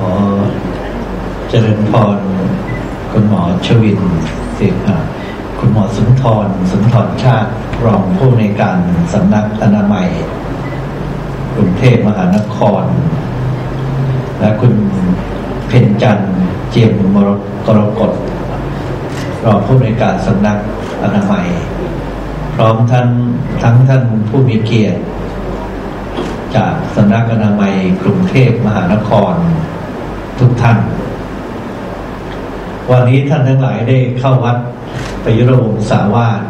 ขอเจริญพรคุณหมอชวินสิคุณหมอสุนทรสุนทรชาติรองผู้ในการสำนักอนามัยกรุงเทพมหานคร และคุณเพนจันเจียมมรกรกฎรองผู้ในการสำนักอนามัย พร้อมท่านทั้งท่านผู้มีเกียรติจากสำนักอนามัยกรุงเทพมหานคร ทุกท่าน วันนี้ท่านทั้งหลายได้เข้าวัดประยุรวงศาวาส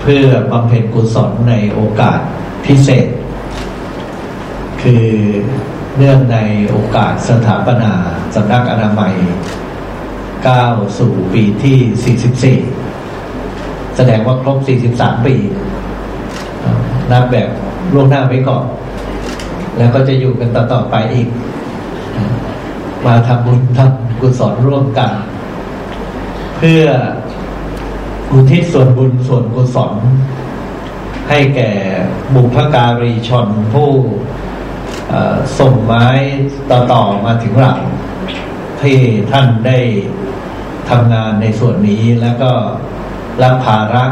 เพื่อบำเพ็ญกุศลในโอกาสพิเศษ คือเนื่องในโอกาสสถาปนาสำนักอนามัยก้าวสู่ปีที่ 44 แสดงว่าครบ 43 ปีนับแบบล่วงหน้าไว้ก่อน แล้วก็จะอยู่กันต่อ ๆ ไปอีก มาทำบุญทำกุศลร่วมกัน เพื่ออุทิศส่วนบุญส่วนกุศล ให้แก่บุพการีชนผู้ส่งไม้ต่อๆมาถึงเราที่ท่านได้ทำงานในส่วนนี้แล้วก็รับภาระ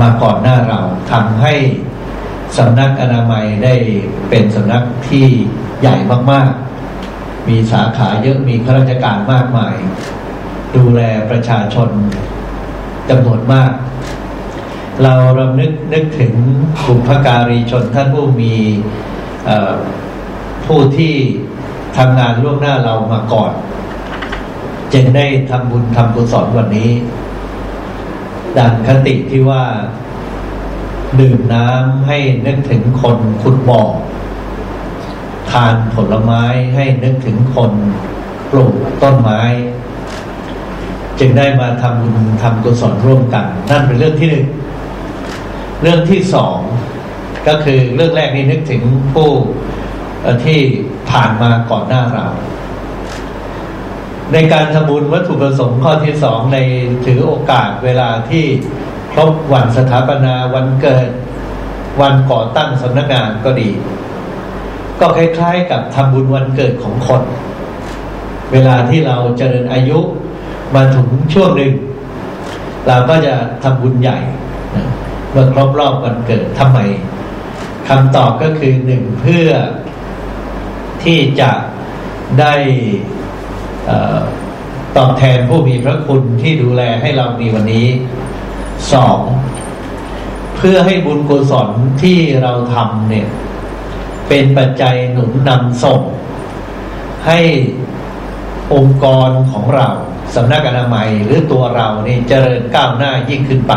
มาก่อนหน้าเราทำให้สำนักอนามัยได้เป็นสำนักที่ใหญ่มากๆ มีสาขาเยอะมีข้าราชการมากมาย ดูแลประชาชนจำนวนมาก เรารำนึกนึกถึงกลุ่มพการีชนท่านผู้มีผู้ที่ทำงานล่วงหน้าเรามาก่อน จึงได้ทำบุญทำกุศลวันนี้ ดังคติที่ว่า ดื่มน้ำให้นึกถึงคนขุดบ่อ ทานผลไม้ให้นึกถึงคนปลูกต้นไม้ จึงได้มาทำบุญทำกุศลร่วมกัน นั่นเป็นเรื่องที่หนึ่งเรื่องที่สองก็คือเรื่องแรกนี้นึกถึงผู้ที่ผ่านมาก่อนหน้าเรา ในการทำบุญวัตถุประสงค์ข้อที่สองในถือโอกาสเวลาที่ครบวันสถาปนาวันเกิด วันก่อตั้งสำนักงานก็ดี ก็คล้ายๆ กับทำบุญวันเกิดของคน เวลาที่เราเจริญอายุมาถึงช่วงหนึ่ง เราก็จะทำบุญใหญ่เมื่อครบรอบวันเกิดทำไมคำตอบก็คือหนึ่งเพื่อที่จะได้ตอบแทนผู้มีพระคุณที่ดูแลให้เรามีวันนี้สองเพื่อให้บุญกุศลที่เราทำเนี่ย เป็นปัจจัยหนุนนำส่ง ให้องค์กรของเราสำนักอนามัยหรือตัวเรานี่เจริญก้าวหน้ายิ่งขึ้นไป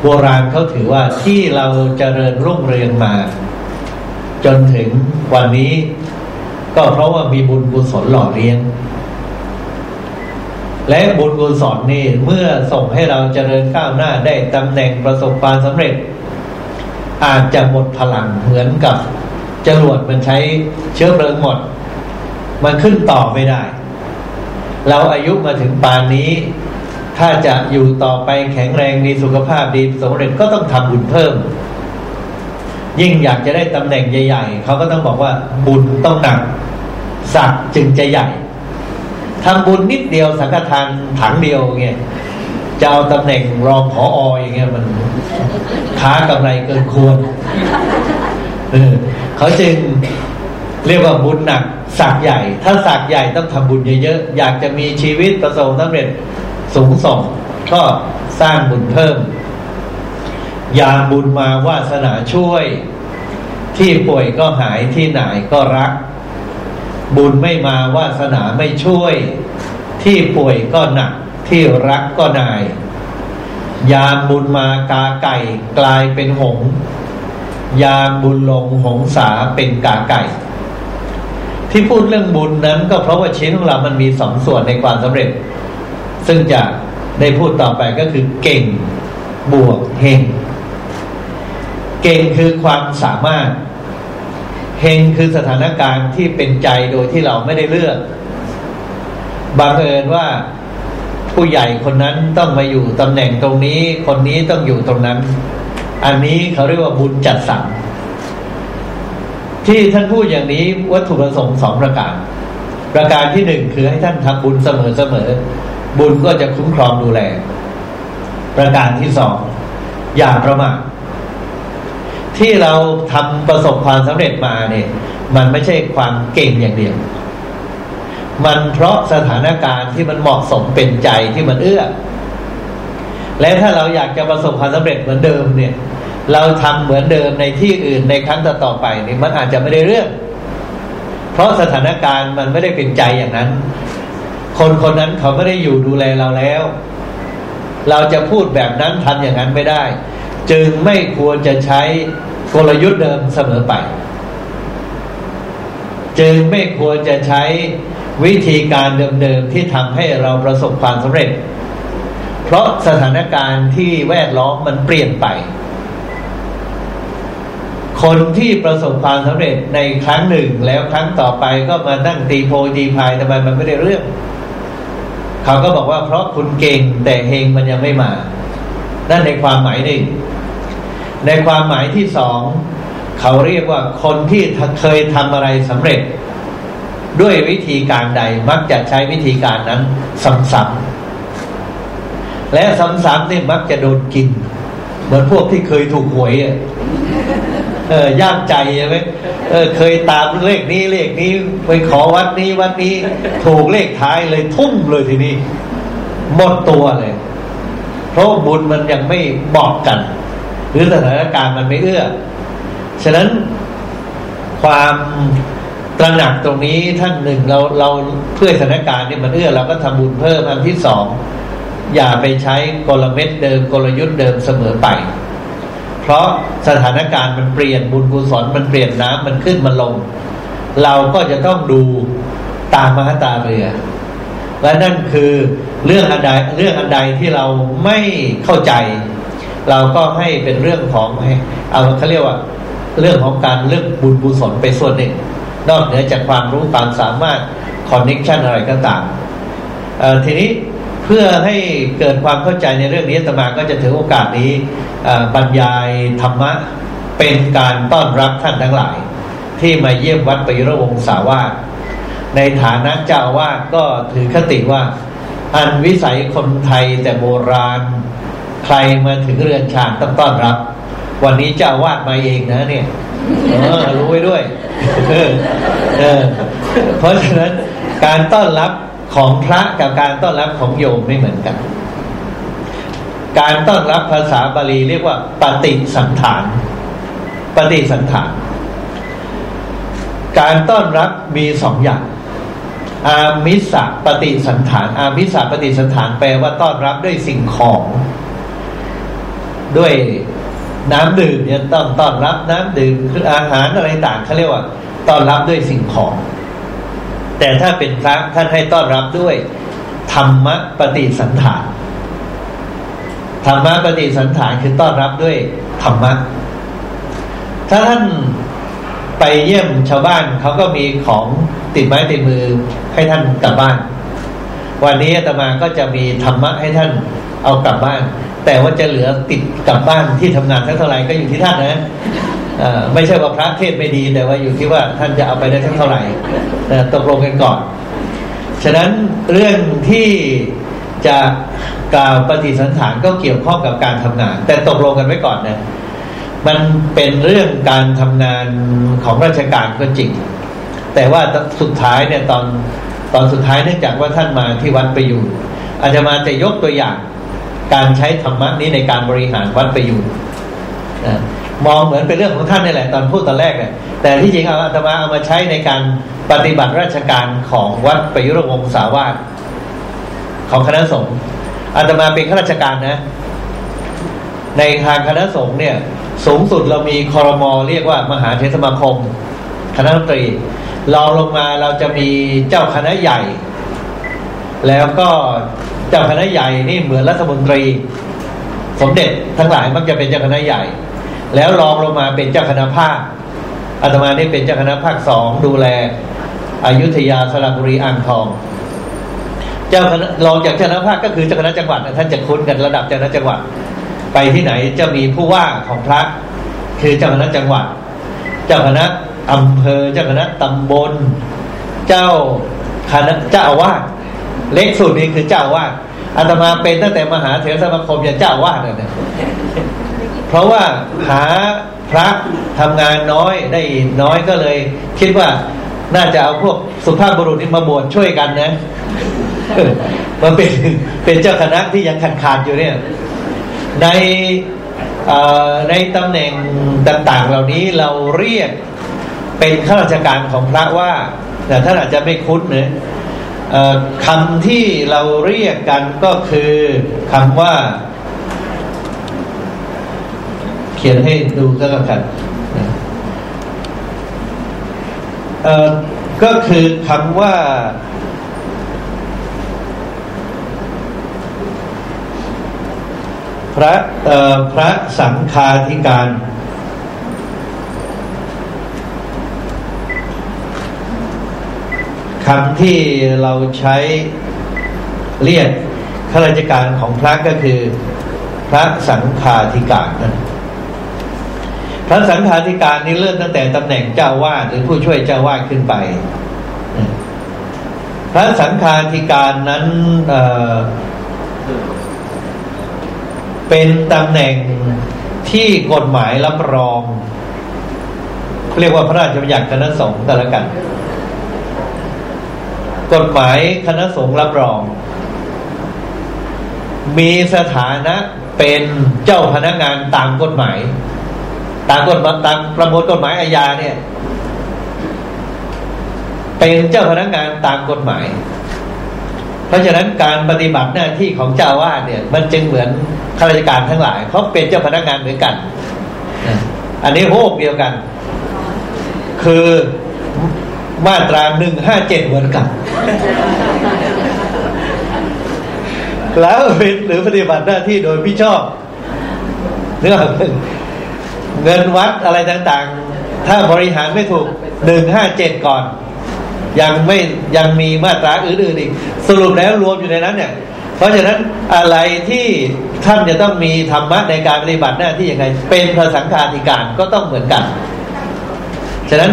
โบราณเขาถือว่าที่เราเจริญรุ่งเรืองมา จนถึงวันนี้ ก็เพราะว่ามีบุญกุศลหล่อเลี้ยง และบุญกุศลนี่เมื่อส่งให้เราเจริญก้าวหน้าได้ตำแหน่งประสบความสำเร็จ อาจจะหมดพลังเหมือนกับจรวดมันใช้เชื้อเพลิงหมด มันขึ้นต่อไม่ได้ เราอายุมาถึงปานนี้ ถ้าจะอยู่ต่อไปแข็งแรงมีสุขภาพดีสมเร็จก็ต้องทำบุญเพิ่ม ยิ่งอยากจะได้ตำแหน่งใหญ่ ๆ เขาก็ต้องบอกว่าบุญต้องหนักสักจึงจะใหญ่ทำบุญนิดเดียวสังฆทานถังเดียวเงี้ย จะเอาตำแหน่งรองผอออย่างเงี้ยมันค้ากำไรเกินควรเออเขาจึงเรียกว่าบุญหนักสักใหญ่ ถ้าสักใหญ่ต้องทำบุญเยอะๆอยากจะมีชีวิตประสบสำเร็จสูงส่งก็สร้างบุญเพิ่ม ยาบุญมาวาสนาช่วย ที่ป่วยก็หายที่ไหนก็รัก บุญไม่มาวาสนาไม่ช่วย ที่ป่วยก็หนัก ที่รักก็นาย ยามบุญมากาไก่กลายเป็นหง ยามบุญลงหงสาเป็นกาไก่ ที่พูดเรื่องบุญนั้นก็เพราะว่าชีวิตของเรามันมีสองส่วนในความสำเร็จ ซึ่งจะได้พูดต่อไปก็คือเก่งบวกเฮงเก่งคือความสามารถเฮงคือสถานการณ์ที่เป็นใจโดยที่เราไม่ได้เลือกบังเอิญว่า ผู้ใหญ่คนนั้นต้องมาอยู่ตำแหน่งตรงนี้ คนนี้ต้องอยู่ตรงนั้น อันนี้เขาเรียกว่าบุญจัดสรรที่ท่านพูดอย่างนี้วัตถุประสงค์สองประการ ประการที่หนึ่งคือให้ท่านทำบุญเสมอเสมอบุญก็จะคุ้มครองดูแล ประการที่สองอย่าประมาทที่เราทำประสบความสำเร็จมาเนี่ย มันไม่ใช่ความเก่งอย่างเดียว มันเพราะสถานการณ์ที่มันเหมาะสมเป็นใจที่มันเอื้อ และถ้าเราอยากจะประสบความสำเร็จเหมือนเดิมเนี่ย เราทำเหมือนเดิมในที่อื่นในครั้งต่อไปนี่มันอาจจะไม่ได้เรื่อง เพราะสถานการณ์มันไม่ได้เป็นใจอย่างนั้น คนคนนั้นเขาไม่ได้อยู่ดูแลเราแล้ว เราจะพูดแบบนั้นทำอย่างนั้นไม่ได้ จึงไม่ควรจะใช้กลยุทธ์เดิมเสมอไป จึงไม่ควรจะใช้ วิธีการเดิมๆที่ทำให้เราประสบความสำเร็จ เพราะสถานการณ์ที่แวดล้อมมันเปลี่ยนไป คนที่ประสบความสำเร็จในครั้งหนึ่งแล้วครั้งต่อไปก็มานั่งตีโพตีพายทำไมมันไม่ได้เรื่อง เขาก็บอกว่าเพราะคุณเก่งแต่เฮงมันยังไม่มา นั่นในความหมายหนึ่ง ในความหมายที่สองเขาเรียกว่าคนที่เคยทำอะไรสำเร็จ ด้วยวิธีการใดมักจะใช้วิธีการนั้นซ้ำๆและซ้ำๆนี่มักจะโดนกิน เหมือนพวกที่เคยถูกหวยเออย่ามใจใช่ไหมเออเคยตามเลขนี้เลขนี้ไปขอวัดนี้วัดนี้ถูกเลขท้ายเลยทุ่มเลยทีนี้หมดตัวเลย เพราะบุญมันยังไม่บอกกัน หรือสถานการณ์มันไม่เอื้อ ฉะนั้นความ ตระหนักตรงนี้ท่านหนึ่งเราเราเพื่อสถานการณ์นี่มันเอื้อเราก็ทำบุญเพิ่มอันที่สองอย่าไปใช้กลเม็ดเดิมกลยุทธ์เดิมเสมอไป เพราะสถานการณ์มันเปลี่ยนบุญกุศลมันเปลี่ยนน้ำมันขึ้นมันลง เราก็จะต้องดูตามมหาตาเรือ และนั่นคือเรื่องอันใดเรื่องอันใดที่เราไม่เข้าใจ เราก็ให้เป็นเรื่องของเอาเขาเรียกว่า เรื่องของการเลือกบุญกุศลไปส่วนหนึ่ง นอกเหนือจากความรู้ความสามารถคอนเน็ชันอะไรก็ตามทีนี้เพื่อให้เกิดความเข้าใจในเรื่องนี้ตมาก็จะถือโอกาสนี้บรรยายธรรมะเป็นการต้อนรับท่านทั้งหลาย ที่มาเยี่ยมวัดปยุรวงศาวาสในฐานะเจ้าวาดก็ถือคติว่า อันวิสัยคนไทยแต่โบราณ ใครมาถึงเรือนชานต้องต้อนรับ วันนี้เจ้าวาดมาเองนะเนี่ย รู้ไว้ด้วยเพราะฉะนั้นการต้อนรับของพระกับการต้อนรับของโยมไม่เหมือนกัน การต้อนรับภาษาบาลีเรียกว่า ปฏิสันฐาน ปฏิสันฐาน การต้อนรับมีสองอย่าง อามิสะปฏิสันฐาน อามิสะปฏิสันฐานแปลว่าต้อนรับด้วยสิ่งของ ด้วย น้ำดื่มเนี่ยต้องต้อนรับน้ำดื่มคืออาหารอะไรต่างเขาเรียกว่าต้อนรับด้วยสิ่งของ แต่ถ้าเป็นพระท่านให้ต้อนรับด้วยธรรมปฏิสันฐานธรรมปฏิสันฐานคือต้อนรับด้วยธรรมะถ้าท่านไปเยี่ยมชาวบ้านเขาก็มีของติดไม้ติดมือให้ท่านกลับบ้าน วันนี้อาตมาก็จะมีธรรมะให้ท่านเอากลับบ้าน แต่ว่าจะเหลือติดกลับบ้านที่ทำงานเท่าไหร่ก็อยู่ที่ท่านนะไม่ใช่ว่าพระเทศไม่ดีแต่ว่าอยู่ที่ว่าท่านจะเอาไปได้ทั้งเท่าไหร่ตกลงกันก่อน ฉะนั้นเรื่องที่จะกล่าวปฏิสันฐานก็เกี่ยวข้องกับการทำงาน แต่ตกลงกันไว้ก่อนนะมันเป็นเรื่องการทำงานของราชการก็จริง แต่ว่าสุดท้ายเนี่ยตอนตอนสุดท้ายเนื่องจากว่าท่านมาที่วัดประยูนอาจจะมาจะยกตัวอย่าง การใช้ธรรมะนี้ในการบริหารวัดประยูนมองเหมือนเป็นเรื่องของท่านนี่แหละตอนพูดตอนแรกเนี่ยแต่ที่จริงเอาอาตมาเอามาใช้ในการปฏิบัติราชการของวัดประยุรวงศาวาสของคณะสงฆ์อาตมาเป็นข้าราชการนะ ในทางคณะสงฆ์เนี่ย สูงสุดเรามีคอรมอเรียกว่ามหาเทศสมาคม คณะรัฐมนตรีรองลงมาเราจะมีเจ้าคณะใหญ่ แล้วก็ เจ้าคณะใหญ่นี่เหมือนรัฐมนตรี สมเด็จทั้งหลายมักจะเป็นเจ้าคณะใหญ่ แล้วรองลงมาเป็นเจ้าคณะภาคอาตมานี่เป็นเจ้าคณะภาคสองดูแลอยุธยาสระบุรีอ่างทอง เจ้าคณะรองจากเจ้าคณะภาคก็คือเจ้าคณะจังหวัดท่านจะคุ้นกันระดับเจ้าคณะจังหวัด ไปที่ไหนจะมีผู้ว่าของพระคือเจ้าคณะจังหวัด เจ้าคณะอำเภอเจ้าคณะตำบล เจ้าคณะเจ้าอาวาส เล็กสุดนี่คือเจ้าวาสอาตมาเป็นตั้งแต่มหาเถรสมาคมยันเจ้าวาสเลยนะเพราะว่าหาพระทำงานน้อยได้น้อยก็เลย คิดว่าน่าจะเอาพวกสุภาพบุรุษนี่มาบวชช่วยกันนะมันเป็นเป็นเจ้าคณะที่ยังขาดขาดอยู่เนี่ย ในในตำแหน่งต่างๆ เหล่านี้เราเรียกเป็นข้าราชการของพระว่าแต่ท่านอาจจะไม่คุ้นเนะ คำที่เราเรียกกันก็คือคำว่า เขียนให้ดูก็แล้วกันก็คือคำว่าพระพระสังฆาธิการ คำที่เราใช้เรียกข้าราชการของพระก็คือ พระสังฆาธิการนะพระสังฆาธิการนี้เริ่มตั้งแต่ตำแหน่งเจ้าวาดหรือผู้ช่วยเจ้าวาดขึ้นไป พระสังฆาธิการนั้นเเป็นตำแหน่งที่กฎหมายรับรองเรียกว่าพระราชบัญญัติคณะสงฆ์แต่ละกัน กฎหมายคณะสงฆ์รับรอง มีสถานะเป็นเจ้าพนักงานตามกฎหมาย ตามกฎหมายตามประมวลกฎหมายอาญาเนี่ย เป็นเจ้าพนักงานตามกฎหมาย เพราะฉะนั้นการปฏิบัติหน้าที่ของเจ้าวาดเนี่ย มันจึงเหมือนข้าราชการทั้งหลายเขาเป็นเจ้าพนักงานเหมือนกัน อันนี้โฮกเดียวกัน คือ มาตราหนึ่งห้าเจ็ดเหมือนกัน แล้วเป็นหรือปฏิบัติหน้าที่โดยพี่ชอบเรื่องเงินวัดอะไรต่างๆ ถ้าบริหารไม่ถูกหนึ่งห้าเจ็ดก่อน ยังไม่ยังมีมาตราอื่นๆอีก สรุปแล้วรวมอยู่ในนั้นเนี่ย เพราะฉะนั้นอะไรที่ท่านจะต้องมีธรรมะในการปฏิบัติหน้าที่ยังไง เป็นพระสังฆาธิการก็ต้องเหมือนกัน ฉะนั้น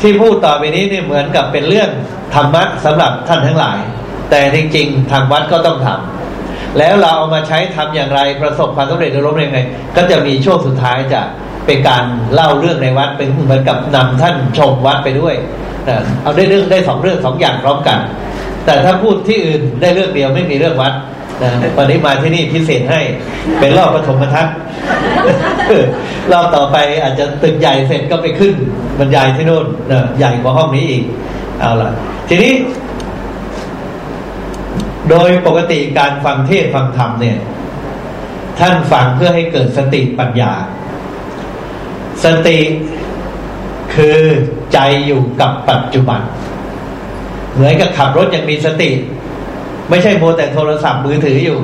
ที่พูดต่อไปนี้เนี่ยเหมือนกับเป็นเรื่องธรรมะสำหรับท่านทั้งหลาย แต่จริงๆ ทางวัดก็ต้องทำแล้วเราเอามาใช้ทำอย่างไรประสบความสำเร็จหรือล้มยังไง ก็จะมีช่วงสุดท้ายจะเป็นการเล่าเรื่องในวัดเป็นเหมือนกับนำท่านชมวัดไปด้วยเอาได้เรื่องได้สองเรื่องสองอย่างพร้อมกัน แต่ถ้าพูดที่อื่นได้เรื่องเดียวไม่มีเรื่องวัด นะวันนี้มาที่นี่พิเศษให้ เป็นรอบปฐมทัศน์รอบต่อไปอาจจะตึกใหญ่เสร็จก็ไปขึ้นบรรยายที่นู่นนะใหญ่กว่าห้องนี้อีก เอาละทีนี้ โดยปกติการฟังเทศฟังธรรมเนี่ย ท่านฟังเพื่อให้เกิดสติปัญญา สติคือใจอยู่กับปัจจุบัน เหมือนกับขับรถยังมีสติ ไม่ใช่โมแต่โทรศัพท์มือถืออยู่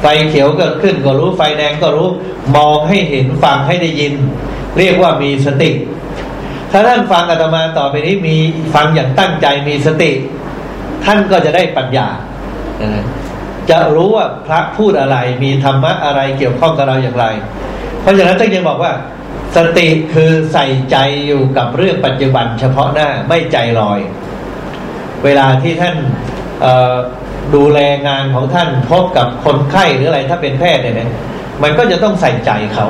ไฟเขียวก็ขึ้นก็รู้ไฟแดงก็รู้มองให้เห็นฟังให้ได้ยิน เรียกว่ามีสติ ถ้าท่านฟังอาตมาต่อไปนี้มีฟังอย่างตั้งใจมีสติ ท่านก็จะได้ปัญญาจะรู้ว่าพระพูดอะไรมีธรรมะอะไรเกี่ยวข้องกับเราอย่างไร เพราะฉะนั้นท่านยังบอกว่า สติคือใส่ใจอยู่กับเรื่องปัจจุบัน เฉพาะหน้าไม่ใจลอย เวลาที่ท่าน ดูแลงานของท่านพบกับคนไข้หรืออะไร ถ้าเป็นแพทย์เนี่ยมันก็จะต้องใส่ใจเขา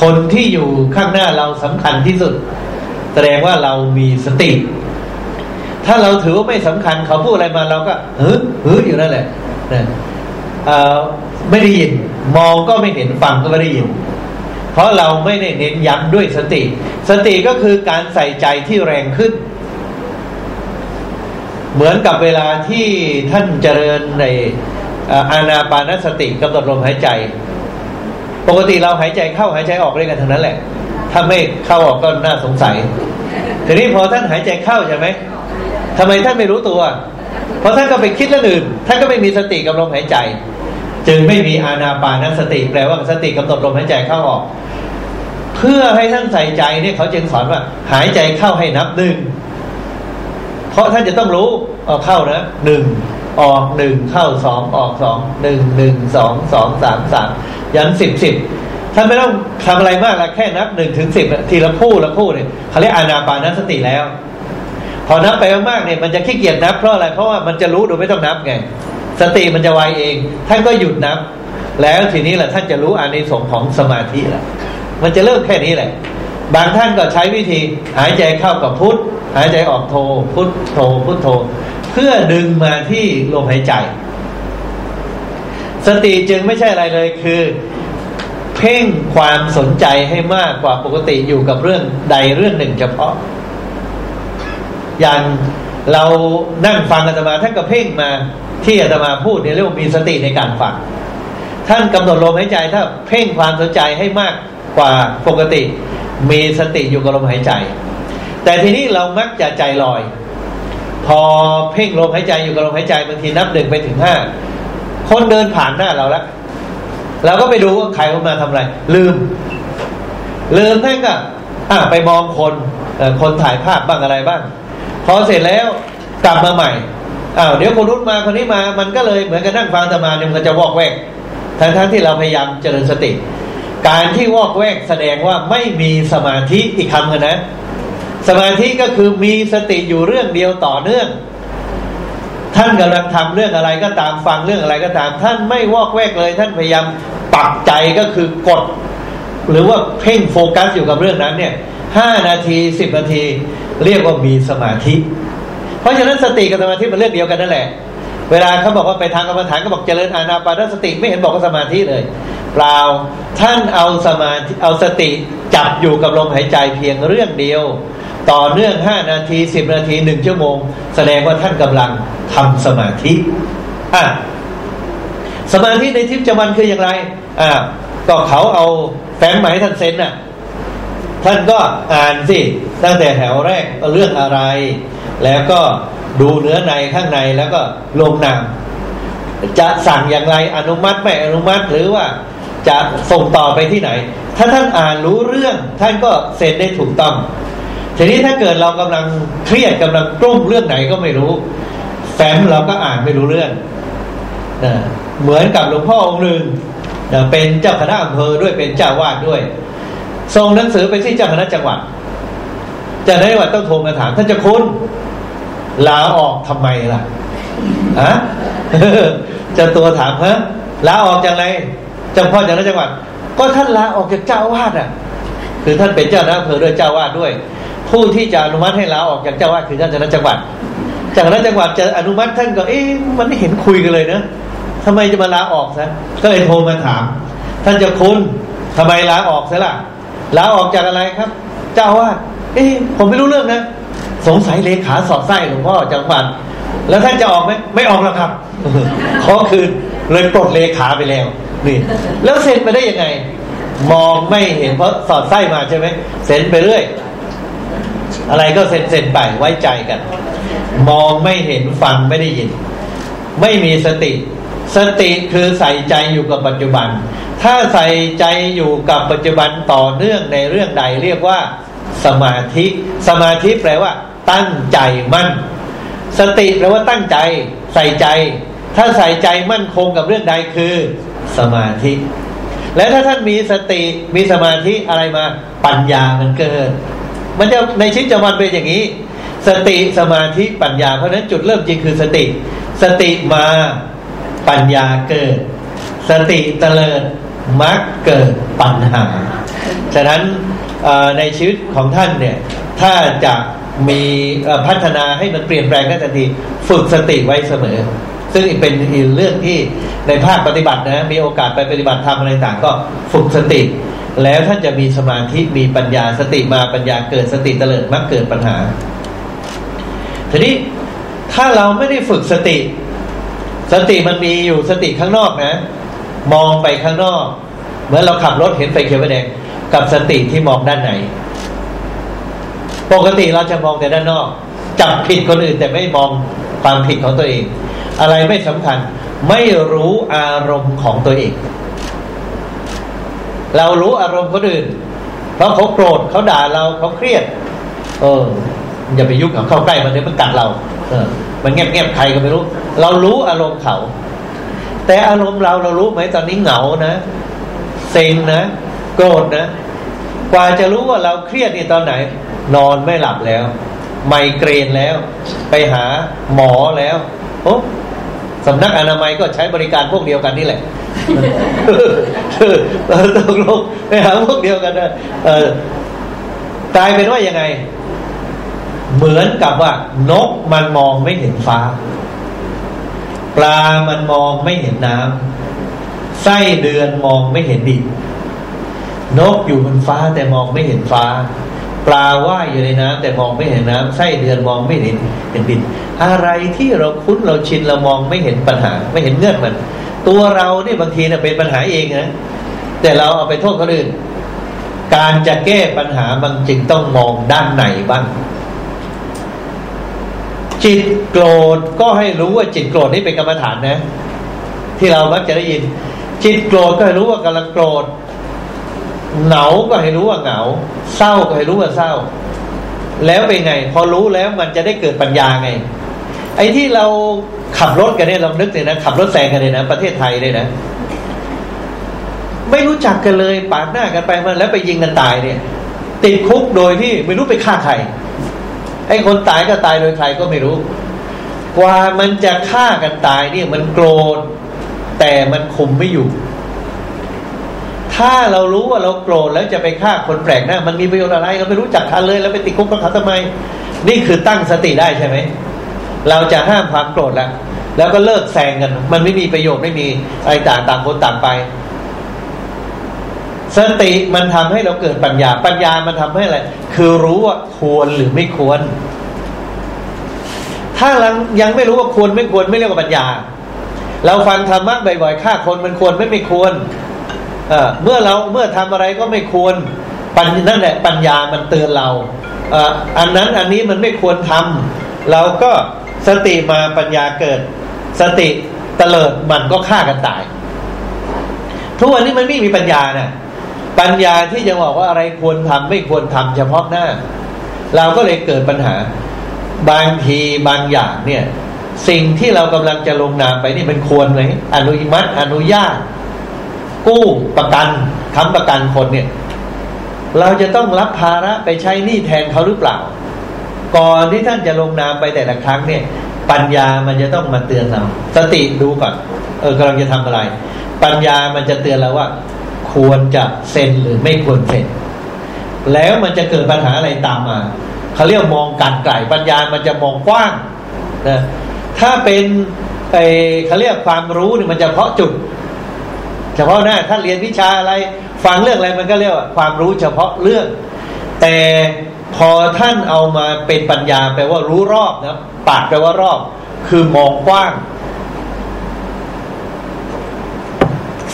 คนที่อยู่ข้างหน้าเราสำคัญที่สุด แสดงว่าเรามีสติ ถ้าเราถือว่าไม่สำคัญเขาพูดอะไรมาเราก็เฮ้ยเฮ้ยอยู่นั่นแหละนะไม่ได้ยิน มองก็ไม่เห็นฟังก็ไม่ได้ยิน เพราะเราไม่ได้เน้นย้ำด้วยสติ สติก็คือการใส่ใจที่แรงขึ้น เหมือนกับเวลาที่ท่านเจริญในอานาปานสติกำหนดลมหายใจ ปกติเราหายใจเข้าหายใจออกเรียกันทั้งนั้นแหละ ถ้าไม่เข้าออกก็น่าสงสัยทีนี้พอท่านหายใจเข้าใช่ไหมทำไมท่านไม่รู้ตัว เพราะท่านก็ไปคิดเรื่องอื่น ท่านก็ไม่มีสติกับลมหายใจ จึงไม่มีอานาปานสติแปลว่าสติกำหนดลมหายใจเข้าออก เพื่อให้ท่านใส่ใจเนี่ยเขาจึงสอนว่าหายใจเข้าให้นับหนึ่ง ราะท่านจะต้องรู้ออกเข้านะหนึ่งออกหนึ่งเข้าสองออกสองหนึ่งหนึ่งสองสองสามสามยันสิบสิบท่านไม่ต้องทำอะไรมากละแค่นับหนึ่งถึงสิบทีละคู่ละคู่เนี่ยเขาเรียกอานาปานสติแล้ว พอนับไปมากๆเนี่ยมันจะขี้เกียจนับเพราะอะไรเพราะว่ามันจะรู้โดยไม่ต้องนับไง สติมันจะไวเอง ท่านก็หยุดนับ แล้วทีนี้แหละท่านจะรู้อานิสงส์ของสมาธิแหละมันจะเริ่มแค่นี้แหละ บางท่านก็ใช้วิธีหายใจเข้ากับพุทหายใจออกโทพุทโทพุทโท เพื่อดึงมาที่ลมหายใจ สติจึงไม่ใช่อะไรเลยคือ เพ่งความสนใจให้มากกว่าปกติอยู่กับเรื่องใดเรื่องหนึ่งเฉพาะ อย่างเรานั่งฟังอาตมาท่านก็เพ่งมาที่อาตมาพูดเนี่ยเรียกว่ามีสติในการฟังท่านกำหนดลมหายใจถ้าเพ่งความสนใจให้มากกว่าปกติ มีสติอยู่กับลมหายใจ แต่ทีนี้เรามักจะใจลอย พอเพ่งลมหายใจอยู่กับลมหายใจบางทีนับหนึ่งไปถึงห้าคนเดินผ่านหน้าเราแล้วเราก็ไปดูว่าใครเข้ามาทำอะไร ลืม ลืมท่านก็อะไปมองคนคนถ่ายภาพบ้างอะไรบ้าง พอเสร็จแล้วกลับมาใหม่อ้าวเดี๋ยวคนรุ่นมาคนนี้มา มันก็เลยเหมือนกับนั่งฟังธรรมาเนี่ยมันจะวอกแวกทั้งทั้งที่เราพยายามเจริญสติ การที่วอกแวกแสดงว่าไม่มีสมาธิอีกคำกันนะ สมาธิก็คือมีสติอยู่เรื่องเดียวต่อเนื่อง ท่านกำลังทำเรื่องอะไรก็ตามฟังเรื่องอะไรก็ตาม ท่านไม่วอกแวกเลย ท่านพยายามปักใจก็คือกด หรือว่าเพ่งโฟกัสอยู่กับเรื่องนั้นเนี่ยห้านาทีสิบนาที เรียกว่ามีสมาธิ เพราะฉะนั้นสติกับสมาธิมันเรื่องเดียวกันนั่นแหละ เวลาเขาบอกว่าไปทางกรรมฐานก็บอกเจริญอานาปานสติไม่เห็นบอกว่าสมาธิเลยเปล่าท่านเอาสมาธิเอาสติจับอยู่กับลมหายใจเพียงเรื่องเดียว ต่อเนื่องห้านาทีสิบนาทีหนึ่งชั่วโมง แสดงว่าท่านกำลังทำสมาธิอะสมาธิในทิพย์จมันคืออย่างไรอ่าก็เขาเอาแฟ้มหมายท่านเซ็นน่ะท่านก็อ่านสิตั้งแต่แถวแรกเรื่องอะไร แล้วก็ ดูเนื้อในข้างในแล้วก็ลงนาม จะสั่งอย่างไรอนุมัติไม่อนุมัติหรือว่าจะส่งต่อไปที่ไหน ถ้าท่านอ่านรู้เรื่อง ท่านก็เซ็นได้ถูกต้อง ทีนี้ถ้าเกิดเรากำลังเครียดกำลังกลุ้มเรื่องไหนก็ไม่รู้แฟ้มเราก็อ่านไม่รู้เรื่องนะเหมือนกับหลวงพ่อองค์หนึ่งนะเป็นเจ้าคณะอำเภอด้วยเป็นเจ้าวาดด้วยส่งหนังสือไปที่เจ้าคณะจังหวัดเจ้าคณะจังหวัดต้องโทรมาถามท่านจ้าคุณ ลาออกทำไมล่ะฮะจะตัวถามฮะลาออกจากอะไรจ้าพ่อจาคณะจังหวัด ก็ท่านลาออกจากเจ้าวาดอะ คือท่านเป็นเจ้าคณะอำเภอด้วยเจ้าวาดด้วย ผู้ที่จะอนุมัติให้ลาออกจากเจ้าวาดคือท่านจ้าคณะจังหวัด จากจังหวัดจะอนุมัติท่านก็เอ๊ะมันไม่เห็นคุยกันเลยนะทำไมจะมาลาออกซะก็เลยโทรมาถาม ท่านจ้าคุณทำไมลาออกซะล่ะลาออกจากอะไรครับ เจ้าวาดเอ๊ะผมไม่รู้เรื่องนะ สงสัยเลขาสอดไส้หลวงพ่อจังหวัดแล้วท่านจะออกไหมไม่ออกแล้วครับขอคืนเลยปลดเลขาไปแล้วนี่แล้วเซ็นไปได้ยังไง มองไม่เห็นเพราะสอดไส้มาใช่ไหมเซ็นไปเรื่อย อะไรก็เซ็นเซ็นไปไว้ใจกัน มองไม่เห็นฟังไม่ได้ยิน ไม่มีสติ สติคือใส่ใจอยู่กับปัจจุบัน ถ้าใส่ใจอยู่กับปัจจุบันต่อเนื่องในเรื่องใดเรียกว่า สมาธิ สมาธิแปลว่า ตั้งใจมั่น สติแปลว่าตั้งใจใส่ใจ ถ้าใส่ใจมั่นคงกับเรื่องใดคือสมาธิ และถ้าท่านมีสติมีสมาธิอะไรมา ปัญญามันเกิด มันจะในชีวิตประจำวันเป็นอย่างนี้ สติสมาธิปัญญาเพราะนั้นจุดเริ่มจริงคือสติ สติมาปัญญาเกิด สติเตลิดมักเกิดปัญหา ฉะนั้นในชีวิตของท่านเนี่ย ถ้าจะ มีพัฒนาให้มันเปลี่ยนแปลงได้ทันที ฝึกสติไว้เสมอ ซึ่งเป็นเรื่องที่ในภาคปฏิบัตินะมีโอกาสไปปฏิบัติธรรมอะไรต่างก็ฝึกสติ แล้วท่านจะมีสมาธิมีปัญญาสติมาปัญญาเกิดสติเตลิดมักเกิดปัญหา ทีนี้ถ้าเราไม่ได้ฝึกสติ สติมันมีอยู่สติข้างนอกนะ มองไปข้างนอก เมื่อเราขับรถเห็นไฟเขียวไฟแดงกับสติที่มองด้านใน ปกติเราจะมองแต่ด้านนอก จับผิดคนอื่นแต่ไม่มองความผิดของตัวเอง อะไรไม่สำคัญไม่รู้อารมณ์ของตัวเอง เรารู้อารมณ์คนอื่น เพราะเขาโกรธเขาด่าเราเขาเครียด เอออย่าไปยุ่งกับเข้าใกล้มันเดี๋ยวมันกัดเรา เออ มันแงบแงบใครก็ไม่รู้ เรารู้อารมณ์เขา แต่อารมณ์เราเรารู้ไหมตอนนี้เหงานะเซ็งนะโกรธนะ กว่าจะรู้ว่าเราเครียดนี่ตอนไหน นอนไม่หลับแล้ว ไมเกรนแล้ว ไปหาหมอแล้วโอ้สำนักอนามัยก็ใช้บริการพวกเดียวกันนี่แหละตกลงไปหาพวกเดียวกันนะเออกลายเป็นว่ายังไง เหมือนกับว่านกมันมองไม่เห็นฟ้า ปลามันมองไม่เห็นน้ำไส้เดือนมองไม่เห็นดินนกอยู่บนฟ้าแต่มองไม่เห็นฟ้า ปลาว่ายอยู่ในน้ำแต่มองไม่เห็นน้ำไส้เดือนมองไม่เห็นเห็นดิน อะไรที่เราคุ้นเราชินเรามองไม่เห็นปัญหา ไม่เห็นเงื่อนมัน ตัวเราเนี่ยบางทีเนี่ยเป็นปัญหาเองนะแต่เราเอาไปโทษคนอื่น การจะแก้ปัญหาบางจึงต้องมองด้านไหนบ้างจิตโกรธก็ให้รู้ว่าจิตโกรธนี่เป็นกรรมฐานนะ ที่เรามักจะได้ยิน จิตโกรธก็ให้รู้ว่ากำลังโกรธ เหงาก็ให้รู้ว่าเหงา เศร้าก็ให้รู้ว่าเศร้า แล้วเป็นไง พอรู้แล้วมันจะได้เกิดปัญญาไง ไอ้ที่เราขับรถกันเนี่ยเรานึกเลยนะขับรถแซงกันเลยนะประเทศไทยเลยนะ ไม่รู้จักกันเลยปาดหน้ากันไปมาแล้วไปยิงกันตายเนี่ย ติดคุกโดยที่ไม่รู้ไปฆ่าใครไอ้คนตายก็ตายโดยใครก็ไม่รู้ กว่ามันจะฆ่ากันตายเนี่ยมันโกรธแต่มันคุมไม่อยู่ ถ้าเรารู้ว่าเราโกรธแล้วจะไปฆ่าคนแปลกหน้ามันมีประโยชน์อะไรเราไม่รู้จักทันเลย แล้วไปติดคุกกับเขาทำไม นี่คือตั้งสติได้ใช่ไหมเราจะห้ามความโกรธแล้วแล้วก็เลิกแซงกัน มันไม่มีประโยชน์ไม่มีอะไรต่างต่างคนต่างไป สติมันทำให้เราเกิดปัญญา ปัญญามันทำให้อะไร คือรู้ว่าควรหรือไม่ควร ถ้าเรายังไม่รู้ว่าควรไม่ควรไม่เรียกว่าปัญญา เราฟังธรรมะบ่อยๆฆ่าคนมันควรไม่ไม่ควร เมื่อเราเมื่อทำอะไรก็ไม่ควรปัญนั่นแหละปัญญามันเตือนเราอันนั้นอันนี้มันไม่ควรทำเราก็สติมาปัญญาเกิด สติเตลิดมันก็ฆ่ากันตาย ทุกวันนี้มันไม่มีปัญญานะ่ะปัญญาที่จะบอกว่าอะไรควรทำไม่ควรทำเฉพาะหน้า เราก็เลยเกิดปัญหา บางทีบางอย่างเนี่ย สิ่งที่เรากำลังจะลงนามไปนี่มันควรไหมอนุมัติอนุญาต กู้ประกันค้ำประกันคนเนี่ย เราจะต้องรับภาระไปใช้หนี้แทนเขาหรือเปล่า ก่อนที่ท่านจะลงนามไปแต่ละครั้งเนี่ย ปัญญามันจะต้องมาเตือนเรา สติดูก่อน เออกำลังจะทำอะไร ปัญญามันจะเตือนเราว่า ควรจะเซ็นหรือไม่ควรเซ็นแล้วมันจะเกิดปัญหาอะไรตามมาเขาเรียกมองการไกลปัญญามันจะมองกว้างนะถ้าเป็นไอเขาเรียกความรู้เนี่ยมันจะเพาะจุด เฉพาะหน้าท่านเรียนวิชาอะไร ฟังเรื่องอะไรมันก็เรียกว่าความรู้เฉพาะเรื่อง แต่พอท่านเอามาเป็นปัญญาแปลว่ารู้รอบนะปากแปลว่ารอบ คือมองกว้าง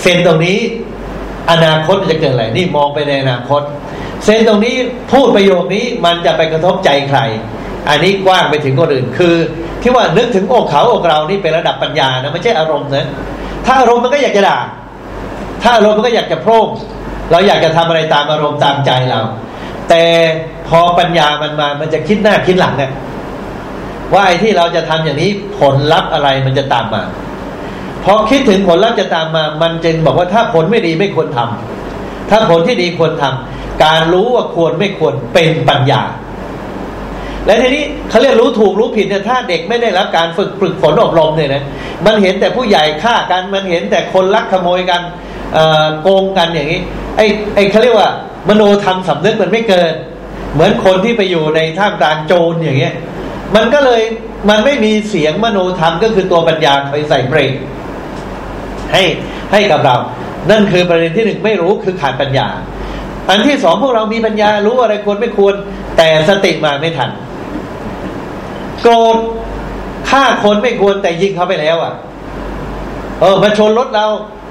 เซนตรงนี้อนาคตจะเกิดอะไรนี่มองไปในอนาคต เซนตรงนี้พูดประโยคนี้มันจะไปกระทบใจใคร อันนี้กว้างไปถึงคนอื่นคือ ที่ว่านึกถึงอกเขาอกเรานี่เป็นระดับปัญญานะไม่ใช่อารมณ์นะถ้าอารมณ์มันก็อยากจะด่า ถ้าอารมณ์มันก็อยากจะโพร่งเราอยากจะทำอะไรตามอารมณ์ตามใจเรา แต่พอปัญญามันมา มันจะคิดหน้าคิดหลังเนี่ยว่าไอ้ที่เราจะทำอย่างนี้ผลลัพธ์อะไรมันจะตามมาพอคิดถึงผลลัพธ์จะตามมา มันจึงบอกว่าถ้าผลไม่ดีไม่ควรทำถ้าผลที่ดีควรทำการรู้ว่าควรไม่ควรเป็นปัญญา และทีนี้เขาเรียกรู้ถูกรู้ผิดเนี่ยถ้าเด็กไม่ได้รับการฝึกฝึกฝนอบรมเนี่ยนะมันเห็นแต่ผู้ใหญ่ฆ่ากันมันเห็นแต่คนลักขโมยกัน โกงกันอย่างนี้ไอ้ไอ้เขาเรียกว่า มโนธรรมสำนึกมันไม่เกิดเหมือนคนที่ไปอยู่ในท่ามกลางโจรอย่างเงี้ยมันก็เลยมันไม่มีเสียงมโนธรรมก็คือตัวปัญญาไปใส่เบรกให้ให้กับเรา นั่นคือประเด็นที่หนึ่งไม่รู้คือขาดปัญญา อันที่สองพวกเรามีปัญญารู้อะไรควรไม่ควร แต่สติมาไม่ทันโกรธฆ่าคนไม่ควรแต่ยิงเขาไปแล้วอะ เออมาชนรถเรา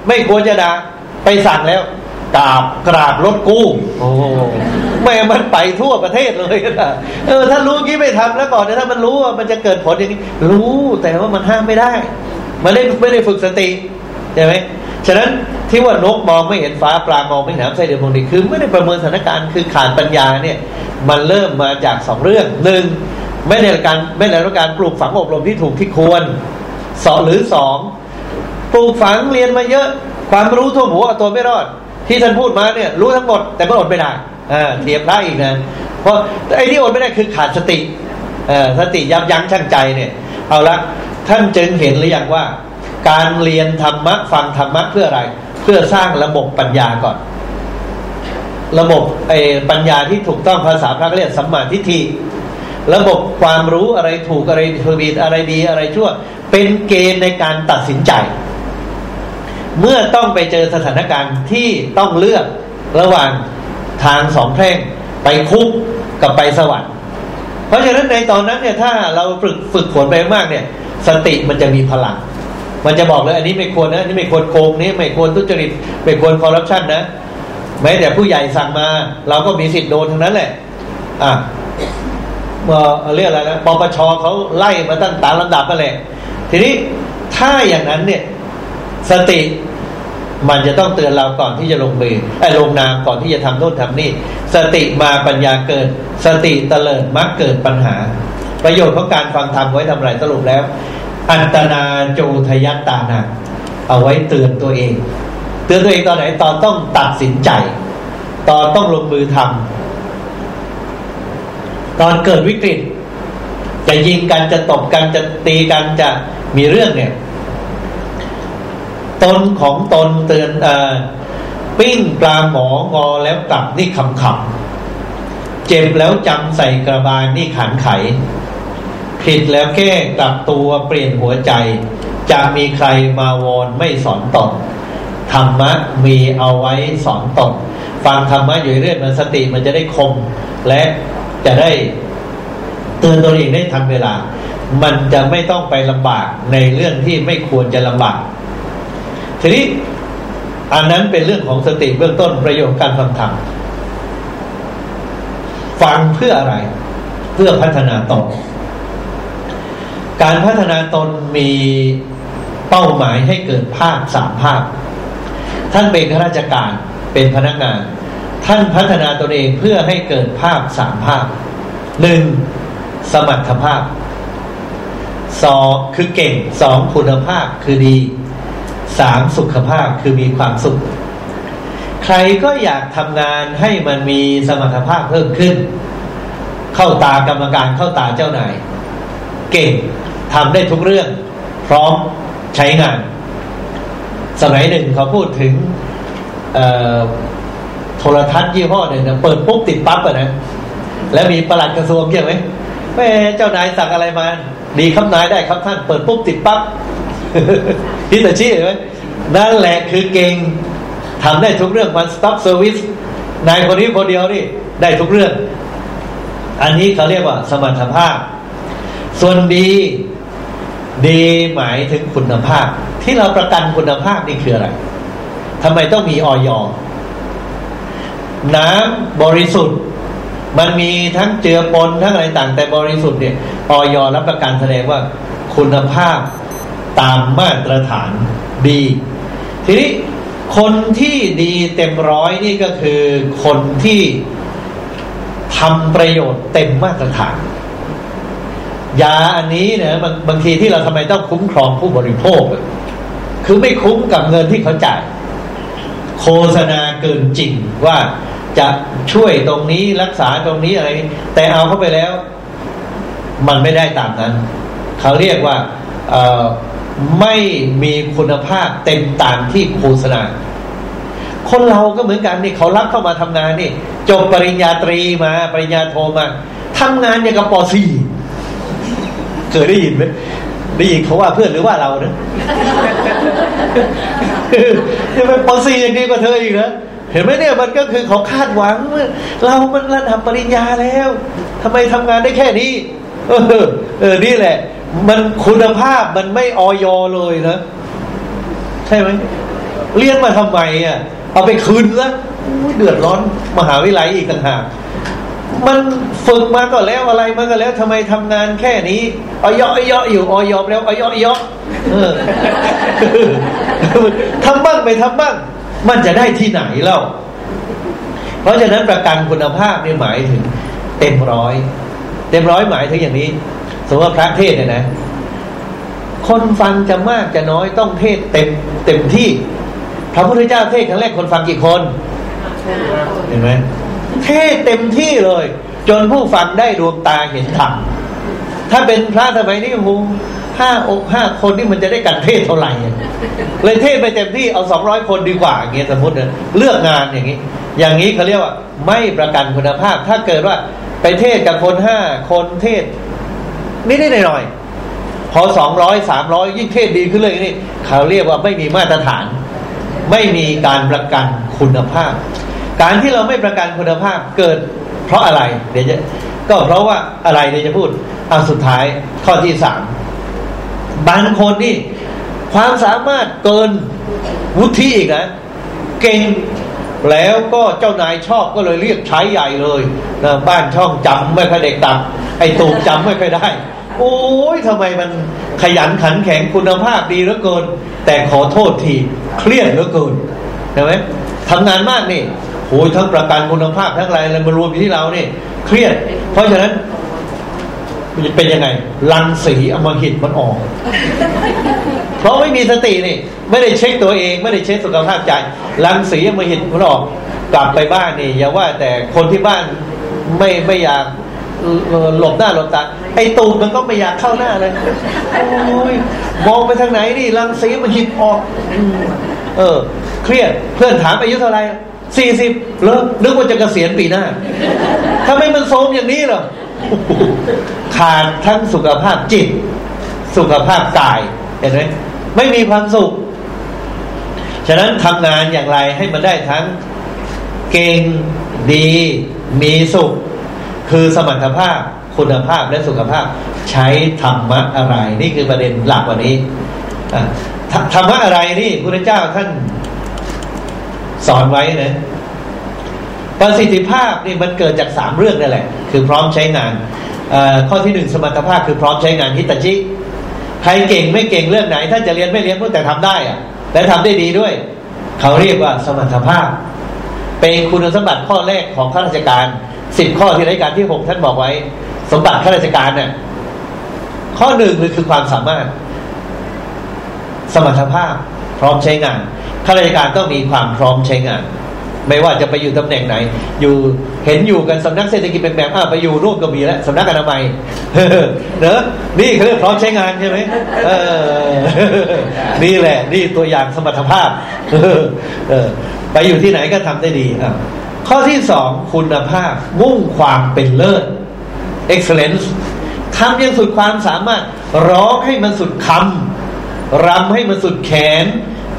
ไม่ควรจะด่าไปสั่งแล้วกราบกราบรถกู้โอ้แม่มันไปทั่วประเทศเลยนะเออถ้ารู้งี้ไม่ทำแล้วก่อนถ้ามันรู้ว่ามันจะเกิดผลอย่างนี้ รู้แต่ว่ามันห้ามไม่ได้ มันไม่ไม่ได้ฝึกสติใช่ไหมฉะนั้นที่ว่านกมองไม่เห็นฟ้าปลามองไม่เห็นน้ำไสเดือนมองดีคือไม่ได้ประเมินสถานการณ์คือขาดปัญญาเนี่ย มันเริ่มมาจากสองเรื่องหนึ่งไม่ในการไม่ในการปลูกฝังอบรมที่ถูกที่ควรสองหรือสอง ปลูกฝังเรียนมาเยอะ ความรู้ทั่วหัวเอาตัวไม่รอด ที่ท่านพูดมาเนี่ยรู้ทั้งหมดแต่ก็อดไม่ได้อ่าเทียบพระอีกนะเพราะไอ้ที่อดไม่ได้คือขาดสติเออสติยับยั้งชั่งใจเนี่ย เอาละท่านจึงเห็นหรือยังว่า การเรียนธรรมะฟังธรรมะเพื่ออะไร เพื่อสร้างระบบปัญญาก่อน ระบบไอ้ปัญญาที่ถูกต้องภาษาพระเรียกสัมมาทิฏฐิระบบความรู้อะไรถูกอะไรผิดอะไรดีอะไรชั่ว เป็นเกณฑ์ในการตัดสินใจ เมื่อต้องไปเจอสถานการณ์ที่ต้องเลือกระหว่างทางสองแพร่งไปคุกกับไปสวรรค์ เพราะฉะนั้นในตอนนั้นเนี่ยถ้าเราฝึกฝึกฝนไปมากเนี่ย สติมันจะมีพลัง มันจะบอกเลยอันนี้ไม่ควรนะอันนี้ไม่ควรโกงนี้ไม่ควรทุจริตไม่ควรคอร์รัปชันนะแม้แต่ผู้ใหญ่สั่งมา เราก็มีสิทธิ์โดนทั้งนั้นแหละ อะเรียกอะไรนะปปชเขาไล่มาตั้งตามลำดับมาเลยทีนี้ถ้าอย่างนั้นเนี่ย สติมันจะต้องเตือนเราก่อนที่จะลงมือไอ้ลงนามก่อนที่จะทำโน่นทำนี่ สติมาปัญญาเกิด สติเตลิดมักเกิดปัญหา ประโยชน์ของการฟังธรรมไว้ทำไรสรุปแล้ว อันตนาโจทยัตตานาเอาไว้เตือนตัวเอง เตือนตัวเองตอนไหนตอนต้องตัดสินใจ ตอนต้องลงมือทำตอนเกิดวิกฤต จะยิงกันจะตบกันจะตีกันจะมีเรื่องเนี่ย ตนของตนเตือนอปิ้งปลาหมองอแล้วกลับนี่คำคำเจ็บแล้วจำใส่กระบาลนี่ขันไข ผิดแล้วแก้กลับตัวเปลี่ยนหัวใจ จะมีใครมาวอนไม่สอนตนธรรมะมีเอาไว้สอนตนฟังธรรมะอยู่เรื่อยมันสติมันจะได้คม และจะได้เตือนตัวเองได้ทันเวลา มันจะไม่ต้องไปลำบากในเรื่องที่ไม่ควรจะลำบาก ทีนี้อันนั้นเป็นเรื่องของสติเบื้องต้นประโยชน์การฟังธรรมฟังเพื่ออะไรเพื่อพัฒนาตน การพัฒนาตนมีเป้าหมายให้เกิดภาพสามภาพ ท่านเป็นข้าราชการเป็นพนักงาน ท่านพัฒนาตนเองเพื่อให้เกิดภาพสามภาพหนึ่งสมรรถภาพสองคือเก่งสองคุณภาพคือดี สามสุขภาพคือมีความสุข ใครก็อยากทำงานให้มันมีสมรรถภาพเพิ่มขึ้น เข้าตากรรมการเข้าตาเจ้านาย เก่งทำได้ทุกเรื่อง พร้อมใช้งาน สมัยหนึ่งเขาพูดถึงโทรทัศน์ยี่ห้อหนึ่งเปิดปุ๊บติดปั๊บอะนะแล้วมีประหลัดกระทรวงใช่ไหมแม่เจ้านายสั่งอะไรมา ดีครับนายได้ครับท่าน เปิดปุ๊บติดปั๊บ ฮิตาชิเห็นไหมนั่นแหละคือเก่งทำได้ทุกเรื่อง one stop service นายคนนี้คนเดียวนี่ ได้ทุกเรื่อง อันนี้เขาเรียกว่า สมรรถภาพ ส่วนดี ดีหมายถึงคุณภาพ ที่เราประกันคุณภาพนี่คืออะไรทำไมต้องมีออยอน้ำบริสุทธิ์ มันมีทั้งเจือปนทั้งอะไรต่างแต่บริสุทธิ์เนี่ยออยรับประกันแสดงว่าคุณภาพ ตามมาตรฐานดี ทีนี้คนที่ดีเต็มร้อยนี่ก็คือคนที่ทำประโยชน์เต็มมาตรฐาน ยาอันนี้เนี่ยบางบางทีที่เราทำไมต้องคุ้มครองผู้บริโภค คือไม่คุ้มกับเงินที่เขาจ่าย โฆษณาเกินจริงว่าจะช่วยตรงนี้รักษาตรงนี้อะไร แต่เอาเข้าไปแล้ว มันไม่ได้ตามนั้น เขาเรียกว่า ไม่มีคุณภาพเต็มตามที่โฆษณาคนเราก็เหมือนกันนี่เขารับเข้ามาทำงานนี่จบปริญญาตรีมา ปริญญาโทมาทำงานอย่างกับปอสี่เคยได้ยินไหมได้ยินเขาว่าเพื่อนหรือว่าเราเนะยังเป็นปอสี่อย่างดีกว่าเธออีกนะเห็นไหมเนี่ยมันก็คือเขาคาดหวัง เรามันระดับปริญญาแล้วทำไมทำงานได้แค่นี้ เออเออนี่แหละ มันคุณภาพมันไม่ออยเลยนะ ใช่ไหมเรียนมาทำไมอะ เอาไปคืนซะเดือดร้อนมหาวิทยาลัยอีกต่างหากมันฝึกมาก็แล้วอะไรมาก็แล้วทำไมทำงานแค่นี้ออยอยออยู่ออยอแล้วออยอยอทำบ้างไม่ทำบ้าง มันจะได้ที่ไหนเล่า เพราะฉะนั้นประกันคุณภาพนี่หมายถึง เต็มร้อย เต็มร้อยหมายถึงอย่างนี้ สมมติว่าพระเทศเนี่ยนะ คนฟังจะมากจะน้อยต้องเทศเต็มเต็มที่ พระพุทธเจ้าเทศครั้งแรกคนฟังกี่คน เห็นไหมเทศเต็มที่เลย จนผู้ฟังได้ดวงตาเห็นธรรมถ้าเป็นพระสมัยนี้หูห้าอกห้าคนนี่มันจะได้กันเทศเท่าไหร่เลยเทศไปเต็มที่เอาสองร้อยคนดีกว่าอย่างเงี้ยสมมติเนี่ยเลือกงานอย่างนี้ อย่างนี้เขาเรียกว่า ไม่ประกันคุณภาพ ถ้าเกิดว่าไปเทศกับคนห้าคนเทศ นิดๆหน่อยๆพอสองร้อยสามร้อยยิ่งเทศดีขึ้นเลยนี่เขาเรียกว่าไม่มีมาตรฐาน ไม่มีการประกันคุณภาพ การที่เราไม่ประกันคุณภาพเกิด เพราะอะไรเดี๋ยวจะก็เพราะว่าอะไรเดี๋ยวจะพูดเอาสุดท้ายข้อที่สามบางคนนี่ความสามารถเกินวุฒิอีกนะเก่งแล้วก็เจ้านายชอบก็เลยเรียกใช้ใหญ่เลยนะบ้านช่องจำไม่ค่อยเด็กตักไอ้ตูกจำไม่ค่อยได้ โอ้ยทำไมมันขยันขันแข็งคุณภาพดีเหลือเกิน แต่ขอโทษทีเครียดเหลือเกินเห็นไหมทำงานมากนี่โอ้ยทั้งประกันคุณภาพทั้งอะไรอะไรมารวมอยู่ที่เราเนี่ยเครียด เพราะฉะนั้นจะเป็นยังไง ลังสีอมหิตมันออก เพราะไม่มีสตินี่ ไม่ได้เช็คตัวเอง ไม่ได้เช็คสุขภาพใจ ลังสีอมหิตมันออก กลับไปบ้านนี่อย่าว่าแต่คนที่บ้านไม่ไม่อยาก หลบหน้าหลบตาไอ้ตูมมันก็ไม่อยากเข้าหน้าเลยโอ้ยมองไปทางไหนนี่ลังสีมันหิตออกเออ เครียดเพื่อนถามอายุเท่าไหร่สี่สิบเลิกนึกว่าจะเกษียณปีหน้าทำไมมันโทมอย่างนี้หรอขาดทั้งสุขภาพจิต สุขภาพกายเห็นไหมไม่มีความสุข ฉะนั้นทำงานอย่างไรให้มันได้ทั้งเก่งดีมีสุข คือสมรรถภาพคุณภาพและสุขภาพ ใช้ธรรมะอะไร นี่คือประเด็นหลักวันนี้ธรรมะอะไรนี่พระเจ้าท่านสอนไว้นะประสิทธิภาพนี่มันเกิดจากสามเรื่องนั่นแหละ คือพร้อมใช้งานข้อที่หนึ่งสมรรถภาพคือพร้อมใช้งานฮิตาจิใครเก่งไม่เก่งเรื่องไหน ถ้าจะเรียนไม่เรียนแต่ทำได้อะและทำได้ดีด้วย เขาเรียกว่าสมรรถภาพ เป็นคุณสมบัติข้อแรกของข้าราชการ สิบข้อที่รายการที่หกท่านบอกไว้ สมบัติข้าราชการเนี่ยข้อหนึ่งเลยคือความสามารถ สมรรถภาพพร้อมใช้งานข้าราชการต้องมีความพร้อมใช้งาน ไม่ว่าจะไปอยู่ตำแหน่งไหน อยู่เห็นอยู่กันสำนักเศรษฐกิจเป็นแบบอ้าไปอยู่ร่วมก็มีแล้วสำนักอนามัยเนอะนี่เขาเรียกพร้อมใช้งานใช่ไหมเออ นี่แหละ นี่ตัวอย่างสมรรถภาพ เออ ไปอยู่ที่ไหนก็ทำได้ดีอะ ข้อที่สองคุณภาพมุ่งความเป็นเลิศ excellence ทำยังสุดความสามารถ ร้องให้มันสุดคำรำให้มันสุดแขน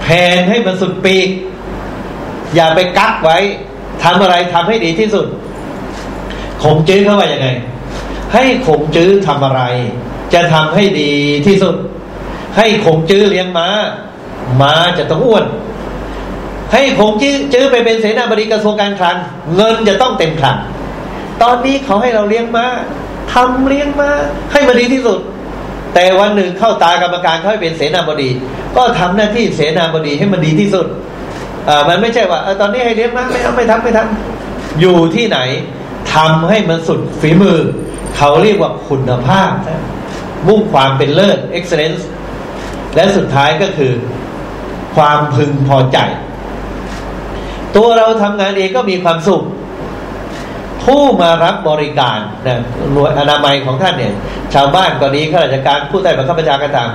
แผนให้มันสุดปีก อย่าไปกักไว้ทำอะไรทำให้ดีที่สุดขงจื้อเขาว่าย่างไง ให้ขงจื้อทำอะไร จะทำให้ดีที่สุด ให้ขงจื้อเลี้ยงม้าม้าจะต้องอ้วน ให้ขงจื้อจื้อไปเป็นเสนาบดีกระทรวงการคลัง เงินจะต้องเต็มคลัง ตอนนี้เขาให้เราเลี้ยงม้าทำเลี้ยงม้าให้มันดีที่สุด แต่วันหนึ่งเข้าตากรรมการเขาให้เป็นเสนาบดี ก็ทำหน้าที่เสนาบดีให้มันดีที่สุดอ่ามันไม่ใช่ว่าตอนนี้ให้เลี้ยงมาไม่ทำไม่ทำไม่ทำอยู่ที่ไหนทำให้มันสุดฝีมือ เขาเรียกว่าคุณภาพ มุ่งความเป็นเลิศ excellence และสุดท้ายก็คือ ความพึงพอใจ ตัวเราทำงานเองก็มีความสุข ผู้มารับบริการนะหน่วยอนามัยของท่านเนี่ย ชาวบ้านก็ดีข้าราชการผู้ใต้บังคับบัญชาการต่าง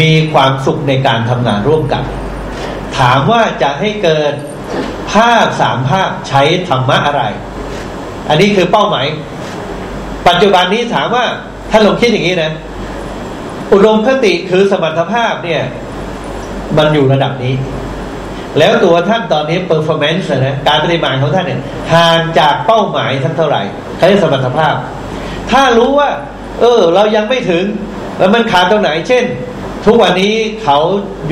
มีความสุขในการทำงานร่วมกัน ถามว่าจะให้เกิดภาพสามภาพใช้ธรรมะอะไร อันนี้คือเป้าหมาย ปัจจุบันนี้ถามว่าท่านลองคิดอย่างนี้นะ อุดมคติคือสมรรถภาพเนี่ย มันอยู่ระดับนี้ แล้วตัวท่านตอนนี้ performance นะการปฏิบัติของท่านเนี่ยห่างจากเป้าหมายสักเท่าไหร่ใช้สมรรถภาพ ถ้ารู้ว่า เออ เรายังไม่ถึง แล้วมันขาดตรงไหน เช่น ทุกวันนี้เขา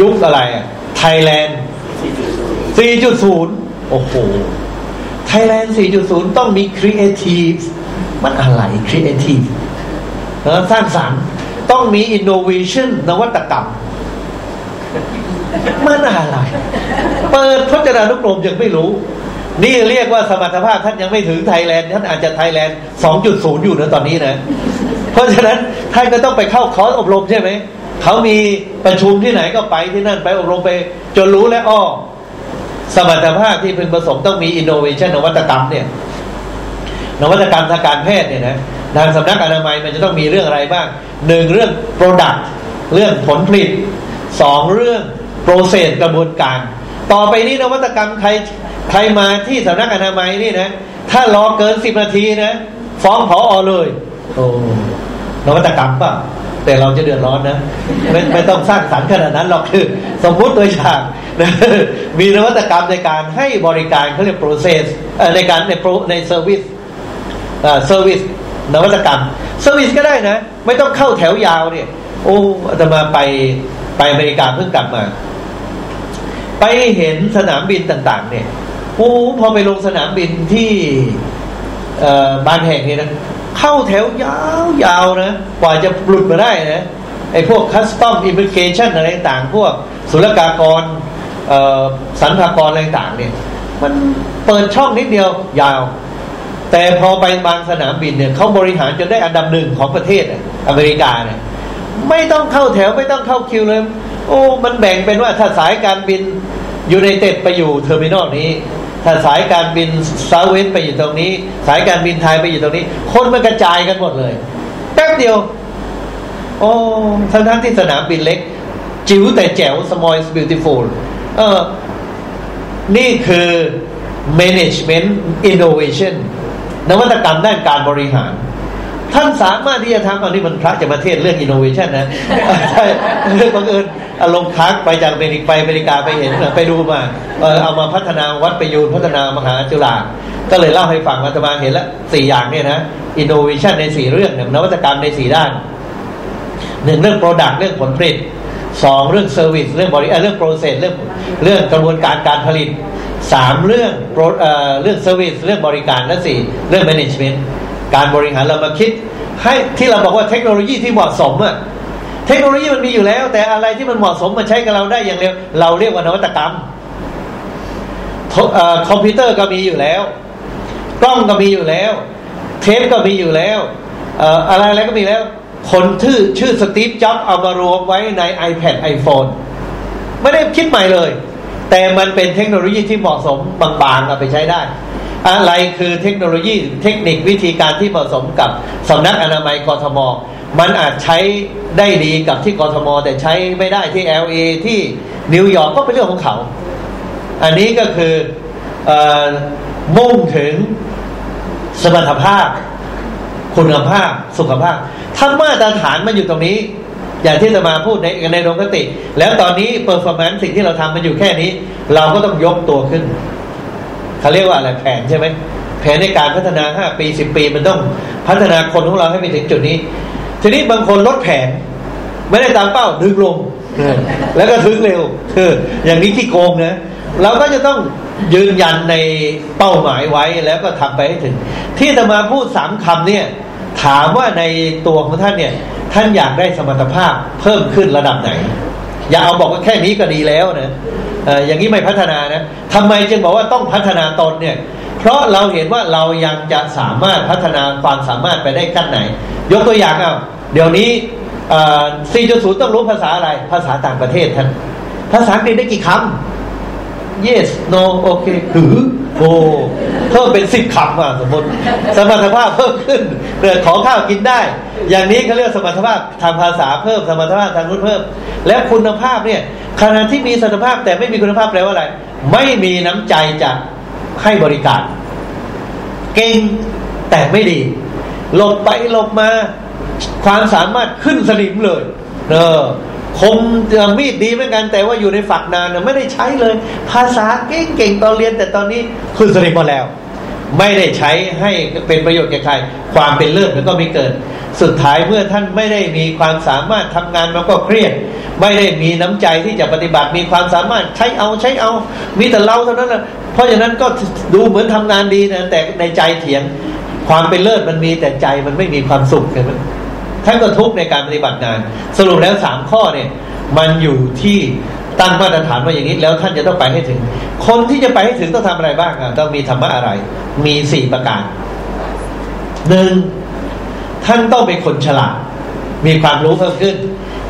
ยุคอะไรอะไทยแลนด์ 4.0 โอ้โหไทยแลนด์ 4.0 ต้องมีครีเอทีฟมันอะไรครีเอทีฟสร้างสรรค์ต้องมีอินโนเวชันนวัตกรรม มันอะไรเปิดพจนานุกรมยังไม่รู้ นี่เรียกว่าสมรรถภาพท่านยังไม่ถึงไทยแลนด์ท่านอาจจะไทยแลนด์2.0 อยู่นะตอนนี้นะ เพราะฉะนั้นท่านก็ต้องไปเข้าคอร์สอบรมใช่ไหมเขามีประชุมที่ไหนก็ไปที่นั่นไปอบรมไป จนรู้แล้วอ้อสมรรถภาพที่พึงประสงค์ต้องมีอินโนเวชันนวัตกรรมเนี่ย นวัตกรรมทางการแพทย์เนี่ยนะทางสำนักอนามัยมันจะต้องมีเรื่องอะไรบ้างหนึ่งเรื่อง Product เรื่องผลผลิตสองเรื่อง โปรเซสกระบวนการ ต่อไปนี้นวัตกรรมใครใครมาที่สำนักอนามัยนี่นะ ถ้ารอเกินสิบนาทีนะ ฟ้องผออเลยโอ้นวัตกรรมป่ะแต่เราจะเดือดร้อนนะไม่ไม่ต้องสร้างสรรค์ขนาดนั้นหรอกคือ สมมุติตัวอย่างนะมีนวัตกรรมในการให้บริการเขาเรียก process ในการใน pro ใน service service นวัตกรรม service ก็ได้นะ ไม่ต้องเข้าแถวยาวเนี่ย โอ้อาตมาไปไปอเมริกาเพิ่งกลับมา ไปเห็นสนามบินต่าง ๆ เนี่ยโอ้พอไปลงสนามบินที่บางแห่งนี่นะเข้าแถวยาวๆนะกว่าจะหลุดมาได้นะไอ้พวก custom immigration อะไรต่างพวกศุลกากรสรรพากรอะไรต่างเนี่ย มันเปิดช่องนิดเดียวยาว แต่พอไปบางสนามบินเนี่ยเขาบริหารจนได้อันดับหนึ่งของประเทศอเมริกาเนี่ยไม่ต้องเข้าแถวไม่ต้องเข้าคิวเลย โอ้มันแบ่งเป็นว่าถ้าสายการบินยูไนเต็ดไปอยู่ terminal นี้ ถ้าสายการบินซาเวสไปอยู่ตรงนี้ สายการบินไทยไปอยู่ตรงนี้ คนมันกระจายกันหมดเลยแป๊บเดียว โอ้ทั้งทั้งที่สนามบินเล็ก จิ๋วแต่แจ๋ว small is beautiful เออนี่คือ management innovation นวัตกรรมด้านการบริหาร ท่านสามารถที่จะทำอันนี้มันพระจะมาเทศเรื่องอินโนเวชันนะ ใช่เรื่องบังเอิญ อารมณ์ค้างไปจากอเมริกไปอเมริกาไปเห็นไปดูมาเอามาพัฒนาวัดประยูนพัฒนามหาจุฬาก็เลยเล่าให้ฟังอาตมาเห็นแล้วสี่อย่างเนี่ยนะอินโนเวชันในสี่เรื่องนวัตกรรมในสี่ด้านหนึ่งเรื่อง product เรื่องผลผลิตสองเรื่อง service เรื่องบริเรื่อง process เรื่องเรื่องกระบวนการการผลิตสามเรื่องเรื่อง service เรื่องบริการและสี่เรื่อง management การบริหารเรามาคิดให้ที่เราบอกว่าเทคโนโลยีที่เหมาะสมอะ เทคโนโลยีมันมีอยู่แล้ว แต่อะไรที่มันเหมาะสมมาใช้กับเราได้อย่างเร็ว เราเรียกว่านวัตกรรมคอมพิวเตอร์ก็มีอยู่แล้ว กล้องก็มีอยู่แล้ว เทปก็มีอยู่แล้วอะไรอะไรก็มีแล้ว คนชื่อชื่อสตีฟจ็อบเอามารวมไว้ใน iPad iPhone ไม่ได้คิดใหม่เลย แต่มันเป็นเทคโนโลยีที่เหมาะสมบางๆเอาไปใช้ได้ อะไรคือเทคโนโลยีเทคนิควิธีการที่เหมาะสมกับสำนักอนามัยกรทม มันอาจใช้ได้ดีกับที่กรทม แต่ใช้ไม่ได้ที่ LA ที่นิวยอร์กก็เป็นเรื่องของเขา อันนี้ก็คืออมุ่งถึงสมรรถภาพ คุณภาพ สุขภาพ ถ้ามาตรฐานมันอยู่ตรงนี้ อย่างที่จะมาพูดในในโรงกติ แล้วตอนนี้ performance สิ่งที่เราทำมันอยู่แค่นี้ เราก็ต้องยกตัวขึ้นเขาเรียกว่าอะไรแผนใช่ไหมแผนในการพัฒนาห้าปีสิบปีมันต้องพัฒนาคนของเราให้ไปถึงจุดนี้ ทีนี้บางคนลดแผน ไม่ได้ตามเป้าดึงลงแล้วก็ถึงเร็วคืออย่างนี้ที่โกงนะเราก็จะต้องยืนยันในเป้าหมายไว้แล้วก็ทำไปให้ถึง ที่จะมาพูดสามคำเนี่ย ถามว่าในตัวของท่านเนี่ย ท่านอยากได้สมรรถภาพเพิ่มขึ้นระดับไหน อย่าเอาบอกว่าแค่นี้ก็ดีแล้วนะอย่างนี้ไม่พัฒนานะทำไมจึงบอกว่าต้องพัฒนาตนเนี่ย เพราะเราเห็นว่าเรายังจะสามารถพัฒนาความสามารถไปได้ขั้นไหน ยกตัวอย่างเอา เดี๋ยวนี้4.0 ต้องรู้ภาษาอะไร ภาษาต่างประเทศท่าน ภาษาอังกฤษได้กี่คำ yes no โอเคหือโอ้เพิ่มเป็นสิบคำอะสมมติ สมรรถภาพเพิ่มขึ้นเกิดของข้าวกินได้ อย่างนี้เขาเรียกสมรรถภาพทางภาษาเพิ่ม สมรรถภาพทางรุ่นเพิ่ม แล้วคุณภาพเนี่ยขณะที่มีสมรรถภาพแต่ไม่มีคุณภาพแปลว่าอะไร ไม่มีน้ำใจจะให้บริการ เก่งแต่ไม่ดีหลบไปหลบมา ความสามารถขึ้นสนิมเลย เออคมมีดดีเหมือนกันแต่ว่าอยู่ในฝักนานไม่ได้ใช้เลย ภาษาเก่งๆตอนเรียน แต่ตอนนี้ขึ้นสนิมมาแล้ว ไม่ได้ใช้ให้เป็นประโยชน์แก่ใคร ความเป็นเลิศมันก็ไม่เกิด สุดท้ายเมื่อท่านไม่ได้มีความสามารถทำงานมันก็เครียด ไม่ได้มีน้ำใจที่จะปฏิบัติมีความสามารถใช้เอาใช้เอา มีแต่เราเท่านั้นนะเพราะฉะนั้นก็ดูเหมือนทำงานดีนะแต่ในใจเถียง ความเป็นเลิศมันมีแต่ใจมันไม่มีความสุขเห็นไหม ท่านก็ทุกในการปฏิบัติงาน สรุปแล้วสามข้อเนี่ยมันอยู่ที่ตั้งมาตรฐานว่าอย่างนี้แล้วท่านจะต้องไปให้ถึง คนที่จะไปให้ถึงต้องทำอะไรบ้างอะต้องมีธรรมะอะไร มีสี่ประการหนึ่งท่านต้องเป็นคนฉลาด มีความรู้เพิ่มขึ้น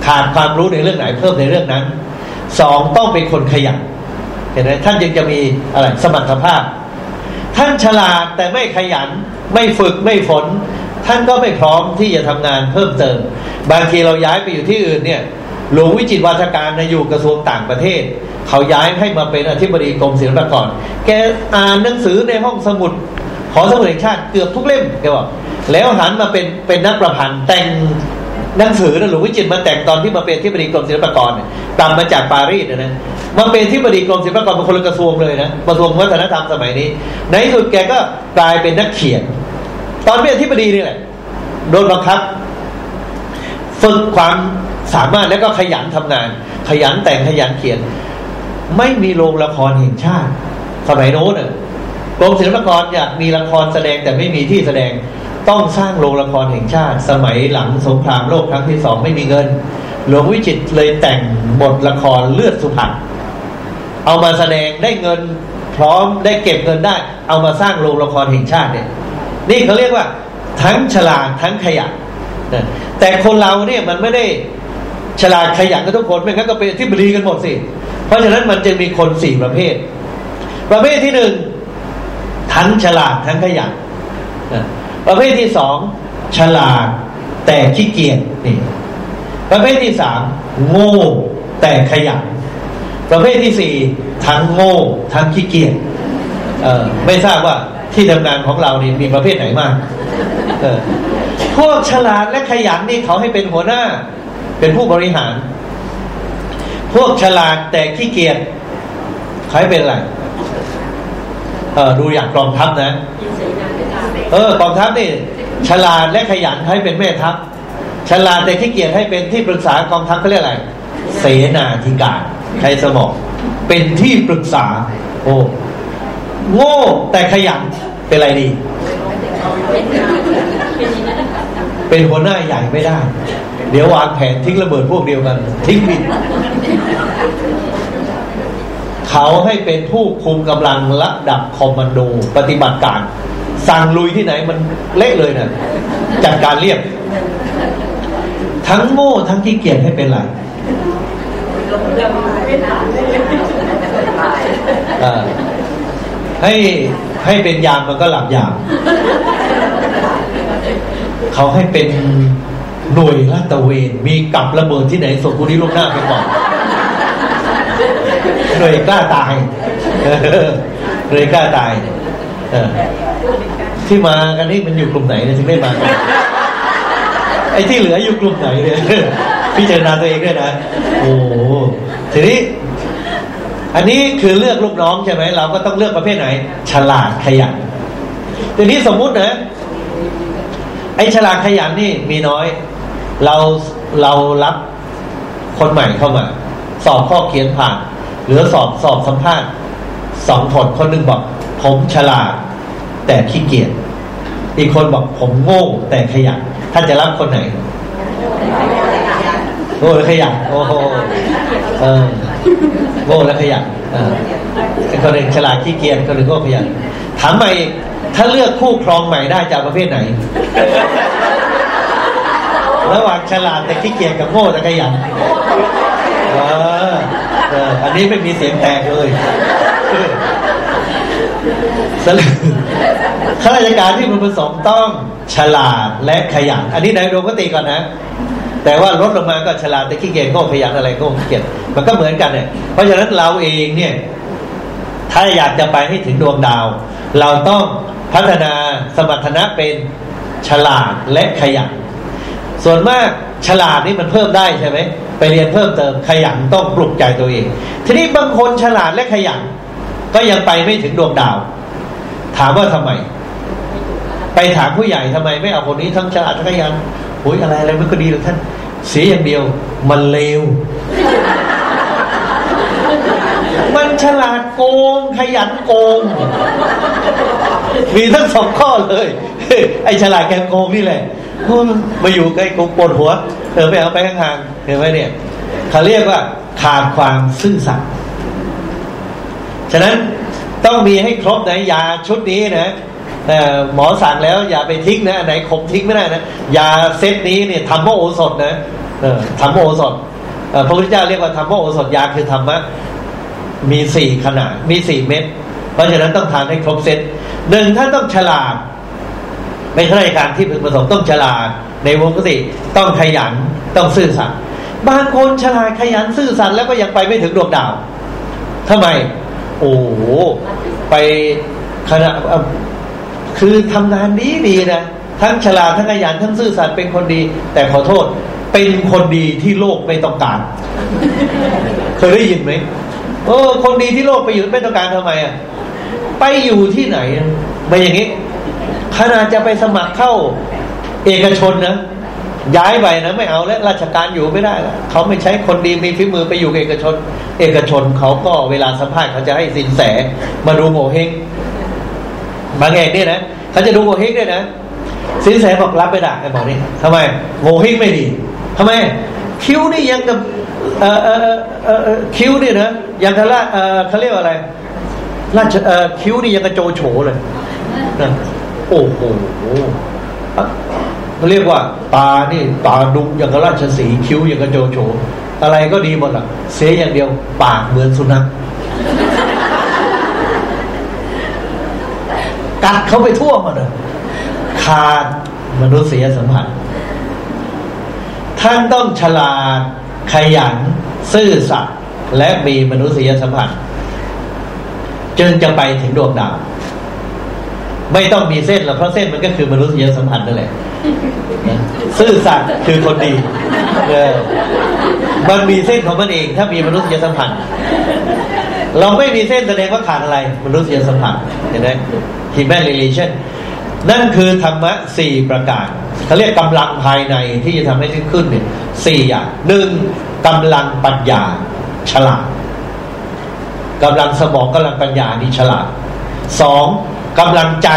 ขาดความรู้ในเรื่องไหนเพิ่มในเรื่องนั้นสองต้องเป็นคนขยันเห็นไหมท่านจึงจะมีอะไรสมรรถภาพ ท่านฉลาดแต่ไม่ขยัน ไม่ฝึกไม่ฝน ท่านก็ไม่พร้อมที่จะทำงานเพิ่มเติม บางทีเราย้ายไปอยู่ที่อื่นเนี่ยหลวงวิจิตวาทการนะอยู่กระทรวงต่างประเทศ เขาย้ายให้มาเป็นอธิบดีกรมศิลปากรแกอ่านหนังสือในห้องสมุดขอสมุดแห่งชาติเกือบทุกเล่มแกบอกแล้วหันมาเป็นเป็นนักประพันธ์แต่งหนังสือนะหลวงวิจิตมาแต่งตอนที่มาเป็นที่บดีกรมศิลปากรเนี่ยกลับมาจากปารีสนะนะมาเป็นที่บดีกรมศิลปากรเป็นคนละกระทรวงเลยนะกระทรวงวัฒนธรรมสมัยนี้ ในที่สุดแกก็กลายเป็นนักเขียน ตอนเป็นที่บดีนี่แหละโดนบังคับ ฝึกความสามารถแล้วก็ขยันทำงาน ขยันแต่งขยันเขียน ไม่มีโรงละครแห่งชาติ สมัยโน้นน่ะกรมศิลปากรอยากมีละครแสดงแต่ไม่มีที่แสดงต้องสร้างโรงละครแห่งชาติ สมัยหลังสงครามโลกครั้งที่สองไม่มีเงิน หลวงวิจิตเลยแต่งบทละครเลือดสุพรรณเอามาแสดงได้เงินพร้อมได้เก็บเงินได้ เอามาสร้างโรงละครแห่งชาติเนี่ย นี่เขาเรียกว่า ทั้งฉลาดทั้งขยันแต่คนเราเนี่ยมันไม่ได้ฉลาดขยันกันทุกคนไม่งั้นก็เป็นที่บรีกันหมดสิ เพราะฉะนั้นมันจะมีคนสี่ประเภท ประเภทที่หนึ่งทั้งฉลาดทั้งขยันประเภทที่สองฉลาดแต่ขี้เกียจนี่ประเภทที่สามโง่แต่ขยันประเภทที่สี่ทั้งโง่ทั้งขี้เกียจไม่ทราบว่า ที่ทำงานของเรานี่มีประเภทไหนมากเออพวกฉลาดและขยันนี่เขาให้เป็นหัวหน้า เป็นผู้บริหาร พวกฉลาดแต่ขี้เกียจเขาให้เป็นอะไรเออดูอย่างกองทัพนะ เออกองทัพนี่ ฉลาดและขยันให้เป็นแม่ทัพ ฉลาดแต่ขี้เกียจให้เป็นที่ปรึกษากองทัพเขาเรียกอะไร เสนาธิการใช้สมองเป็นที่ปรึกษา โอ้ โง่แต่ขยันเป็นอะไรดี เป็นหัวหน้าใหญ่ไม่ได้ เดี๋ยววางแผนทิ้งระเบิดพวกเดียวกันทิ้งผิดเขาให้เป็นผู้คุมกำลังระดับคอมมานโด ปฏิบัติการ สั่งลุยที่ไหนมันเละเลยนะจัดการเรียบ ทั้งโง่ทั้งขี้เกียจให้เป็นไรอ่า ให้ให้เป็นยามมันก็หลับยามเขาให้เป็นหน่วยลาดตะเวนมีกับระเบิดที่ไหนส่งคนนี้ลูกหน้าไปก่อนหน่วยกล้าตายหน่วยกล้าตายที่มากันนี่มันอยู่กลุ่มไหนเนี่ยถึงได้มาไอ้ที่เหลืออยู่กลุ่มไหนเนี่ยพิจารณาตัวเองด้วยนะ โอ้ทีนี้ อันนี้คือเลือกลูกน้องใช่ไหมเราก็ต้องเลือกประเภทไหน ฉลาดขยันทีนี้สมมุตินะไอ้ฉลาดขยันนี่มีน้อย เราเรารับคนใหม่เข้ามา สอบข้อเขียนผ่าน หรือสอบสอบสัมภาษณ์สองคนคนหนึ่งบอก ผมฉลาด แต่ขี้เกียจอีกคนบอกผมโง่แต่ขยันท่านจะรับคนไหนโง่และขยันโอ้โหเออ โง่และขยันเออคนหนึ่งฉลาดขี้เกียจคนหนึ่งโง่ขยันถามใหม่ถ้าเลือกคู่ครองใหม่ได้จากประเภทไหน ระหว่างฉลาดแต่ขี้เกียจกับโง่แต่ขยันเอออันนี้ไม่มีเสียงแตกเลยสรุปข้าราชการที่มันผสมต้องฉลาดและขยัน อันนี้ในโดปกติก่อนนะ แต่ว่าลดลงมาก็ฉลาดแต่ขี้เกียจก็ขยันอะไรก็ขี้เกียจมันก็เหมือนกันเนี่ยเพราะฉะนั้นเราเองเนี่ยถ้าอยากจะไปให้ถึงดวงดาว เราต้องพัฒนาสมรรถนะเป็นฉลาดและขยันส่วนมากฉลาดนี่มันเพิ่มได้ใช่ไหมไปเรียนเพิ่มเติมขยันต้องปลุกใจตัวเอง ทีนี้บางคนฉลาดและขยันก็ยังไปไม่ถึงดวงดาว ถามว่าทำไม ไปถามผู้ใหญ่ทำไมไม่เอาคนนี้ทั้งฉลาดทั้งขยันโอ้ยอะไรอะไรมันก็ดีหรอกท่าน เสียอย่างเดียว มันเลว มันฉลาดโกง ขยันโกง มีทั้งสองข้อเลย ไอ้ฉลาดแกงโกงนี่แหละมาอยู่ใกล้กูปวดหัวเออไปเอาไปห่างๆเห็นไหมเนี่ยเขาเรียกว่าขาดความซื่อสัตย์ฉะนั้นต้องมีให้ครบนะยาชุดนี้นะหมอสั่งแล้วอย่าไปทิ้งนะไหนคมทิ้งไม่ได้นะยาเซตนี้เนี่ยทำโมโอสถนะ ทำโมโอสถพระพุทธเจ้าเรียกว่าทำโมโอสถยาคือธรรมะมีสี่ขนาดมีสี่เม็ดเพราะฉะนั้นต้องทานให้ครบเซตหนึ่งท่านต้องฉลาดไม่ใช่การที่พึงประสงค์ต้องฉลาด ในวงกติต้องขยันต้องซื่อสัตย์บางคนฉลาดขยันซื่อสัตย์แล้วก็ยังไปไม่ถึงดวงดาวทำไม โอ้โหไปขณะคือทำงานดีดีนะทั้งฉลาดทั้งขยันทั้งซื่อสัตย์เป็นคนดี แต่ขอโทษ เป็นคนดีที่โลกไม่ต้องการ เคยได้ยินไหมเออ คนดีที่โลกไปอยู่ไม่ต้องการทำไมอะไปอยู่ที่ไหนไม่อย่างนี้ขนาดจะไปสมัครเข้าเอกชนนะย้ายไปนะไม่เอาแล้วราชการอยู่ไม่ได้แล้วเขาไม่ใช้คนดีมีฝีมือไปอยู่เอกชน เอกชนเขาก็เวลาสัมภาษณ์เขาจะให้สินแสมาดูโงเฮงบางแห่งเนี่ยนะเขาจะดูโงเฮงด้วยนะสินแสบอกรับไปด่าไอ้บอกนี่ทำไมโงเฮงไม่ดี ทำไม คิ้วนี่ยังกับเออเออเออคิ้วนี่นะยังกับละเออเขาเรียกว่าอะไรราชเออคิ้วนี่ยังกับโจโฉเลยนะโอ้โหเขาเรียกว่า ตานี่ตาดุอย่างกับราชสีคิ้วอย่างกับโจโฉอะไรก็ดีหมดอะ เสียอย่างเดียว ปากเหมือนสุนัขกัดเขาไปทั่วหมดเลยขาดมนุษยสัมพันธ์ ท่านต้องฉลาด ขยัน ซื่อสัตย์และมีมนุษยสัมพันธ์ จึงจะไปถึงดวงดาว ไม่ต้องมีเส้นหรอกเพราะเส้นมันก็คือมนุษยสัมพันธ์นั่นแหละซื่อสัตย์คือคนดีเออมันมีเส้นของมันเอง ถ้ามีมนุษยสัมพันธ์ เราไม่มีเส้นแสดงว่าขาดอะไร มนุษยสัมพันธ์เห็นไหม human relation นั่นคือธรรมะสี่ประการ เขาเรียกกำลังภายในที่จะทำให้ขึ้นเนี่ยสี่อย่างหนึ่งกำลังปัญญาฉลาดกำลังสมองกำลังปัญญานี่ฉลาดสองกำลังใจ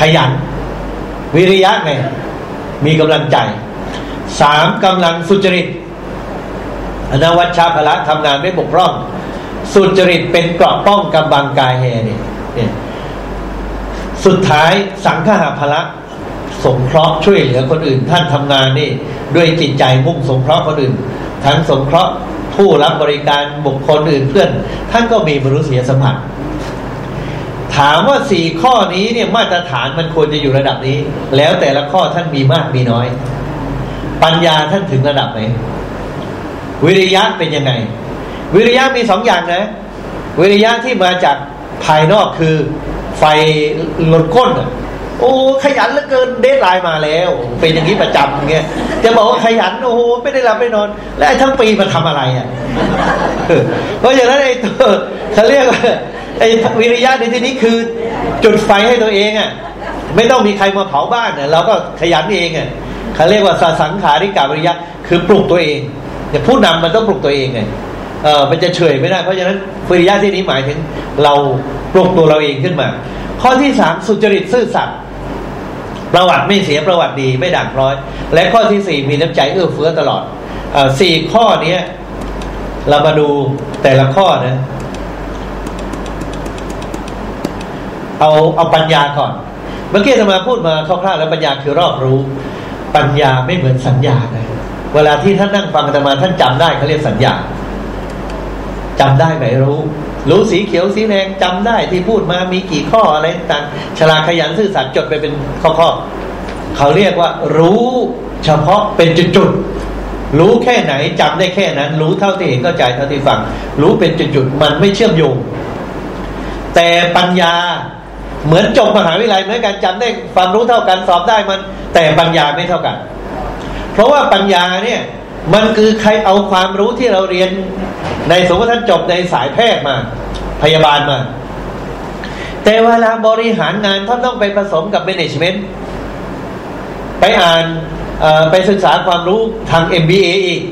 ขยัน วิริยะไงมีกำลังใจสามกำลังสุจริตอนวัชชาภละทำงานไม่บกพร่อง สุจริตเป็นเกราะป้องกำบังกายแห่เนี่ยสุดท้ายสังฆาภละ สงเคราะห์ช่วยเหลือคนอื่น ท่านทำงานนี่ด้วยจิตใจมุ่งสงเคราะห์คนอื่น ทั้งสงเคราะห์ผู้รับบริการบุคคลอื่นเพื่อน ท่านก็มีมนุษยสัมพันธ์ถามว่าสี่ข้อนี้เนี่ยมาตรฐานมันควรจะอยู่ระดับนี้ แล้วแต่ละข้อท่านมีมากมีน้อย ปัญญาท่านถึงระดับไหนวิริยะเป็นยังไง วิริยะมีสองอย่างนะ วิริยะที่มาจากภายนอกคือไฟลดก้นอะ โอ้ขยันเหลือเกิน deadline มาแล้ว เป็นอย่างนี้ประจำเงี้ยจะบอกว่าขยันโอ้โหไม่ได้รับไม่นอน และทั้งปีมาทำอะไรอะเพราะฉะนั้นไอ้ตัวเขาเรียกว่าไอ้วิริยะในที่นี้คือจุดไฟให้ตัวเองอะไม่ต้องมีใครมาเผาบ้านเนี่ยเราก็ขยันเองอะเขาเรียกว่าสังขาริกาวิริยะคือปลุกตัวเองเนี่ยผู้นำมันต้องปลุกตัวเองไงเออมันจะเฉยไม่ได้ เพราะฉะนั้นวิริยะที่นี้หมายถึงเราปลุกตัวเราเองขึ้นมา ข้อที่สามสุจริตซื่อสัตย์ ประวัติไม่เสียประวัติดีไม่ด่างพร้อย และข้อที่สี่มีน้ำใจเอื้อเฟื้อตลอดอสี่ข้อนี้เรามาดูแต่ละข้อนะเอาเอาปัญญาก่อน เมื่อกี้จะมาพูดมาคร่าวๆแล้วปัญญาคือรอบรู้ ปัญญาไม่เหมือนสัญญาเลยเวลาที่ท่านนั่งฟังธรรมาท่านจำได้เขาเรียกสัญญาจำได้ไหมรู้ รู้สีเขียวสีแดงจำได้ที่พูดมามีกี่ข้ออะไรต่างฉลาดขยันซื่อสัตย์จดไปเป็นข้อๆเขาเรียกว่า รู้เฉพาะเป็นจุดๆรู้แค่ไหนจำได้แค่นั้น รู้เท่าที่เห็นเข้าใจเท่าที่ฟัง รู้เป็นจุดๆมันไม่เชื่อมโยง แต่ปัญญาเหมือนจบมหาวิทยาลัยเหมือนกันจำได้ความรู้เท่ากันสอบได้มัน แต่ปัญญาไม่เท่ากัน เพราะว่าปัญญาเนี่ย มันคือใครเอาความรู้ที่เราเรียนในสมมติท่านจบในสายแพทย์มา พยาบาลมา แต่เวลาบริหารงานท่านต้องไปผสมกับ management ไปอ่านไปศึกษาความรู้ทาง MBA อีก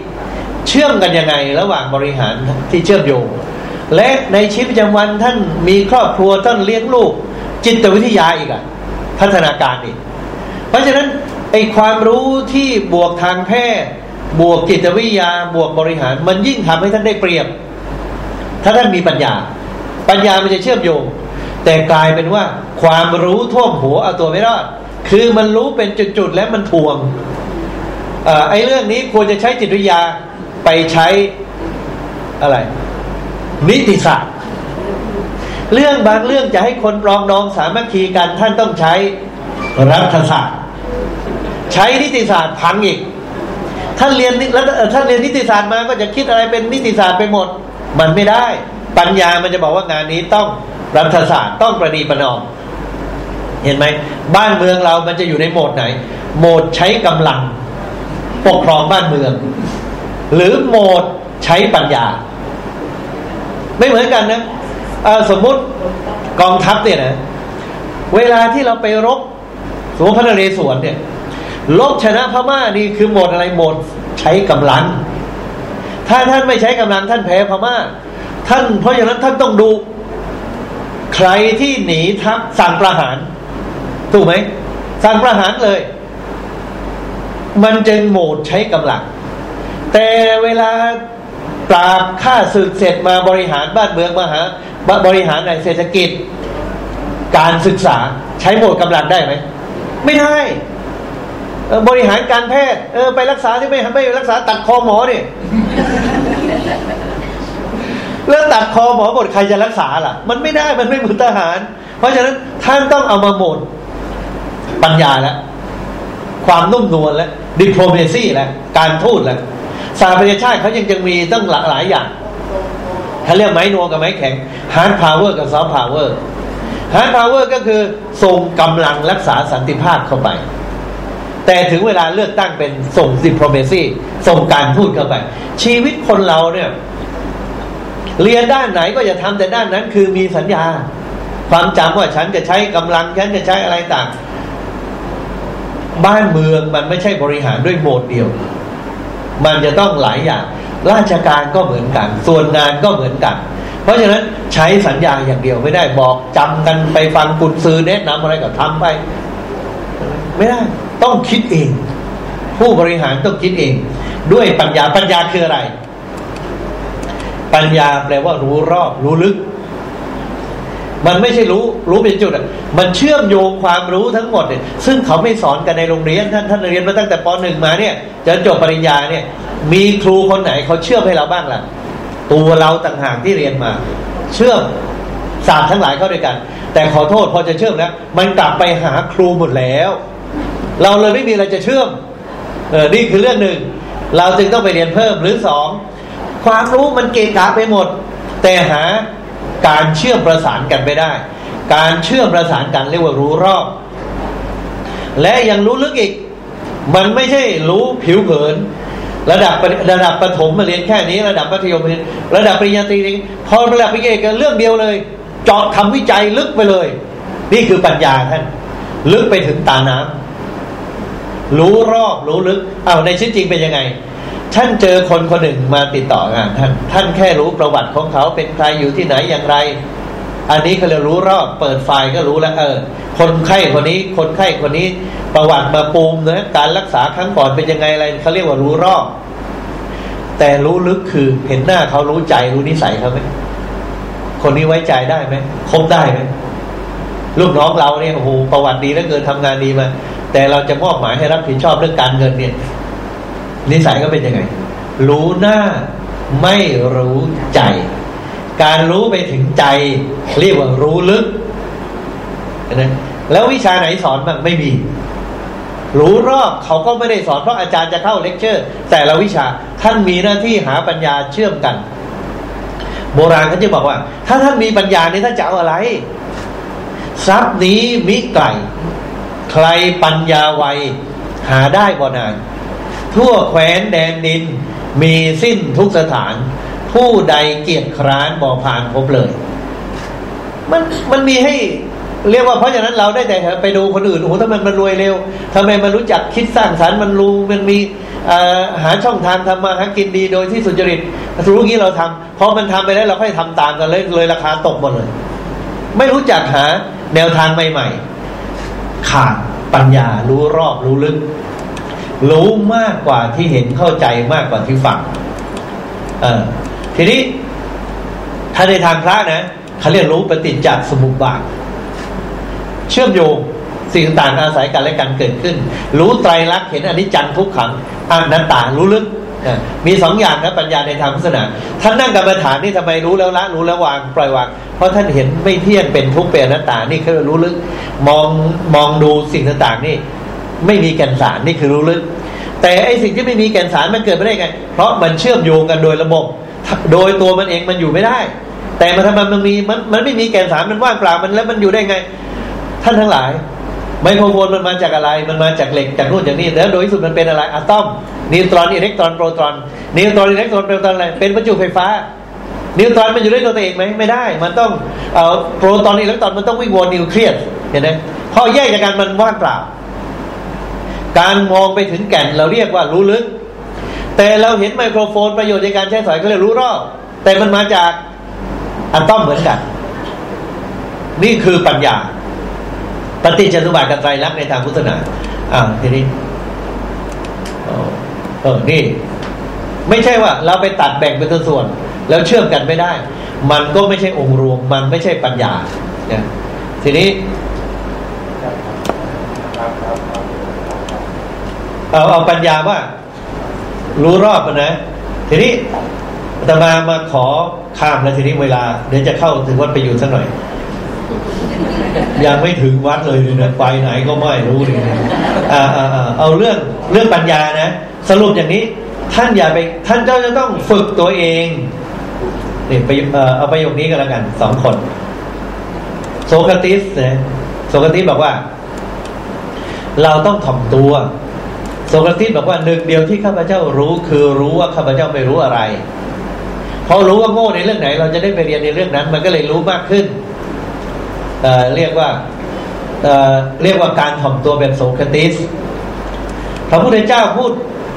เชื่อมกันยังไงระหว่างบริหารที่เชื่อมโยงและในชีวิตประจำวันท่านมีครอบครัวท่านเลี้ยงลูก จิตวิทยาอีกอะพัฒนาการอีก เพราะฉะนั้นไอความรู้ที่บวกทางแพทย์ บวกจิตวิทยาบวกบริหาร มันยิ่งทำให้ท่านได้เปรียบ ถ้าท่านมีปัญญา ปัญญามันจะเชื่อมโยง แต่กลายเป็นว่า ความรู้ท่วมหัวเอาตัวไม่รอดคือมันรู้เป็นจุดๆแล้วมันทวงอไอ้เรื่องนี้ควรจะใช้จิตวิทยาไปใช้อะไร นิติศาสตร์เรื่องบางเรื่องจะให้คนปรองดองสามัคคีกันท่านต้องใช้รัฐศาสตร์ ใช้นิติศาสตร์พังอีก ท่านเรียนแล้วท่านเรียนนิติศาสตร์มาก็จะคิดอะไรเป็นนิติศาสตร์ไปหมด มันไม่ได้ ปัญญามันจะบอกว่างานนี้ต้องรัฐศาสตร์ต้องประนีประนอมเห็นไหมบ้านเมืองเรามันจะอยู่ในโหมดไหน โหมดใช้กำลัง ปกครองบ้านเมือง หรือโหมดใช้ปัญญา ไม่เหมือนกันนะสมมุติกองทัพเนี่ยนะ เวลาที่เราไปรบสมมติพระนเรศวรเนี่ย ลบชนะพม่านี่คือหมดอะไรหมดใช้กำลัง ถ้าท่านไม่ใช้กำลังท่านแพ้พม่า ท่านเพราะอย่างนั้นท่านต้องดู ใครที่หนีทัพสั่งประหาร ถูกไหมสั่งประหารเลย มันจึงโหมดใช้กำลัง แต่เวลาปราบฆ่าศึกเสร็จมาบริหารบ้านเมืองมาหาบริหารในเศรษฐกิจ การศึกษาใช้โหมดกำลังได้ไหม ไม่ได้ บริหารการแพทย์เออไปรักษาที่ไม่ไม่รักษาตัดคอหมอเนี่ยแล้วตัดคอหมอหมดใครจะรักษาล่ะ มันไม่ได้มันไม่เหมือนทหาร เพราะฉะนั้นท่านต้องเอามาหมดปัญญาแล้วความนุ่มนวลแล้ว diplomacy แล้วการทูตแล้วสหประชาชาติเขายังยังมีตั้งหลากหลายอย่างเขาเรียกไม้นวมกับไม้แข็ง hard power กับ soft power hard power ก็คือส่งกำลังรักษาสันติภาพเข้าไป แต่ถึงเวลาเลือกตั้งเป็นส่ง diplomacy ส่งการพูดเข้าไป ชีวิตคนเราเนี่ย เรียนด้านไหนก็จะทำแต่ด้านนั้น คือมีสัญญา ความจำว่าฉันจะใช้กำลังฉันจะใช้อะไรต่าง บ้านเมืองมันไม่ใช่บริหารด้วยโหมดเดียว มันจะต้องหลายอย่าง ราชการก็เหมือนกัน ส่วนงานก็เหมือนกัน เพราะฉะนั้นใช้สัญญาอย่างเดียวไม่ได้บอกจำกันไปฟังกุญซื้อแนะนำอะไรก็ทำไป ไม่ได้ ต้องคิดเอง ผู้บริหารต้องคิดเอง ด้วยปัญญาปัญญาคืออะไร ปัญญาแปลว่ารู้รอบ รู้ลึก มันไม่ใช่รู้ รู้เป็นจุดอะมันเชื่อมโยงความรู้ทั้งหมดเนี่ยซึ่งเขาไม่สอนกันในโรงเรียนท่านท่านเรียนมาตั้งแต่ปหนึ่งมาเนี่ยจนจบปริญญาเนี่ย มีครูคนไหนเขาเชื่อมให้เราบ้างล่ะ ตัวเราต่างหากที่เรียนมา เชื่อมศาสตร์ทั้งหลายเข้าด้วยกัน แต่ขอโทษพอจะเชื่อมแล้วมันกลับไปหาครูหมดแล้ว เราเลยไม่มีอะไรจะเชื่อมเออนี่คือเรื่องหนึ่ง เราจึงต้องไปเรียนเพิ่มหรือสองความรู้มันเกะกะไปหมด แต่หาการเชื่อมประสานกันไม่ได้ การเชื่อมประสานกันเรียกว่ารู้รอบ และยังรู้ลึกอีก มันไม่ใช่รู้ผิวเผิน ระดับระดับประถมมาเรียนแค่นี้ ระดับมัธยมเรียนระดับปริญญาตรีพอระดับปริญญาเอกเรื่องเดียวเลย เจาะทำวิจัยลึกไปเลย นี่คือปัญญาท่าน ลึกไปถึงตาน้ำ รู้รอบรู้ลึกเอาในชีวิตจริงเป็นยังไง ท่านเจอคนคนหนึ่งมาติดต่องานท่าน ท่านแค่รู้ประวัติของเขาเป็นใครอยู่ที่ไหนอย่างไร อันนี้เขาเรียกรู้รอบเปิดไฟล์ก็รู้แล้วเออ คนไข้คนนี้ คนไข้คนนี้ ประวัติมาปูมเนะการรักษาครั้งก่อนเป็นยังไงอะไรเขาเรียกว่ารู้รอบแต่รู้ลึกคือเห็นหน้าเขารู้ใจรู้นิสัยเขาไหมคนนี้ไว้ใจได้ไหมคบได้ไหมลูกน้องเราเนี่ยโอ้โหประวัติดีเหลือเกินทำงานดีมา แต่เราจะมอบหมายให้รับผิดชอบเรื่องการเงินเนี่ยนิสัยก็เป็นยังไง รู้หน้าไม่รู้ใจ การรู้ไปถึงใจเรียกว่ารู้ลึกนะแล้ววิชาไหนสอนบ้างไม่มี รู้รอบเขาก็ไม่ได้สอนเพราะอาจารย์จะเข้าเลคเชอร์ แต่ละวิชาท่านมีหน้าที่หาปัญญาเชื่อมกัน โบราณเขาจะบอกว่า ถ้าท่านมีปัญญานี่ท่านจะเอาอะไร ทรัพย์นี้มิไกล ใครปัญญาไวหาได้บ่นาน ทั่วแคว้นแดนดิน มีสิ้นทุกสถาน ผู้ใดเกียรติคร้านบ่ผ่านพบเลย มันมันมีให้เรียกว่าเพราะฉะนั้นเราได้แต่ไปดูคนอื่นโอ้โหทำไมมันรวยเร็วทำไมมันรู้จักคิดสร้างสรรค์มันรู้มันมีหาช่องทางทำมาหากินดีโดยที่สุจริตรู้งี้เราทำพอมันทำไปแล้วเราค่อยทำตามกันเลยเลยราคาตกหมดเลย ไม่รู้จักหาแนวทางใหม่ ๆ ขาดปัญญารู้รอบรู้ลึก รู้มากกว่าที่เห็นเข้าใจมากกว่าที่ฟังเออทีนี้ ถ้าในทางพระนะเขาเรียกรู้ปฏิจจสมุปบาทเชื่อมโยงสิ่งต่างอาศัยกันและกันเกิดขึ้น รู้ไตรลักษณ์เห็นอนิจจังทุกขังอนัตตารู้ลึก มีสองอย่างนะปัญญาในทางพุทธศาสนาท่านนั่งกรรมฐานนี่ทำไมรู้แล้วละรู้แล้ววางปล่อยวาง เพราะท่านเห็นไม่เที่ยงเป็นทุกข์เป็นอนัตตานี่คือรู้ลึกมองมองดูสิ่งต่างๆนี่ ไม่มีแก่นสารนี่คือรู้ลึก แต่ไอสิ่งที่ไม่มีแก่นสารมันเกิดไม่ได้ไงเพราะมันเชื่อมโยงกันโดยระบบ โดยตัวมันเองมันอยู่ไม่ได้ แต่มันทำไมมันมีมันมันไม่มีแก่นสารมันว่างเปล่ามันแล้วมันอยู่ได้ไง ท่านทั้งหลาย ไมโครโฟนมันมาจากอะไร มันมาจากเหล็กจากนู่นจากนี่แล้วโดยที่สุดมันเป็นอะไรอะตอมนิวตรอนอิเล็กตรอนโปรตอนนิวตรอนอิเล็กตรอนโปรตอนอะไรเป็นประจุไฟฟ้า นิวตรอนมันอยู่ด้วยตัวเองไหมไม่ได้ มันต้องเอ่อโปรตอนอิเล็กตรอนมันต้องวิ่งวนนิวเคลียสเห็นไหมพอแยกจากกันมันว่างเปล่า การมองไปถึงแก่นเราเรียกว่ารู้ลึกแต่เราเห็นไมโครโฟนประโยชน์ในการใช้สอยก็เลยรู้รอบแต่มันมาจากอะตอมเหมือนกัน นี่คือปัญญา ปฏิจจสมุปบาทกับไตรลักษณ์ในทางพุทธศาสนาอ่าทีนี้เออนี่ ไม่ใช่ว่า เราไปตัดแบ่งเป็นตัวส่วน แล้วเชื่อมกันไม่ได้ มันก็ไม่ใช่องค์รวม มันไม่ใช่ปัญญาเนี่ยทีนี้เอาเอาปัญญาว่า รู้รอบนะ ทีนี้ตมามาขอข้ามแล้วทีนี้เวลา เดี๋ยวจะเข้าถึงวัดไปอยู่สักหน่อย ยังไม่ถึงวัดเลยนะไปไหนก็ไม่รู้เลยนะอ่าอ่าเอาเรื่องเรื่องปัญญานะ สรุปอย่างนี้ ท่านอย่าไป ท่านเจ้าจะต้องฝึกตัวเองนี่ไปเอาประโยคนี้กันแล้วกันสองคน โซคติสเนะโซคติสบอกว่า เราต้องถ่อมตัว โซคติสบอกว่าหนึ่งเดียวที่ข้าพเจ้ารู้ คือรู้ว่าข้าพเจ้าไม่รู้อะไรพอรู้ว่าโง่ในเรื่องไหน เราจะได้ไปเรียนในเรื่องนั้น มันก็เลยรู้มากขึ้น เเรียกว่าเเรียกว่าการถ่อมตัวแบบโสคติสพระพุทธเจ้าพูด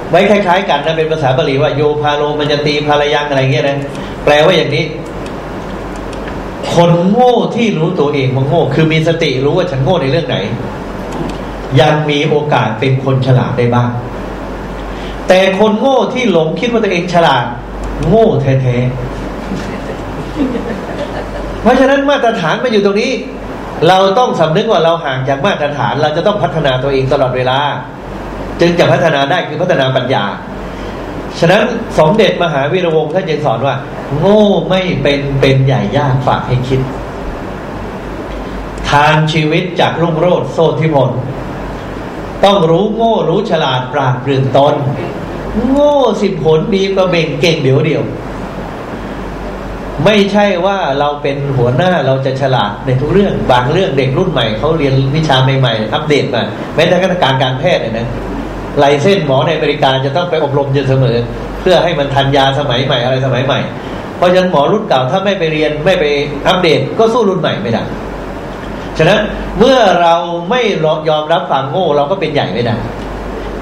ไว้คล้ายๆ กันนะเป็นภาษาบาลีว่าโยพาโลมันจะตีพาลยังอะไรเงี้ยนะแปลว่าอย่างนี้ คนโง่ที่รู้ตัวเองว่าโง่ คือมีสติรู้ว่าฉันโง่ในเรื่องไหน ยังมีโอกาสเป็นคนฉลาดได้บ้าง แต่คนโง่ที่หลงคิดว่าตัวเองฉลาด โง่แท้ๆ เพราะฉะนั้นมาตรฐานมาอยู่ตรงนี้ เราต้องสำนึกว่าเราห่างจากมาตรฐาน เราจะต้องพัฒนาตัวเองตลอดเวลา จึงจะพัฒนาได้คือพัฒนาปัญญา ฉะนั้นสมเด็จมหาวีระวงศ์ท่านจะสอนว่า โง่ไม่เป็นเป็นใหญ่ยากฝากให้คิด ทางชีวิตจากรุ่งโรจน์โซทิพลต้องรู้โง่รู้ฉลาดปราดเปรื่องตนโง่สิบผลดีกว่าเบ่งเก่งเดี๋ยวเดียว ไม่ใช่ว่าเราเป็นหัวหน้าเราจะฉลาดในทุกเรื่อง บางเรื่องเด็กรุ่นใหม่เขาเรียนวิชาใหม่ๆอัปเดตมาแม้แต่การการแพทย์เนี่ยนะไลเส้นหมอในอเมริกาจะต้องไปอบรมจนเสมอ เพื่อให้มันทันยาสมัยใหม่อะไรสมัยใหม่ เพราะฉะนั้นหมอรุ่นเก่าถ้าไม่ไปเรียนไม่ไปอัปเดตก็สู้รุ่นใหม่ไม่ได้ฉะนั้นเมื่อเราไม่ยอมรับความโง่ เราก็เป็นใหญ่ไม่ได้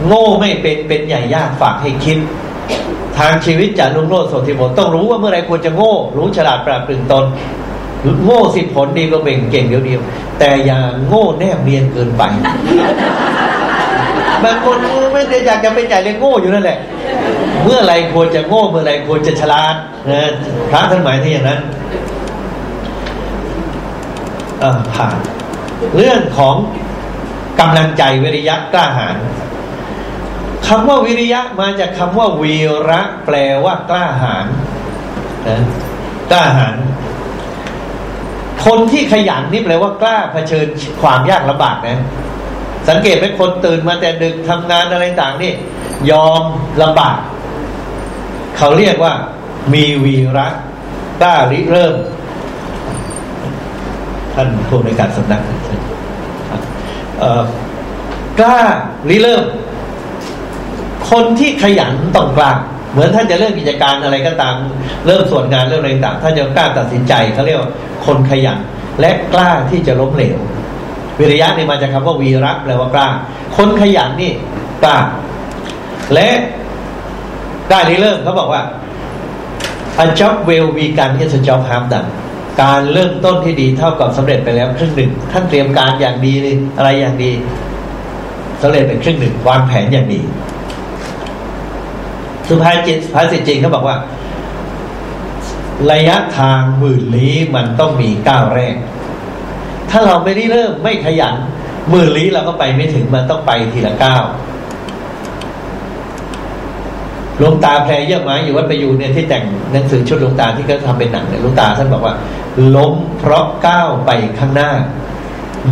โง่ไม่เป็นเป็นใหญ่ยากฝากให้คิด ทางชีวิตจากลุงโลดสธิผลต้องรู้ว่าเมื่อไรควรจะโง่ รู้ฉลาดปราบปรึงตน โง่สิผลดีก็เบ่งเก่งเดียวเดียว แต่อย่าโง่แนบเนียนเกินไปบางคนไม่ได้อยากจะเป็นใหญ่เลยโง่อยู่นั่นแหละ เมื่อไรควรจะโง่ เมื่อไรควรจะฉลาดนะพระท่านหมายที่อย่างนั้นผ่าน เรื่องของกำลังใจวิริยะกล้าหาญ คำว่าวิริยะมาจากคำว่าวีระแปลว่ากล้าหาญนะกล้าหาญคนที่ขยันนี่แปลว่ากล้าเผชิญความยากลำบากนะ สังเกตไหมคนตื่นมาแต่ดึกทำงานอะไรต่างนี่ ยอมลำบาก เขาเรียกว่า มีวีระกล้าริเริ่ม ท่านผู้ในการสำนักกล้าริเริ่ม คนที่ขยันต้องกล้าเหมือนท่านจะเริ่มกิจการอะไรก็ตาม เริ่มส่วนงานเริ่มอะไรต่างท่านจะกล้าตัดสินใจเขาเรียกว่าคนขยันและกล้าที่จะล้มเหลว วิริยะนี่มาจากคำว่าวีรักแปลว่ากล้า คนขยันนี่กล้า และกล้าที่เริ่มเขาบอกว่า a job well begun is a job half done การเริ่มต้นที่ดีเท่ากับสำเร็จไปแล้วครึ่งหนึ่งท่านเตรียมการอย่างดีเลยอะไรอย่างดีสำเร็จเป็นครึ่งหนึ่งวางแผนอย่างดี สุภาษิตภาษิตจริงเขาบอกว่า ระยะทางหมื่นลี้มันต้องมีก้าวแรก ถ้าเราไม่ได้เริ่มไม่ขยันหมือลี้เราก็ไปไม่ถึงมันต้องไปทีละก้าวหลวงตาแพรเยี่ยมไม้อยู่วัดประยูนเนี่ยที่แต่งหนังสือชุดหลวงตาที่เขาทำเป็นหนังเนี่ยหลวงตาท่านบอกว่า ล้มเพราะก้าวไปข้างหน้า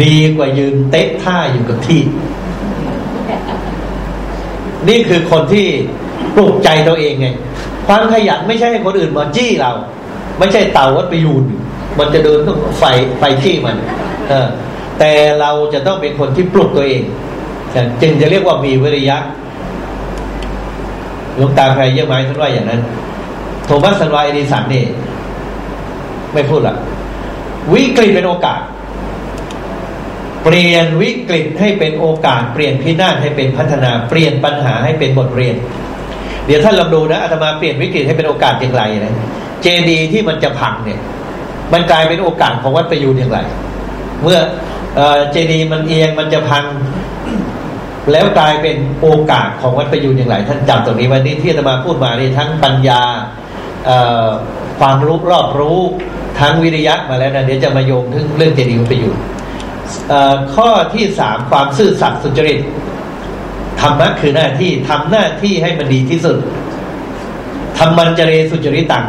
ดีกว่ายืนเต๊ะท่าอยู่กับที่ นี่คือคนที่ ปลุกใจตัวเองไง ความขยันไม่ใช่ให้คนอื่นมาจี้เรา ไม่ใช่เต่าวัดประยูน มันจะเดินต้องไฟไฟจี้มัน เออ แต่เราจะต้องเป็นคนที่ปลุกตัวเอง จึงจะเรียกว่ามีวิริยะหลวงตาใครเยอะไหมท่านว่าอย่างนั้น โทมัสสันวายอดิสันนี่ไม่พูดละวิกฤตเป็นโอกาส เปลี่ยนวิกฤตให้เป็นโอกาส เปลี่ยนพินาศให้เป็นพัฒนา เปลี่ยนปัญหาให้เป็นบทเรียน เดี๋ยวท่านลองดูนะอาตมาเปลี่ยนวิกฤตให้เป็นโอกาสอย่างไรนะเจดีที่มันจะพังเนี่ย มันกลายเป็นโอกาสของวัดประยูนอย่างไร เมื่อเจดีมันเอียงมันจะพัง แล้วกลายเป็นโอกาสของวัดประยูนอย่างไร ท่านจำตรงนี้ไว้นี่ที่จะมาพูดมานี่ทั้งปัญญาความรู้รอบรู้ทั้งวิริยะมาแล้วนะเดี๋ยวจะมาโยงถึงเรื่องเจดีย์วัดประยูนข้อที่สามความซื่อสัตย์สุจริต ธรรมะคือหน้าที่ทำหน้าที่ให้มันดีที่สุดทำมันเจเรสุจริตตัง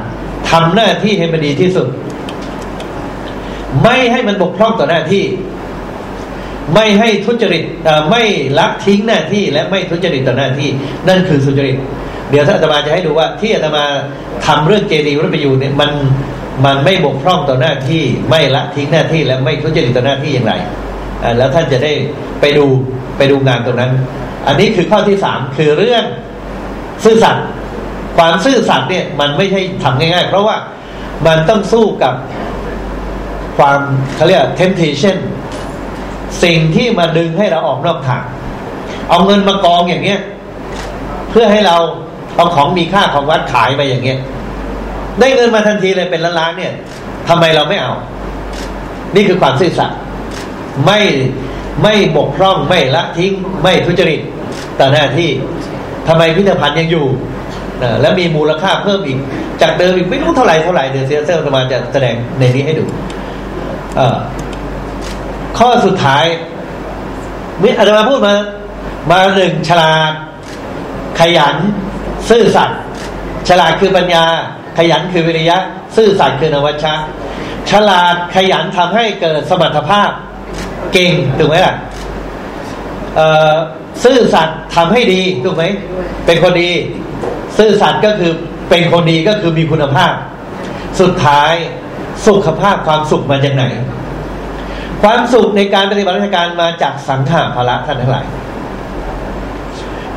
ทำหน้าที่ให้มันดีที่สุด ไม่ให้มันบกพร่องต่อหน้าที่ ไม่ให้ทุจริตไม่ละทิ้งหน้าที่และไม่ทุจริตต่อหน้าที่ นั่นคือสุจริต เดี๋ยวถ้านอาตมาจะให้ดูว่า ที่อาตมาทำเรื่องเจดีย์วัดประยูนเนี่ยมันมันไม่บกพร่องต่อหน้าที่ ไม่ละทิ้งหน้าที่และไม่ทุจริตต่อหน้าที่อย่างไรแล้วท่านจะได้ไปดูไปดูงานตรงนั้น อันนี้คือข้อที่สามคือเรื่องซื่อสัตย์ความซื่อสัตย์เนี่ยมันไม่ใช่ทำง่ายๆ เพราะว่ามันต้องสู้กับความเขาเรียก temptation สิ่งที่มาดึงให้เราออกนอกทาง เอาเงินมากองอย่างเงี้ย เพื่อให้เราเอาของมีค่าของวัดขายไปอย่างเงี้ย ได้เงินมาทันทีเลยเป็นล้านๆเนี่ยทำไมเราไม่เอา นี่คือความซื่อสัตย์ไม่ไม่บกพร่องไม่ละทิ้งไม่ทุจริต แต่หน้าที่ทำไมพิพิธภัณฑ์ยังอยู่แล้วมีมูลค่าเพิ่มอีก จากเดิมอีกไม่รู้เท่าไหร่เท่าไหร่เดี๋ยวเซียเซลมาจะแสดงในนี้ให้ดูข้อสุดท้ายมิอาจจะมาพูดมา มาหนึ่งฉลาด ขยัน ซื่อสัตย์ฉลาดคือปัญญา ขยันคือวิริยะ ซื่อสัตย์คือนวัชชะ ฉลาดขยันทำให้เกิดสมรรถภาพ เก่งถูกไหมล่ะ ซื่อสัตย์ทำให้ดีถูกไหมเป็นคนดี ซื่อสัตย์ก็คือเป็นคนดีก็คือมีคุณภาพ สุดท้ายสุขภาพความสุขมาจากไหน ความสุขในการปฏิบัติราชการมาจากสังคหพละท่านทั้งหลาย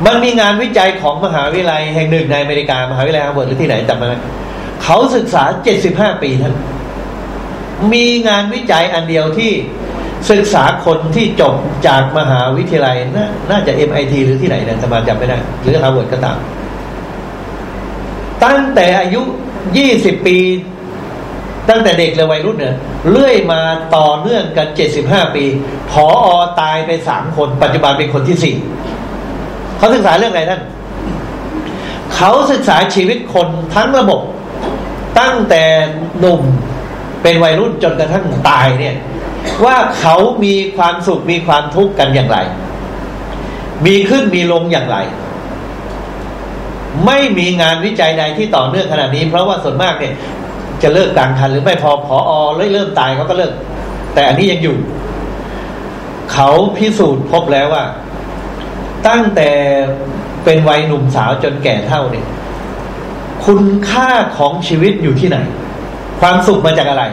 มันมีงานวิจัยของมหาวิทยาลัยแห่งหนึ่งในอเมริกามหาวิทยาลัยฮาร์วาร์ดหรือที่ไหนจำไม่ได้เขาศึกษาเจ็ดสิบห้าปีท่าน มีงานวิจัยอันเดียวที่ ศึกษาคนที่จบจากมหาวิทยาลัยนน่าจะ MIT หรือที่ไหนนะอาตมาจำไม่ได้ หรือฮาร์วาร์ดก็ตาม ตั้งแต่อายุยี่สิบปี ตั้งแต่เด็กเลยวัยรุ่นเนี่ยเลื่อยมาต่อเนื่องกันเจ็ดสิบห้าปีพออตายไปสามคน ปัจจุบันเป็นคนที่สี่เขาศึกษาเรื่องอะไรท่านเขาศึกษาชีวิตคนทั้งระบบ ตั้งแต่หนุ่มเป็นวัยรุ่นจนกระทั่งตายเนี่ย ว่าเขามีความสุขมีความทุกข์กันอย่างไร มีขึ้นมีลงอย่างไร ไม่มีงานวิจัยใดที่ต่อเนื่องขนาดนี้ เพราะว่าส่วนมากเนี่ย จะเลิกกลางคันหรือไม่พอพออเริ่มตายเขาก็เลิก แต่อันนี้ยังอยู่ เขาพิสูจน์พบแล้วว่า ตั้งแต่เป็นวัยหนุ่มสาวจนแก่เท่าเนี่ย คุณค่าของชีวิตอยู่ที่ไหน ความสุขมาจากอะไร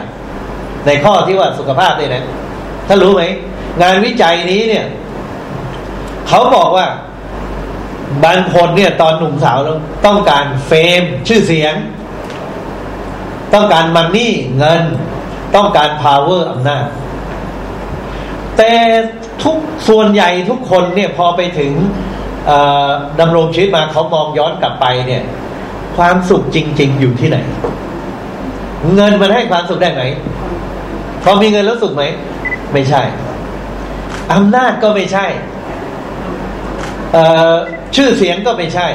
ในข้อที่ว่าสุขภาพเนี่ยนะถ้ารู้ไหม งานวิจัยนี้เนี่ยเขาบอกว่าบางคนเนี่ย ตอนหนุ่มสาวต้องการเฟมชื่อเสียง ต้องการมันนี่เงิน ต้องการ power อำนาจแต่ทุกส่วนใหญ่ทุกคนเนี่ยพอไปถึงดำรงชีวิตมาเขามองย้อนกลับไปเนี่ย ความสุขจริง ๆ อยู่ที่ไหน เงินมันให้ความสุขได้ไหม พอมีเงินแล้วสุขไหม ไม่ใช่อำนาจก็ไม่ใช่ชื่อเสียงก็ไม่ใช่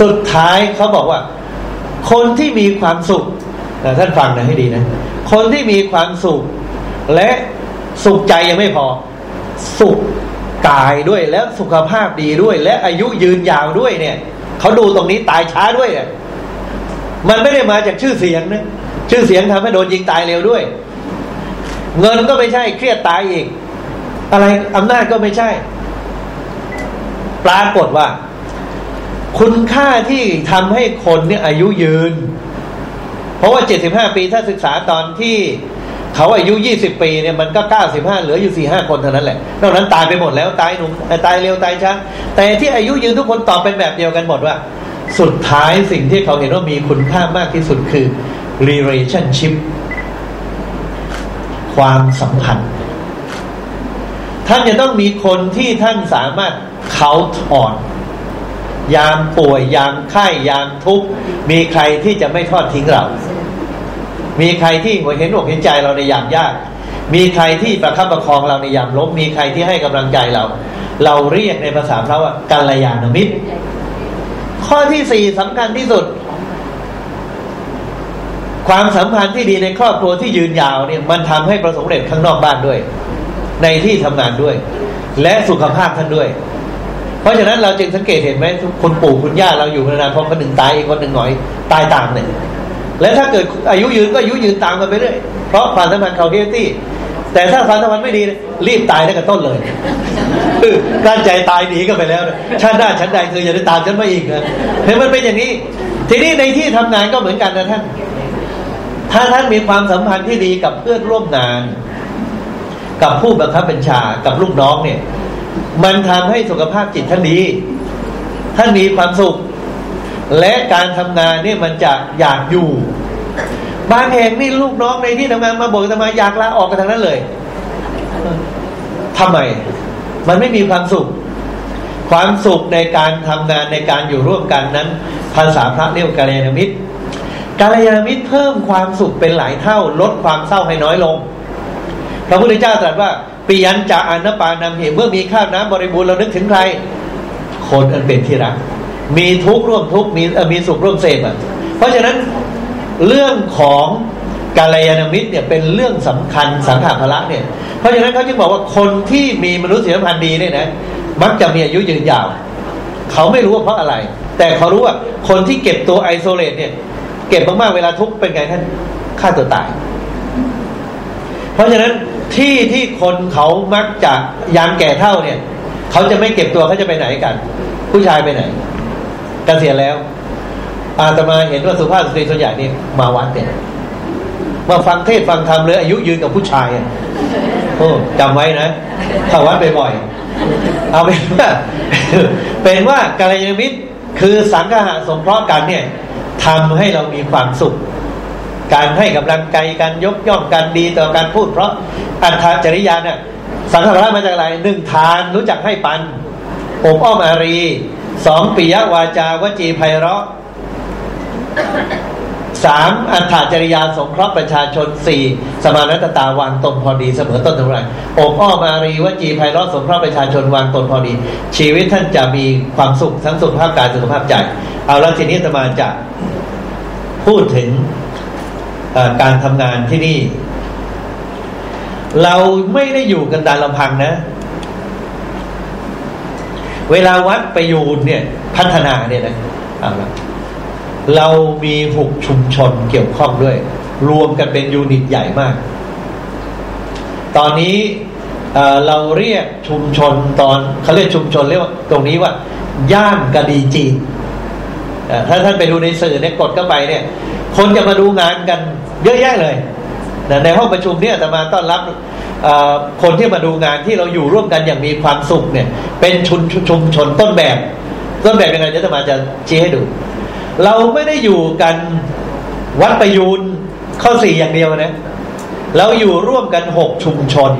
สุดท้ายเขาบอกว่า คนที่มีความสุขท่านฟังนะให้ดีนะ คนที่มีความสุข และสุขใจยังไม่พอ สุขกายด้วยแล้วสุขภาพดีด้วย และอายุยืนยาวด้วยเนี่ยเขาดูตรงนี้ตายช้าด้วยอะมันไม่ได้มาจากชื่อเสียงนะชื่อเสียงทำให้โดนยิงตายเร็วด้วย เงินก็ไม่ใช่เครียดตายอีก อะไรอำนาจก็ไม่ใช่ ปรากฏว่า คุณค่าที่ทำให้คนเนี่ยอายุยืน เพราะว่าเจ็ดสิบห้าปีถ้าศึกษาตอนที่เขาอายุยี่สิบปีเนี่ยมันก็เก้าสิบห้าเหลืออยู่สี่ห้าคนเท่านั้นแหละ นอกนั้นตายไปหมดแล้วตายหนุ่มตายเร็วตายช้าแต่ที่อายุยืนทุกคนตอบเป็นแบบเดียวกันหมดว่า สุดท้ายสิ่งที่เขาเห็นว่ามีคุณค่ามากที่สุดคือ relationship ความสัมพันธ์ ท่านจะต้องมีคนที่ท่านสามารถเขาถอน ยามป่วยยามไข้ยามทุกข์มีใครที่จะไม่ทอดทิ้งเรา มีใครที่หัวเห็นอกเห็นใจเราในยามยาก มีใครที่ประคับประคองเราในยามล้ม มีใครที่ให้กำลังใจเรา เราเรียกในภาษาพระว่ากัลยาณมิตร ข้อที่สี่สำคัญที่สุด ความสัมพันธ์ที่ดีในครอบครัวที่ยืนยาวเนี่ยมันทำให้ประสบเร็จข้างนอกบ้านด้วย ในที่ทำงานด้วย และสุขภาพท่านด้วย เพราะฉะนั้นเราจึงสังเกตเห็นไหมคุณปู่คุณย่าเราอยู่นานๆพอคนหนึ่งตายอีกคนหนึ่งหน่อย ตายตามเนี่ยและถ้าเกิดอายุยืนก็อายุยืนตามกันไปเรื่อยเพราะความสัมพันธ์เขาเฮลตี้แต่ถ้าความสัมพันธ์ไม่ดี รีบตายตั้งแต่ต้นเลยการใจตายหนีกันไปแล้วชาติหน้าชั้นใดเธออย่าได้ตามฉันมาอีกนะเห็นมันเป็นอย่างนี้ ทีนี้ในที่ทำงานก็เหมือนกันนะท่าน ถ้าท่านมีความสัมพันธ์ที่ดีกับเพื่อนร่วมงาน กับผู้บังคับบัญชากับลูกน้องเนี่ย มันทำให้สุขภาพจิตท่านดี ท่านมีความสุข และการทำงานเนี่ยมันจะอยากอยู่ บางแห่งนี่ลูกน้องในที่ทำงานมาบอกทำไมอยากลาออกกันทางนั้นเลยทำไม มันไม่มีความสุข ความสุขในการทำงานในการอยู่ร่วมกันนั้น ภาษาพระเรียกกาเลนมิตร กาลยามิตรเพิ่มความสุขเป็นหลายเท่า ลดความเศร้าให้น้อยลง พระพุทธเจ้าตรัสว่าปิยันจะอานปานำเหตุเมื่อมีข้าวน้ำบริบูรณ์เรานึกถึงใคร คนอันเป็นที่รัก มีทุกข์ร่วมทุกข์มีมีสุขร่วมเสพอะเพราะฉะนั้นเรื่องของกาลยานมิตรเนี่ยเป็นเรื่องสำคัญสังขารภละเนี่ย เพราะฉะนั้นเขาจึงบอกว่าคนที่มีมนุษยสัมพันธ์ดีเนี่ยนะมักจะมีอายุยืนยาว เขาไม่รู้ว่าเพราะอะไร แต่เขารู้ว่าคนที่เก็บตัวไอโซเลตเนี่ย เก็บมากๆเวลาทุกข์เป็นไงท่านฆ่าตัวตาย เพราะฉะนั้นที่ที่คนเขามักจะยามแก่เท่าเนี่ย เขาจะไม่เก็บตัวเขาจะไปไหนกัน ผู้ชายไปไหนกเกษียณแล้ว อาตมาเห็นว่าสุภาพสตรีส่วนใหญ่นี่มาวัดเนี่ยมาฟังเทศฟังธรรมเลยอายุยืนกับผู้ชายโอ้จำไว้นะเข้าวัดบ่อยๆเอาเป็นว่าเป็นว่าการยมิตรคือสังฆะสงเคราะห์กันเนี่ย ทำให้เรามีความสุข การให้กำลังใจการยกย่องการดีต่อการพูด เพราะอัตถจริยาเนี่ยสังฆะมาจากอะไรหนึ่งทานรู้จักให้ปันอบอ้อมอารีสองปิยวาจาวจีไพเราะ สามอัฏฐจริยาสงเคราะห์ประชาชนสี่สมานัตตาวางตนพอดีเสมอต้นเท่าไรอบอ้อมารีวจีไพเราะสงเคราะห์ประชาชนวางตนพอดี ชีวิตท่านจะมีความสุขทั้งสุขภาพกายสุขภาพใจ เอาแล้วทีนี้จะมาจะพูดถึงการทำงานที่นี่ เราไม่ได้อยู่กันดานลำพังนะ เวลาวัดไปยูนเนี่ยพัฒนาเนี่ยนะเอาละ เรามีหกชุมชนเกี่ยวข้องด้วย รวมกันเป็นยูนิตใหญ่มาก ตอนนี้เเราเรียกชุมชนตอนเขาเรียกชุมชนเรียกว่าตรงนี้ว่า ย่านกะดีจีนถ้าท่านไปดูในสื่อเนี่ยกดเข้าไปเนี่ย คนจะมาดูงานกันเยอะแยะเลยในห้องประชุมเนี่ยจะมาต้อนรับคนที่มาดูงานที่เราอยู่ร่วมกันอย่างมีความสุขเนี่ย เป็นชุมชุมชนต้นแบบ ต้นแบบยังไงจะมาจะชี้ให้ดู เราไม่ได้อยู่กันวัดประยูนข้อสี่อย่างเดียวนะ เราอยู่ร่วมกันหกชุมชน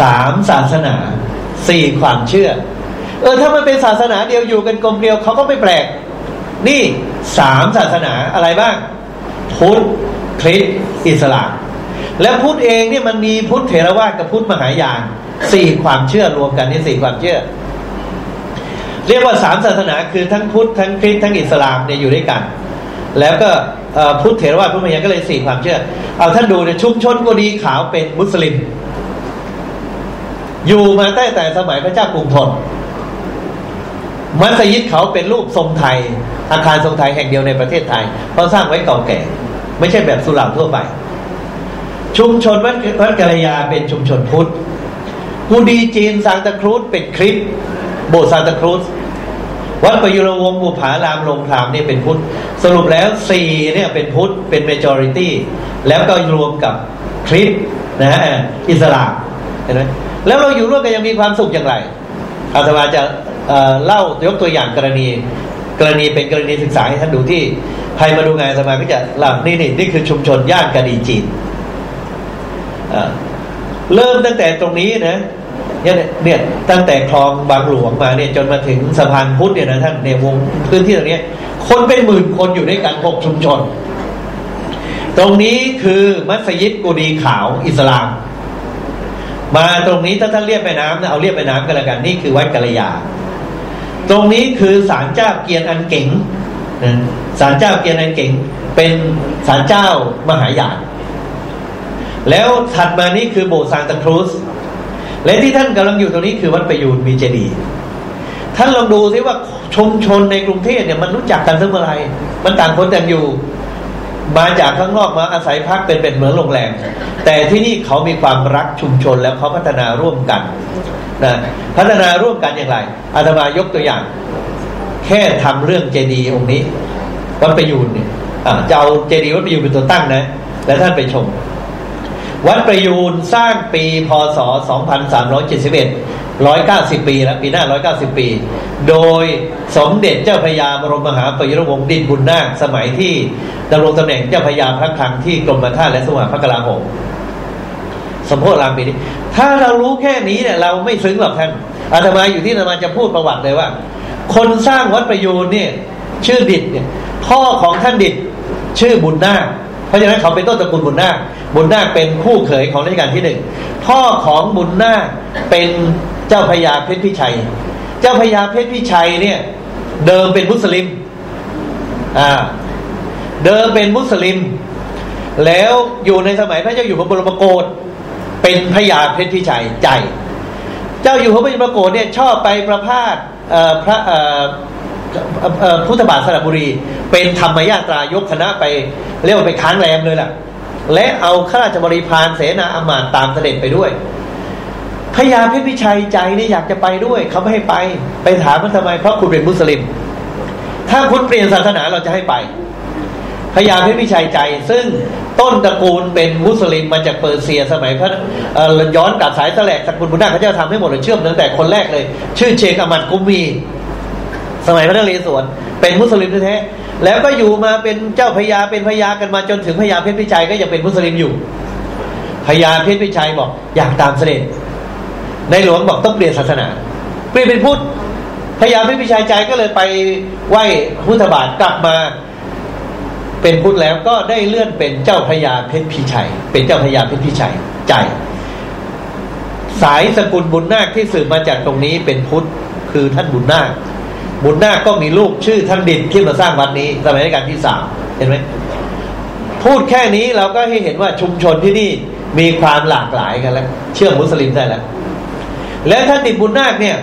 สามศาสนาสี่ความเชื่อ เออถ้ามันเป็นศาสนาเดียวอยู่กันกลมเดียวเขาก็ไม่แปลก นี่สามศาสนาอะไรบ้าง พุทธคริสต์อิสลาม แล้วพุทธเองเนี่ยมันมีพุทธเถรวาทกับพุทธมหายานสี่ความเชื่อรวมกันนี่สี่ความเชื่อ เรียกว่าสามศาสนาคือทั้งพุทธทั้งคริสต์ทั้งอิสลามเนี่ยอยู่ด้วยกัน แล้วก็พุทธเถรวาทพุทธมยานก็เลยสี่ความเชื่อ เอาท่านดูเนี่ยชุมชนกุดีขาวเป็นมุสลิม อยู่มาตั้งแต่สมัยพระเจ้ากรุงธนมัสยิดเขาเป็นรูปทรงไทย อาคารทรงไทยแห่งเดียวในประเทศไทยเพราะสร้างไว้เก่าแก่ ไม่ใช่แบบสุเหร่าทั่วไป ชุมชนวัดวัดกัลยาเป็นชุมชนพุทธกูดีจีนซานตาครูสเป็นคริสต์ โบสถ์ซานตาครูสวัดประยุรวงศ์บุผารามลงพรามนี่เป็นพุทธ สรุปแล้วสี่เนี่ยเป็นพุทธเป็นเมเจอริตี้แล้วก็รวมกับคริสต์นะฮะอิสลามเห็นไหมแล้วเราอยู่ร่วมกันยังมีความสุขอย่างไรอาตมาจะเล่ายกตัวอย่างกรณี กรณีเป็นกรณีศึกษาให้ท่านดูที่ใครมาดูงานอาตมาก็จะเล่านี่นี่นี่คือชุมชนย่านกะดีจีนเริ่มตั้งแต่ตรงนี้นะ เนี่ยเนี่ยตั้งแต่คลองบางหลวงมาเนี่ยจนมาถึงสะพานพุทธเนี่ยนะท่านเนี่ยวงพื้นที่ตรงนี้คนเป็นหมื่นคนอยู่ด้วยกันหกชุมชน ตรงนี้คือมัสยิดกูดีขาวอิสลาม มาตรงนี้ถ้าท่านเรียบแม่น้ำนะเอาเรียบแม่น้ำกันละกันนี่คือวัดกัลยา ตรงนี้คือศาลเจ้าเกียรติอันเก๋งนะศาลเจ้าเกียรติอันเก๋งเป็นศาลเจ้ามหายานแล้วถัดมานี้คือโบสถ์ซานตาครูส และที่ท่านกำลังอยู่ตรงนี้คือวัดประยูนมีเจดีย์ท่านลองดูซิว่าชุมชนในกรุงเทพเนี่ยมันรู้จักกันเสมอไรมันต่างคนต่างอยู่ มาจากข้างนอกมาอาศัยพักเป็นเป็นเหมือนโรงแรมแต่ที่นี่เขามีความรักชุมชนแล้วเขาพัฒนาร่วมกันนะพัฒนาร่วมกันอย่างไรอาตมายกตัวอย่าง แค่ทำเรื่องเจดีย์องค์นี้วัดประยูนเนี่ยจะเอาเจดีย์วัดประยูนเป็นตัวตั้งนะ แล้วท่านไปชม วัดประยูนสร้างปีพศ 2371 190 ปีแล้วปีหน้า 190 ปี โดยสมเด็จเจ้าพระยาบรมมหาปยรวงศ์ดินบุญนาคสมัยที่ดำรงตำแหน่งเจ้าพระยาพระคลังที่กรมท่าและสวัสดิ์พระกลาโหมสมโพธิรามปีนี้ ถ้าเรารู้แค่นี้เนี่ยเราไม่ซึ้งหรอกท่านอาตมาอยู่ที่อาตมาจะพูดประวัติเลยว่า คนสร้างวัดประยูนเนี่ยชื่อดิดเนี่ยพ่อของท่านดิดชื่อบุญนาค เพราะฉะนั้นเขาเป็นต้นตระกูลบุญนาคบุญนาคเป็นคู่เขยของรัชกาลที่หนึ่งพ่อของบุญนาคเป็นเจ้าพญาเพชรพิชัย เจ้าพญาเพชรพิชัยเนี่ยเดิมเป็นมุสลิมอ่าเดิมเป็นมุสลิม แล้วอยู่ในสมัยพระเจ้าอยู่หัวบรมโกศเป็นพญาเพชรพิชัยใจ เจ้าอยู่หัวบรมโกศเนี่ยชอบไปประพาสพระ พุทธบาทสระบุรี เป็นธรรมยาตรายกคณะไปเรียกว่าไปค้างแรมเลยล่ะ และเอาข้าราชบริพารเสนาอามาตตามเสด็จไปด้วยพญาเพชรพิชัยใจนี่อยากจะไปด้วยเขาไม่ให้ไป ไปถามมันทำไมเพราะคุณเป็นมุสลิม ถ้าคุณเปลี่ยนศาสนาเราจะให้ไปพญาเพชรพิชัยใจ ซึ่งต้นตระกูลเป็นมุสลิมมาจากเปอร์เซียสมัยพระย้อนกลับสายแสลกตระกูลบุญนาคเขาจะทำให้หมดเลยเชื่อมตั้งแต่คนแรกเลย ชื่อเชคอามัดกุมี สมัยพระนเรศวรเป็นมุสลิมแท้แล้วก็อยู่มาเป็นเจ้าพญาเป็นพญากันมาจนถึงพญาเพชรพิชัยก็ยังเป็นมุสลิมอยู่พญาเพชรพิชัยบอกอยากตามเสด็จในหลวงบอกต้องเปลี่ยนศาสนาเปลี่ยนเป็นพุทธพญาเพชรพิชัยใจก็เลยไปไหว้พุทธบาทกลับมา เป็นพุทธแล้วก็ได้เลื่อนเป็นเจ้าพญาเพชรพิชัย เป็นเจ้าพญาเพชรพิชัยใจ สายสกุลบุญนาคที่สืบมาจากตรงนี้เป็นพุทธคือท่านบุญนาค บุญนาคก็มีลูกชื่อท่านดินที่มาสร้างวัดนี้สมัยรัชกาลที่สามเห็นไหมพูดแค่นี้เราก็ให้เห็นว่าชุมชนที่นี่มีความหลากหลายกันแล้ว เชื่อมุสลิมได้แล้ว และท่านดินบุญนาคเนี่ย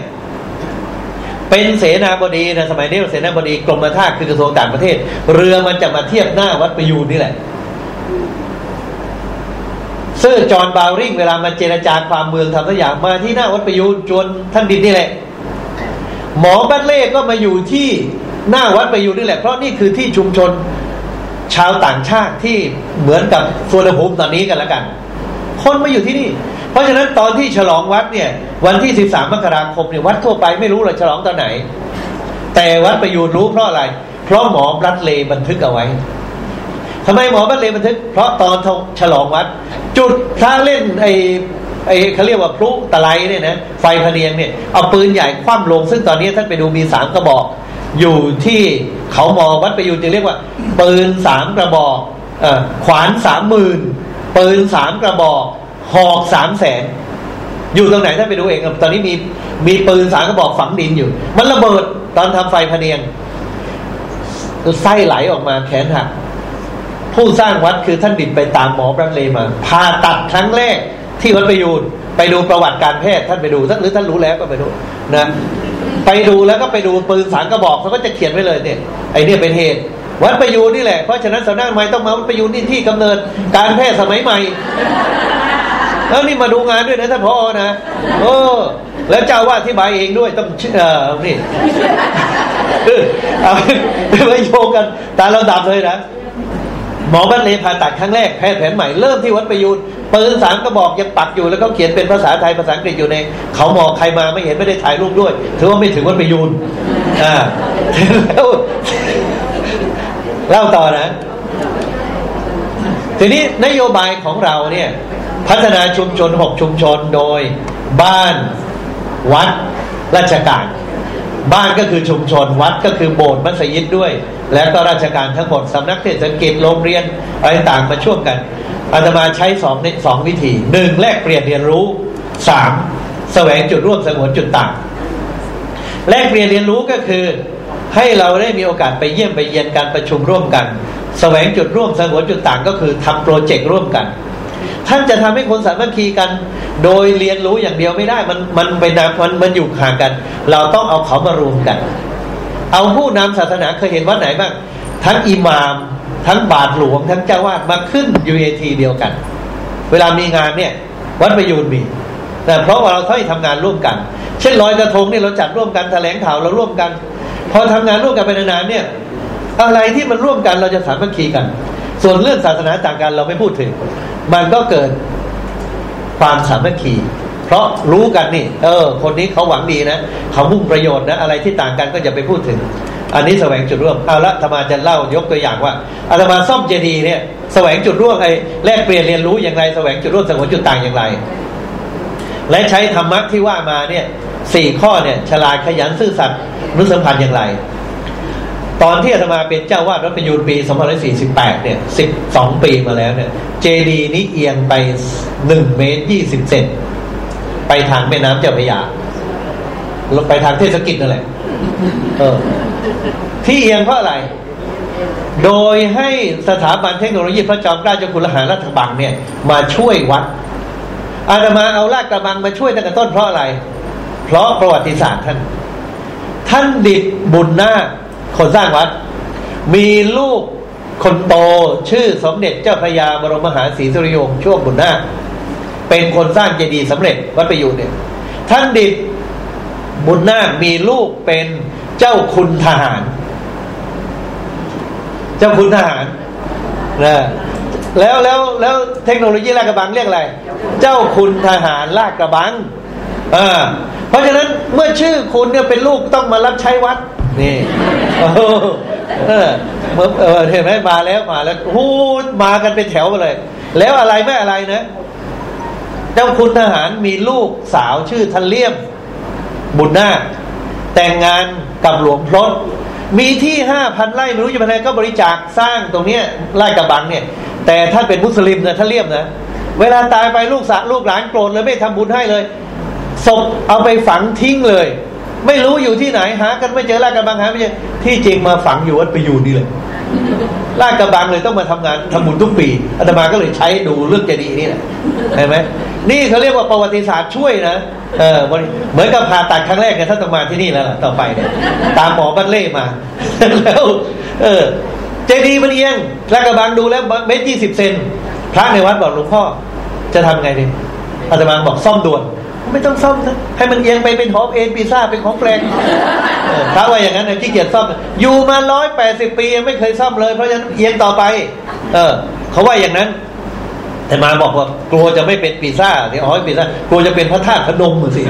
เป็นเสนาบดีนะสมัยนี้เสนาบดีกรมท่าคือกระทรวงต่างประเทศ เรือมันจะมาเทียบหน้าวัดประยูนนี่แหละเซอร์จอห์นบาวริงเวลามาเจรจาความเมืองทำทุกอย่างมาที่หน้าวัดประยูรจวนท่านดินนี่แหละ หมอบรัดเลย์ก็มาอยู่ที่หน้าวัดประยูรนี่แหละ เพราะนี่คือที่ชุมชนชาวต่างชาติที่เหมือนกับสุวรรณภูมิตอนนี้กันแล้วกัน คนมาอยู่ที่นี่ เพราะฉะนั้นตอนที่ฉลองวัดเนี่ย วันที่ 13มกราคมเนี่ยวัดทั่วไปไม่รู้เลยฉลองตอนไหน แต่วัดประยูรรู้เพราะอะไร เพราะหมอบรัดเลย์บันทึกเอาไว้ทำไมหมอบัตเลบันทึก เพราะตอนฉลองวัด จุดถ้าเล่นไอ ไอ้เขาเรียกว่าพลุตะไลเนี่ยนะไฟพะเนียงเนี่ยเอาปืนใหญ่คว่ำลง ซึ่งตอนนี้ท่านไปดูมีสามกระบอก อยู่ที่เขามอวัดประยูนจึงเรียกว่า ปืนสามกระบอกเออขวานสามหมื่นปืนสามกระบอก หอกสามแสนอยู่ตรงไหนท่านไปดูเองตอนนี้มีมีปืนสามกระบอกฝังดินอยู่ มันระเบิดตอนทำไฟพะเนียงไส้ไหลออกมาแขนหักผู้สร้างวัดคือท่านดินไปตามหมอพระเลมาผ่าตัดครั้งแรก ที่วัดประยูนไปดูประวัติการแพทย์ท่านไปดูท่านหรือท่านรู้แล้วก็ไปดูนะไปดูแล้วก็ไปดูปืนสารกระบอกเขาก็จะเขียนไว้เลยเนี่ยไอเนี่ยเป็นเหตุ วัดประยูนนี่แหละเพราะฉะนั้นสำนักใหม่ต้องมาวัดประยูนนี่ที่กำเนิดการแพทย์สมัยใหม่แล้วนี่มาดูงานด้วยนะท่านพ่อนะโอ้แล้วเจ้าว่าที่บายเองด้วยต้องเออนี่เอาไปโยงกันตามลำดับเลยนะ หมอบัตเลผ่าตัดครั้งแรกแพทย์แผนใหม่เริ่มที่วัดประยูนปืนสามกระบอกยังปักอยู่แล้วก็เขียนเป็นภาษาไทยภาษาอังกฤษอยู่ใน เขามองใครมาไม่เห็นไม่ได้ถ่ายรูปด้วยถือว่าไม่ถึงวัดประยูนอ่าแล้วเล่าต่อนะ ทีนี้นโยบายของเราเนี่ยพัฒนาชุมชนหกชุมชนโดยบ้านวัดราชการ บ้านก็คือชุมชนวัดก็คือโบสถ์มัสยิดด้วย แล้วก็ราชการทั้งหมดสำนักเทศกิจโรงเรียนอะไรต่างมาช่วงกันอาตมาใช้สองสองวิธีหนึ่งแลกเปลี่ยนเรียนรู้สามแสวงจุดร่วมสงวนจุดต่างแลกเปลี่ยนเรียนรู้ก็คือ ให้เราได้มีโอกาสไปเยี่ยมไปเยียนการประชุมร่วมกัน แสวงจุดร่วมสงวนจุดต่างก็คือทำโปรเจกต์ร่วมกัน ท่านจะทำให้คนสามัคคีกัน โดยเรียนรู้อย่างเดียวไม่ได้มันมันเป็นมันมันอยู่ห่างกัน เราต้องเอาเขามารวมกัน เอาผู้นำศาสนาเคยเห็นวัดไหนบ้างทั้งอิหมาม ทั้งบาทหลวง ทั้งเจ้าวาดมาขึ้น UAT เดียวกัน เวลามีงานเนี่ย วัดประยูนมีแต่เพราะว่าเราต้องทำงานร่วมกัน เช่นลอยกระทงเนี่ยเราจัดร่วมกันแถลงข่าวเราร่วมกัน พอทำงานร่วมกันไปนานๆเนี่ย อะไรที่มันร่วมกันเราจะสามัคคีกัน ส่วนเรื่องศาสนาต่างกันเราไม่พูดถึง มันก็เกิดความสามัคคีเพราะรู้กันนี่ เออ คนนี้เขาหวังดีนะเขามุ่งประโยชน์นะอะไรที่ต่างกันก็อย่าไปพูดถึง อันนี้แสวงจุดร่วมเอาละธรรมาจะเล่ายกตัวอย่างว่าอาตมาซ่อมเจดีย์เนี่ยแสวงจุดร่วมไอ้แลกเปลี่ยนเรียนรู้อย่างไรแสวงจุดร่วมสงวนจุดต่างอย่างไร และใช้ธรรมะที่ว่ามาเนี่ยสี่ข้อเนี่ยฉลาดขยันซื่อสัตย์นุสัมพันธ์อย่างไร ตอนที่อาตมาเป็นเจ้าวาดวัดประยูนปี 2548 เนี่ย 12 ปีมาแล้วเนี่ย เจดีย์นี้เอียงไป1เมตร20เซนไปทางแม่น้ำเจ้าพระยาไปทางเทศกิจนั่นแหละเออ ที่เอียงเพราะอะไร โดยให้สถาบันเทคโนโลยีพระจอมเกล้าเจ้าคุณทหารรัฐบังเนี่ย มาช่วยวัด อาตมาเอาลาดกระบังมาช่วยตั้งแต่ต้นเพราะอะไร เพราะประวัติศาสตร์ท่าน ท่านดิดบุญนาคคนสร้างวัด มีลูก คนโตชื่อสมเด็จเจ้าพระยาบรมมหาศรีสุริยงช่วงบุญนาคเป็นคนสร้างเจดีย์สำเร็จวัดประยูนเนี่ย ท่านดิดบุญนาคมีลูกเป็นเจ้าคุณทหาร เจ้าคุณทหารนะแล้วแล้วแล้วเทคโนโลยีลาดกระบังเรียกอะไร เจ้าคุณทหารลาดกระบังอ่าเพราะฉะนั้นเมื่อชื่อคุณเนี่ยเป็นลูกต้องมารับใช้วัดนี่ เออเมื่อเอเห็นไหมมาแล้วมาแล้วฮูดมากันเป็นแถวมาเลย แล้วอะไรไม่อะไรนะเจ้าคุณทหารมีลูกสาวชื่อทันเลี่ยม บุญนาคแต่งงานกับหลวงพลดมีที่ห้าพันไร่ไม่รู้จะเป็นอะไรก็บริจาคสร้างตรงเนี้ยไร่กระบังเนี่ย แต่ท่านเป็นมุสลิมนะท่านเลี่ยมนะเวลาตายไปลูกสาวลูกหลานโกรธเลยไม่ทำบุญให้เลยศพเอาไปฝังทิ้งเลย ไม่รู้อยู่ที่ไหนหา กันไม่เจอลาดกระบังหาไม่เจอที่จริงมาฝังอยู่วัดประยูนนี่เลยลาดกระบังเลยต้องมาทำงานทำบุญทุกปีอาตมาก็เลยใช้ดูเรื่องเจดีย์นี่แหละเห็นไหมนี่เขาเรียกว่าประวัติศาสตร์ช่วยนะเออเหมือนกับผ่าตัดครั้งแรกเนี่ยท่านต้องมาที่นี่แล้วต่อไปเนี่ยตามหมอบัตเล่มาแล้วเออเจดีย์มันเอียงลาดกระบังดูแล้วเมตรยี่สิบเซนพระในวัดบอกหลวงพ่อจะทำไงดีอาตมาบอกซ่อมด่วน ไม่ต้องซ่อมนะให้มันเอียงไปเป็นหอเอ็นปีซ่าเป็นของแปลงพระว่าอย่างนั้นนะขี้เกียจซ่อม อยู่มาร้อยแปดสิบปียังไม่เคยซ่อมเลย เพราะฉะนั้นเอียงต่อไป เออ เขาว่าอย่างนั้น แต่มาบอกว่ากลัวจะไม่เป็นปีซ่าที่อ๋อปีซ่ากลัวจะเป็นพระธาตุพนมมือสิ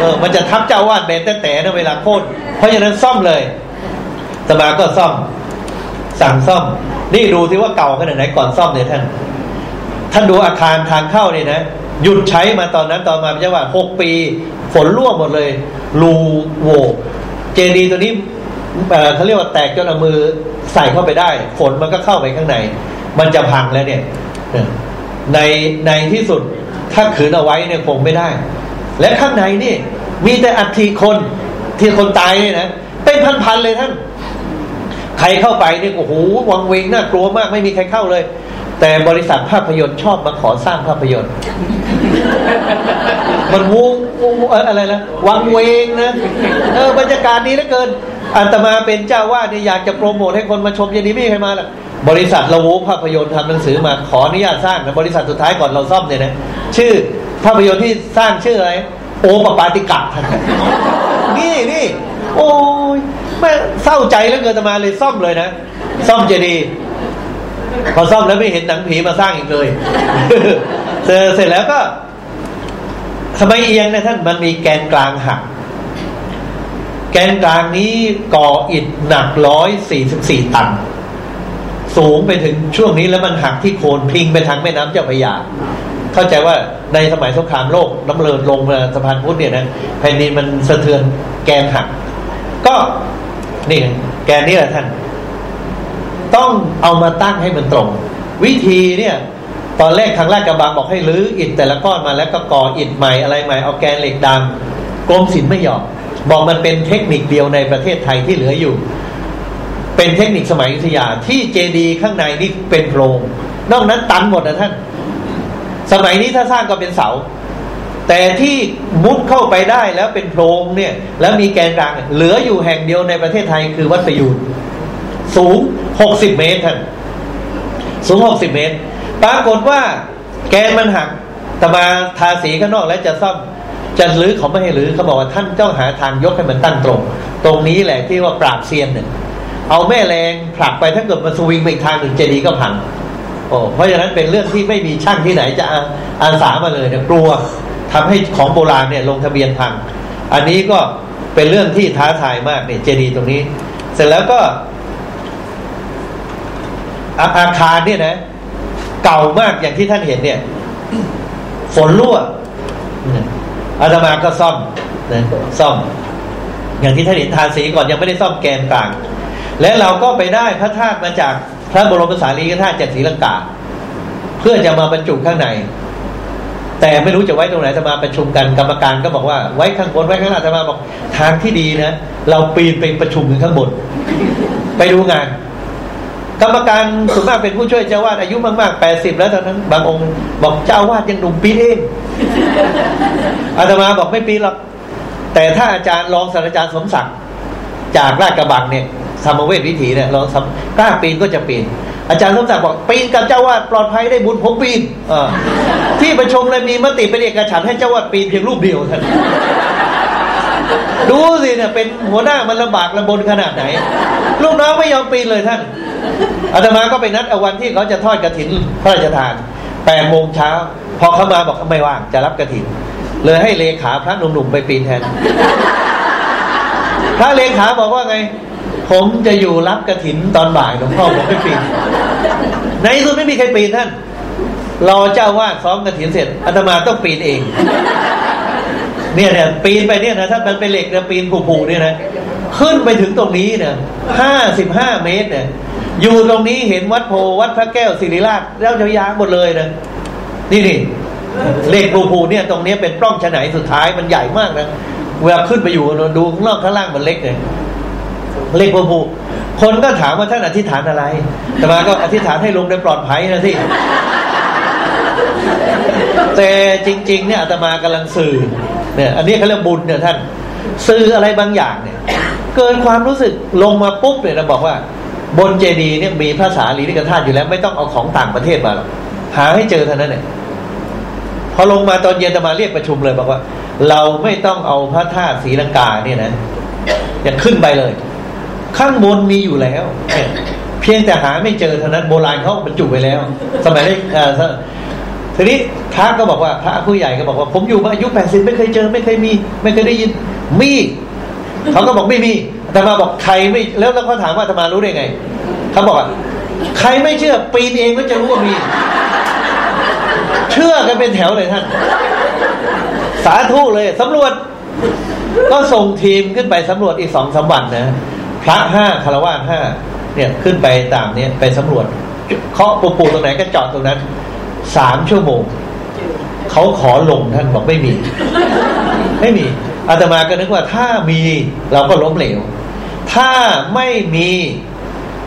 เออมันจะทับเจ้าวาดแบนแต่แต่นะเวลาโค่นเพราะฉะนั้นซ่อมเลยสมาก็ซ่อม สั่งซ่อม นี่ดูที่ว่าเก่าขนาดไหนก่อนซ่อมเนี่ยท่านท่านดูอาคารทางเข้าเนี่ยนะ หยุดใช้มาตอนนั้นตอนมาเป็นจังหวะหกปี ฝนร่วงหมดเลยรูโวเจดีตัวนี้เขาเรียกว่าแตกจนเอามือใส่เข้าไปได้ ฝนมันก็เข้าไปข้างใน มันจะพังแล้วเนี่ยในในที่สุดถ้าขืนเอาไว้เนี่ยคงไม่ได้ และข้างในนี่ มีแต่อัฐิคนที่คนตายเนี่ยนะเป็นพันๆเลยท่าน ใครเข้าไปเนี่ยโอ้โหวังเวงน่ากลัวมากไม่มีใครเข้าเลย แต่บริษัทภาพยนตร์ชอบมาขอสร้างภาพยนตร์ มันวูอะไรนะวังเวงนะเออบรรยากาศดีเหลือเกินอาตมาเป็นเจ้าวาดเนี่ยอยากจะโปรโมทให้คนมาชมเย็นนี้ไม่มีใครมาหรอกบริษัทเราโวภาพยนตร์ทำหนังสือมาขออนุญาตสร้างนะบริษัทสุดท้ายก่อนเราซ่อมเนี่ยนะชื่อภาพยนตร์ที่สร้างชื่ออะไร โอปปาติกะนี่นี่โอ้ยแม่เศร้าใจแล้วเกินตมาเลยซ่อมเลยนะ ซ่อมเจดี พอซ่อมแล้วไม่เห็นหนังผีมาสร้างอีกเลยเสร็จแล้วก็สมัยเอียงนะท่านมันมีแกนกลางหัก แกนกลางนี้ก่ออิฐหนักร้อยสี่สิบสี่ตัน สูงไปถึงช่วงนี้แล้วมันหักที่โคนพิงไปทางแม่น้ำเจ้าพระยา เข้าใจว่าในสมัยสงครามโลกน้ำเลินลงมาสะพานพุทธเนี่ยนะแผ่นดินมันสะเทือนแกนหัก ก็นี่แกนนี้แหละท่าน ต้องเอามาตั้งให้มันตรง วิธีเนี่ยตอนแรกทางราชกระบังบอกให้รื้ออิฐแต่ละก้อนมาแล้วก็ก่ออิฐใหม่อะไรใหม่เอาแกนเหล็กดำกรมศิลป์ไม่ยอมบอกมันเป็นเทคนิคเดียวในประเทศไทยที่เหลืออยู่ เป็นเทคนิคสมัยอยุธยาที่เจดีข้างในนี่เป็นโพรงนอกนั้นตันหมดนะท่าน สมัยนี้ถ้าสร้างก็เป็นเสา แต่ที่มุดเข้าไปได้แล้วเป็นโพรงเนี่ย แล้วมีแกนกลางเหลืออยู่แห่งเดียวในประเทศไทยคือวัดประยูนสูง หกสิบเมตรท่านสูงหกสิบเมตร ปรากฏว่า แกนมันหักแต่มาทาสีข้างนอกแล้วจะซ่อมจะรื้อเขาไม่ให้รื้อเขาบอกว่าท่านต้องหาทางยกให้มันตั้งตรง ตรงนี้แหละที่ว่าปราบเซียนเนี่ยเอาแม่แรงผลักไปถ้าเกิดมันสวิงไปอีกทางหนึ่งเจดีย์ก็พังโอ้เพราะฉะนั้นเป็นเรื่องที่ไม่มีช่างที่ไหนจะอาสามาเลยเนี่ยกลัวทำให้ของโบราณเนี่ยลงทะเบียนพัง อันนี้ก็เป็นเรื่องที่ท้าทายมากเนี่ยเจดีย์ตรงนี้ เสร็จแล้วก็ อาคารเนี่ยนะ เก่ามากอย่างที่ท่านเห็นเนี่ย ฝนรั่วอาตมาก็ซ่อมนะซ่อม อย่างที่ท่านเห็นทาสีก่อนยังไม่ได้ซ่อมแกนกลาง และเราก็ไปได้พระธาตุมาจากพระบรมสารีริกธาตุจากศรีลังกา เพื่อจะมาบรรจุข้างใน แต่ไม่รู้จะไว้ตรงไหนจะมาประชุมกันกรรมการก็บอกว่าไว้ข้างบนไว้ข้างล่างจะมาบอกทางที่ดีนะเราปีนไปประชุมกันข้างบนไปดูงาน กรรมการส่วนมากเป็นผู้ช่วยเจ้าวาดอายุมากๆแปดสิบแล้วตอนนั้น บางองค์ บอกเจ้าวาดยังหนุ่มปีนเองอาตมาบอกไม่ปีนหรอกแต่ถ้าอาจารย์รองศาสตราจารย์สมศักดิ์จากราชกระบังเนี่ยธรรมเวทวิถีเนี่ยเรากล้าปีนก็จะปีน อาจารย์สมศักดิ์บอกปีนกับเจ้าวาดปลอดภัยได้บุญผมปีนที่ประชุมเลยมีมติเป็นเอกฉันให้เจ้าวาดปีนเพียงรูปเดียวท่านดูสิเนี่ยเป็นหัวหน้ามันลำบากลำบนขนาดไหน ลูกน้องไม่ยอมปีนเลยท่าน อาตมาก็ไปนัดเอาวันที่เขาจะทอดกระถินพระราชทานแปดโมงเช้า พอเขามาบอกไม่ว่างจะรับกระถิน เลยให้เลขาพระหนุ่มๆไปปีนแทน พระเลขาบอกว่าไง ผมจะอยู่รับกระถินตอนบ่ายหลวงพ่อผมไม่ปีน ในที่สุดไม่มีใครปีนท่านรอเจ้าวาดซ้อมกระถินเสร็จอาตมาต้องปีนเอง เนี่ยเนี่ยปีนไปเนี่ยนะถ้ามันเป็นเหล็กนะปีนผูๆเนี่ยนะขึ้นไปถึงตรงนี้เนี่ยห้าสิบห้าเมตรเนี่ย อยู่ตรงนี้เห็นวัดโพวัดพระแก้วศิริราชแล้วจะยางหมดเลยนะนี่นี่เลขภูภูเนี่ยตรงนี้เป็นปล้องฉนัยสุดท้ายมันใหญ่มากนะเวลาขึ้นไปอยู่ดูข้างนอกข้างล่างมันเล็กเลยเลขภูภูคนก็ถามว่าท่านอธิษฐานอะไร แต่มาก็อธิษฐานให้ลงได้ปลอดภัยนะสิแต่จริง ๆ เนี่ยอาตมากำลังสื่อเนี่ยอันนี้เขาเรียกบุญเนี่ยท่าน สื่ออะไรบางอย่างเนี่ย เกินความรู้สึกลงมาปุ๊บเนี่ยเราบอกว่า บนเจดีย์เนี่ยมีภาษาลีนิกธาตุอยู่แล้ว ไม่ต้องเอาของต่างประเทศมาหรอกหาให้เจอเท่านั้นเนี่ยพอลงมาตอนเย็นจะมาเรียกประชุมเลยบอกว่า เราไม่ต้องเอาพระธาตุศรีลังกาเนี่ยนะอย่าขึ้นไปเลย ข้างบนมีอยู่แล้ว เพียงแต่หาไม่เจอเท่านั้นโบราณเขาบรรจุไปแล้ว สมัยนี้ทีนี้พระก็บอกว่าพระผู้ใหญ่ก็บอกว่า ผมอยู่มาอายุแปดสิบไม่เคยเจอ ไม่เคยมี ไม่เคยได้ยินมีเขาก็บอกไม่มี แต่มาบอกใครไม่แล้วแล้วเขาถามว่าธรรมารู้ได้ไงเขาบอกว่าใครไม่เชื่อปีนเองก็จะรู้ว่ามี เชื่อกันเป็นแถวเลยท่าน สาธุเลยสำรวจ ก็ส่งทีมขึ้นไปสำรวจอีกสองสามวันนะพระห้าคารวะห้าเนี่ยขึ้นไปตามเนี้ยไปสำรวจเคาะปูปูตรงไหนก็จอดตรงนั้นสามชั่วโมงเขาขอลงท่านบอกไม่มี ไม่มีอาตมาก็นึกว่าถ้ามีเราก็ล้มเหลว ถ้าไม่มี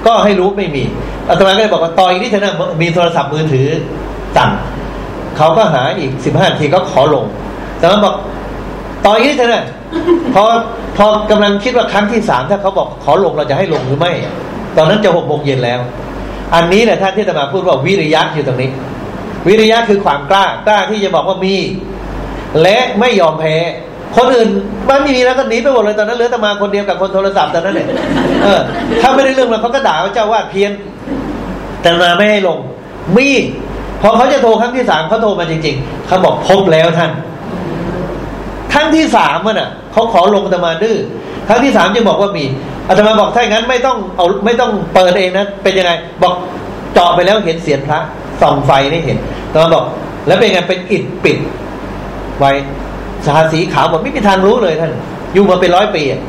ก็ให้รู้ไม่มีอาตมาก็เลยบอกว่าต่ออีกนิดเถอะนะมีโทรศัพท์มือถือสั่งเขาก็หาอีกสิบห้าทีก็ขอลงแต่ว่าบอกต่อยี่เถอะนะพอพอกำลังคิดว่าครั้งที่สามถ้าเขาบอกขอลงเราจะให้ลงหรือไม่ ตอนนั้นจะหกโมงเย็นแล้ว อันนี้แหละท่านที่จะมาพูดว่าวิริยะอยู่ตรงนี้ วิริยะคือความกล้ากล้าที่จะบอกว่ามี และไม่ยอมแพ้ คนอื่นมันไม่มีแล้วก็หนีไปหมดเลยตอนนั้นเหลือแต่มาคนเดียวกับคนโทรศัพท์ตอนนั้นเนี่ยเออ ถ้าไม่ได้เรื่องแล้วเขาก็ด่าเจ้าวาดเพี้ยน แต่มาไม่ให้ลง มีพอเขาจะโทรครั้งที่สามเขาโทรมาจริง ๆเขาบอกพบแล้วท่านครั้งที่สามมันอะเขาขอลงอาตมาดื้อครั้งที่สามจะบอกว่ามีอาตมาบอกถ้าอย่างนั้นไม่ต้องเอาไม่ต้องเปิดเองนะเป็นยังไง บอกเจาะไปแล้วเห็นเสียงพระส่องไฟได้เห็นอาตมาบอก แล้วเป็นไงเป็นอิฐปิดไว้ สาสีขาวหมดไม่มีทางรู้เลยท่านอยู่มาเป็นร้อยปีอา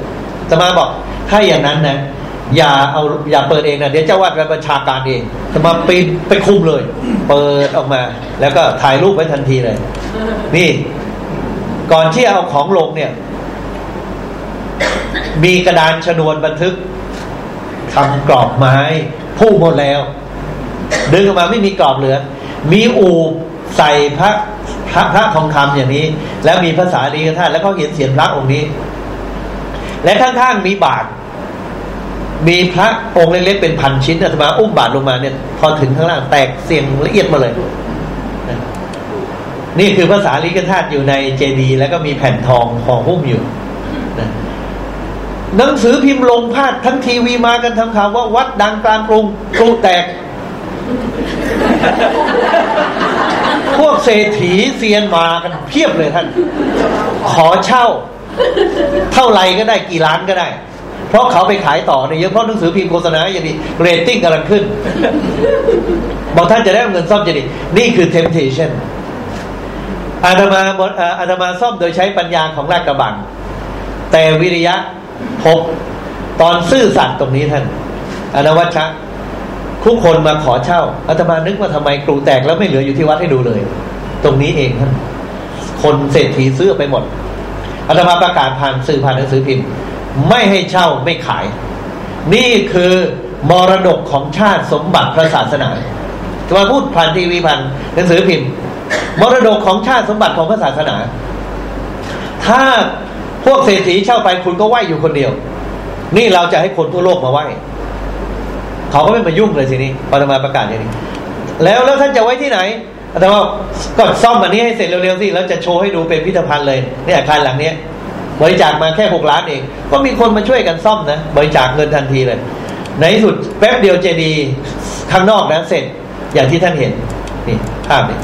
ตมาบอกถ้าอย่างนั้นนะอย่าเอาอย่าเปิดเองนะเดี๋ยวเจ้าวาดไปบัญชาการเองจะมาปีนไปคุมเลย เปิดออกมา แล้วก็ถ่ายรูปไว้ทันทีเลย นี่ ก่อนที่เอาของลงเนี่ย มีกระดานชนวนบันทึกทำกรอบไม้ผู้หมดแล้ว ดึงออกมาไม่มีกรอบเหลือ มีอูบใส่พระ พระพระทองคำอย่างนี้ แล้วมีภาษาดีกันท่านแล้วเขาเห็นเสียงพระองค์นี้ และข้างๆมีบาท มีพระองค์เล็กๆเป็นพันชิ้นอาตมาอุ้มบาทลงมาเนี่ย พอถึงข้างล่างแตกเสียงละเอียดมาเลย นี่คือภาษาลิกธาตุอยู่ในเจดีย์แล้วก็มีแผ่นทองห่อหุ้มอยู่นะหนังสือพิมพ์ลงพาดทั้งทีวีมากันทำข่าวว่าวัดดังกลางกรุงกรุแตก พวกเศรษฐีเซียนมากันเพียบเลยท่าน ขอเช่า เท่าไรก็ได้กี่ล้านก็ได้ เพราะเขาไปขายต่อเนี่ยเยอะเพราะหนังสือพิมพ์โฆษณาอย่างนี้เรตติ้งกำลังขึ้น บอกท่านจะได้เงินซ่อมจะดีนี่คือ temptation อาตมาอาตมาซ่อมโดยใช้ปัญญาของรากกระบัง แต่วิริยะพบตอนซื่อสัตย์ตรงนี้ท่านอนวัชชะ ทุกคนมาขอเช่าอาตมานึกว่าทำไมกรูแตกแล้วไม่เหลืออยู่ที่วัดให้ดูเลย ตรงนี้เองท่านคนเศรษฐีซื้อไปหมดอาตมาประกาศผ่านสื่อผ่านหนังสือพิมพ์ ไม่ให้เช่าไม่ขาย นี่คือมรดกของชาติสมบัติพระศาสนาจะมาพูดผ่านทีวีผ่านหนังสือพิมพ์ มรดกของชาติสมบัติของพระศาสนา ถ้าพวกเศรษฐีเช่าไปคุณก็ไหวอยู่คนเดียว นี่เราจะให้คนทั่วโลกมาไหว เขาก็ไม่มายุ่งเลยทีนี้พอจะมาประกาศอย่างนี้ แล้วแล้วท่านจะไว้ที่ไหนแต่ว่าก็ซ่อมอันนี้ให้เสร็จเร็วๆสิแล้วจะโชว์ให้ดูเป็นพิพิธภัณฑ์เลยเนี่ยอาคารหลังเนี้ยบริจาคมาแค่หกล้านเอง ก็มีคนมาช่วยกันซ่อมนะ บริจาคเงินทันทีเลย ในที่สุดแป๊บเดียวเจดีข้างนอกนะเสร็จอย่างที่ท่านเห็นนี่ภาพนี้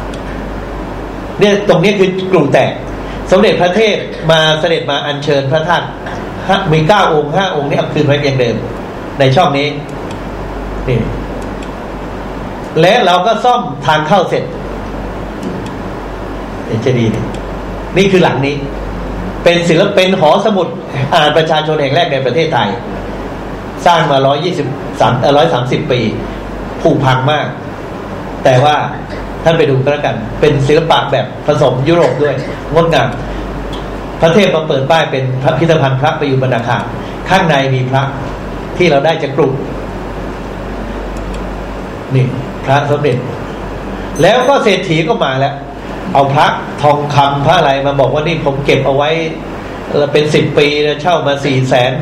เนี่ยตรงนี้คือกลุ่มแตก สมเด็จพระเทพมาเสด็จมาอัญเชิญพระธาตุมีเก้าองค์ห้าองค์นี้คืนไว้อย่างเดิม ในช่องนี้ นี่และเราก็ซ่อมทางเข้าเสร็จจะดีนี่นี่คือหลังนี้ เป็นศิลปเป็นหอสมุดอ่านประชาชนแห่งแรกในประเทศไทย สร้างมาร้อยยี่สิบสามร้อยสามสิบปีผุพังมาก แต่ว่าท่านไปดูก็แล้วกัน เป็นศิลปะแบบผสมยุโรปด้วยงดงามพระเทพมาเปิดป้ายเป็นพระพิพิธภัณฑ์พระประยุบรรณาคารข้างในมีพระที่เราได้จากกลุ่ม นี่ พระสมเด็จ แล้วก็เศรษฐีก็มาแล้ว เอาพระทองคำพระอะไรมาบอกว่านี่ผมเก็บเอาไว้เป็นสิบปีเช่ามาสี่แสน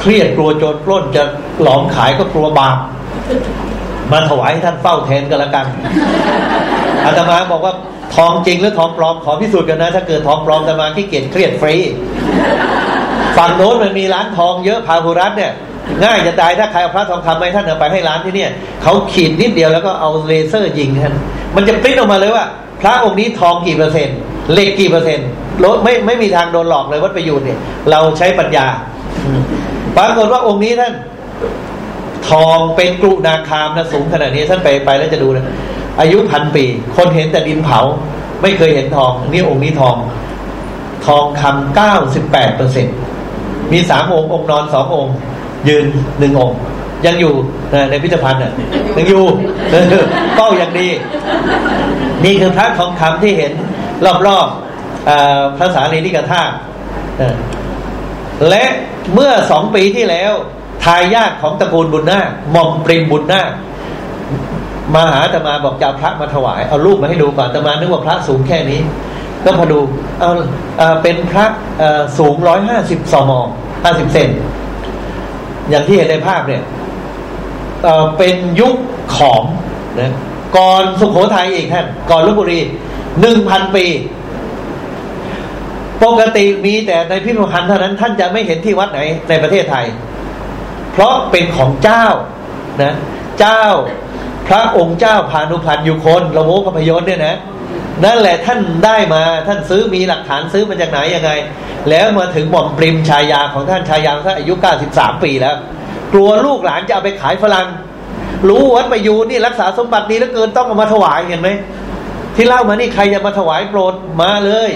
เครียดกลัวโจรปล้นจะหลอมขายก็กลัวบาปมาถวายให้ท่านเฝ้าแทนกันละกันอาตมาบอกว่าทองจริงหรือทองปลอมขอพิสูจน์กันนะ ถ้าเกิดทองปลอมอาตมาขี้เกียจเครียดฟรีฝั่งโน้นมันมีร้านทองเยอะพาหุรัตเนี่ย ง่ายจะตายถ้าใครเอาพระทองคำไปท่านเอาไปให้ร้านที่เนี่ยเขาขีดนิดเดียวแล้วก็เอาเลเซอร์ยิงท่านมันจะปริ้นออกมาเลยว่า พระองค์นี้ทองกี่เปอร์เซ็นต์เหล็กกี่เปอร์เซ็นต์รถไม่ไม่มีทางโดนหลอกเลยวัดประยูนเนี่ย เราใช้ปัญญาปรากฏว่าองค์นี้ท่าน ทองเป็นกรุนาคามนะสูงขนาดนี้ท่านไปไปแล้วจะดูนะอายุพันปี คนเห็นแต่ดินเผา ไม่เคยเห็นทองนี่องค์นี้ทอง ทองคำเก้าสิบแปดเปอร์เซ็นมีสามองค์องค์นอนสององค์ ยืนหนึ่งองค์ ยังอยู่ในพิพิธภัณฑ์น่ะยังอยู่เป้าอย่างดี นี่คือพระทองคำที่เห็นรอบๆพระสารีริกธาตุและเมื่อสองปีที่แล้ว ทายาทของตระกูลบุญนาคหม่อมปริมบุญนาคมาหาตมาบอกจะพระมาถวาย เอารูปมาให้ดูก่อนตมานึกว่าพระสูงแค่นี้ ก็พอดูเอาเอาเป็นพระสูงร้อยห้าสิบสมห้าสิบเซน อย่างที่เห็นในภาพเนี่ยเเป็นยุคขอมนะก่อนสุขโขทัยอีกท่านก่อนลบบุรีหนึ่งพันปี ปกติมีแต่ในพิพิธภัณฑ์เท่านั้นท่านจะไม่เห็นที่วัดไหนในประเทศไทย เพราะเป็นของเจ้านะ เจ้าพระองค์เจ้าพานุพันธ์ยุคนระโวกพยนเนี่ยนะ นั่นแหละท่านได้มาท่านซื้อมีหลักฐานซื้อมาจากไหนยังไง แล้วมาถึงหม่อมปริมชายาของท่านชายาท่านอายุ 93 ปีแล้ว กลัวลูกหลานจะเอาไปขายฝรั่งรู้วัดประยูนี่รักษาสมบัติดีเหลือเกินต้องเอามาถวายเห็นไหมที่เล่ามานี่ใครจะมาถวายโปรดมาเลย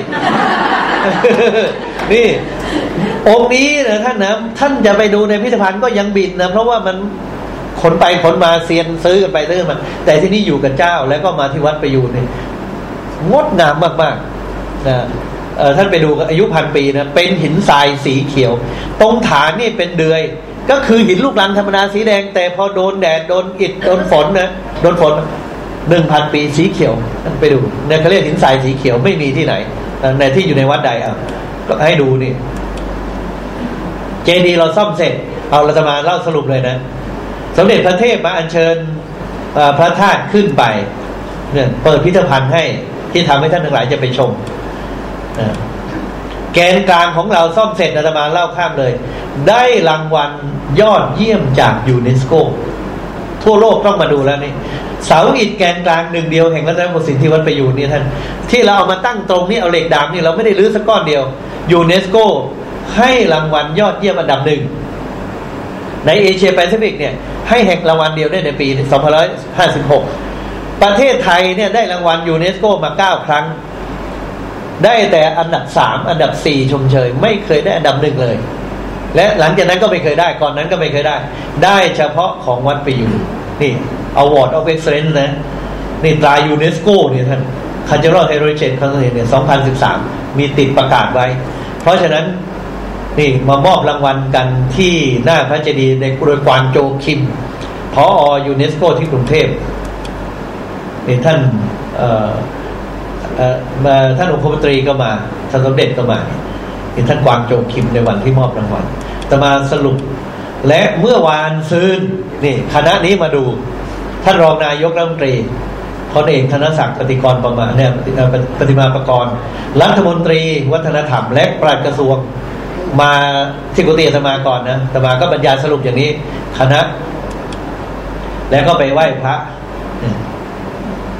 นี่ องค์นี้นะท่านนะท่านจะไปดูในพิพิธภัณฑ์ก็ยังบินนะเพราะว่ามันขนไปขนมาเซียนซื้อกันไปซื้อมาแต่ที่นี่อยู่กับเจ้าแล้วก็มาที่วัดประยูนี่ งดงามมากๆนะท่านไปดูอายุพันปีนะเป็นหินทรายสีเขียว ตรงฐานนี่เป็นเดือย ก็คือหินลูกรังธรรมดาสีแดง แต่พอโดนแดดโดนอิดโดนฝนนะโดนฝนหนึ่งพันปีสีเขียวไปดูเนี่ยเขาเรียกหินทรายสีเขียวไม่มีที่ไหนในที่อยู่ในวัดใดอะก็ให้ดูนี่ เจดีเราซ่อมเสร็จ เอาเราจะมาเล่าสรุปเลยนะ สมเด็จพระเทพมาอัญเชิญพระธาตุขึ้นไปเนี่ยเปิดพิพิธภัณฑ์ให้ ที่ทำให้ท่านทั้งหลายจะไปชมแกนกลางของเราซ่อมเสร็จอาตมาเล่าข้ามเลย ได้รางวัลยอดเยี่ยมจากยูเนสโกทั่วโลกต้องมาดูแล้วนี่เสาอิฐแกนกลางหนึ่งเดียวแห่งรัตนโกสินทร์ที่วัดประยูนนี่ท่านที่เราเอามาตั้งตรงนี้เอาเหล็กดามนี่เราไม่ได้รื้อสักก้อนเดียวยูเนสโกให้รางวัลยอดเยี่ยมอันดับหนึ่งในเอเชียแปซิฟิกเนี่ยให้แห่งรางวัลเดียวได้ในปี 2556 ประเทศไทยเนี่ยได้รางวัลยูเนสโกมา9ครั้ง ได้แต่อันดับสามอันดับสี่ชมเชย ไม่เคยได้อันดับหนึ่งเลย และหลังจากนั้นก็ไม่เคยได้ก่อนนั้นก็ไม่เคยได้ ได้เฉพาะของวัดประยูรนี่ Award of Excellence นะนี่ตรายูเนสโกเนี่ยท่าน Cultural Heritage ครั้งเนี่ย2013มีติดประกาศไว้ เพราะฉะนั้นนี่มามอบรางวัลกันที่หน้าพระเจดีย์ในโดยกวางโจคิมพอยูเนสโกที่กรุงเทพ นี่ท่านมาท่านองคมนตรีก็มาท่านสมเด็จก็มาเห็นท่านกวางโจคิมในวันที่มอบรางวัลจะมาสรุป และเมื่อวานซืนนี่คณะนี้มาดู ท่านรองนายกรัฐมนตรีพลเอกธนศักดิ์ปฏิกรประมาเนี่ยปฏิมาประกรณ์รัฐมนตรี วัฒนธรรม และปลัดกระทรวง มาที่กุฏิธรรมาก่อนนะธรรมาก็บรรยายสรุปอย่างนี้ คณะ แล้วก็ไปไหว้พระ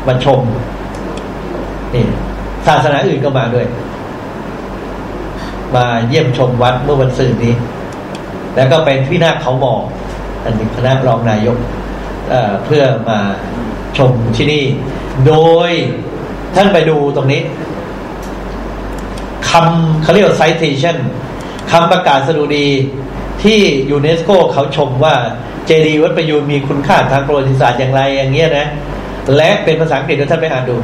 มาชมนี่ศาสนาอื่นก็มาด้วย มาเยี่ยมชมวัดเมื่อวันศุกร์นี้ แล้วก็เป็นที่หน้าเขาหมอกอันนี้คณะรองนายกเเพื่อมาชมที่นี่ โดยท่านไปดูตรงนี้คำเขาเรียกว่า citation คำประกาศสดุดีที่ยูเนสโกเขาชมว่าเจดีย์วัดประยูนมีคุณค่าทางประวัติศาสตร์อย่างไรอย่างเงี้ยนะ และเป็นภาษาอังกฤษท่านไปอ่านดู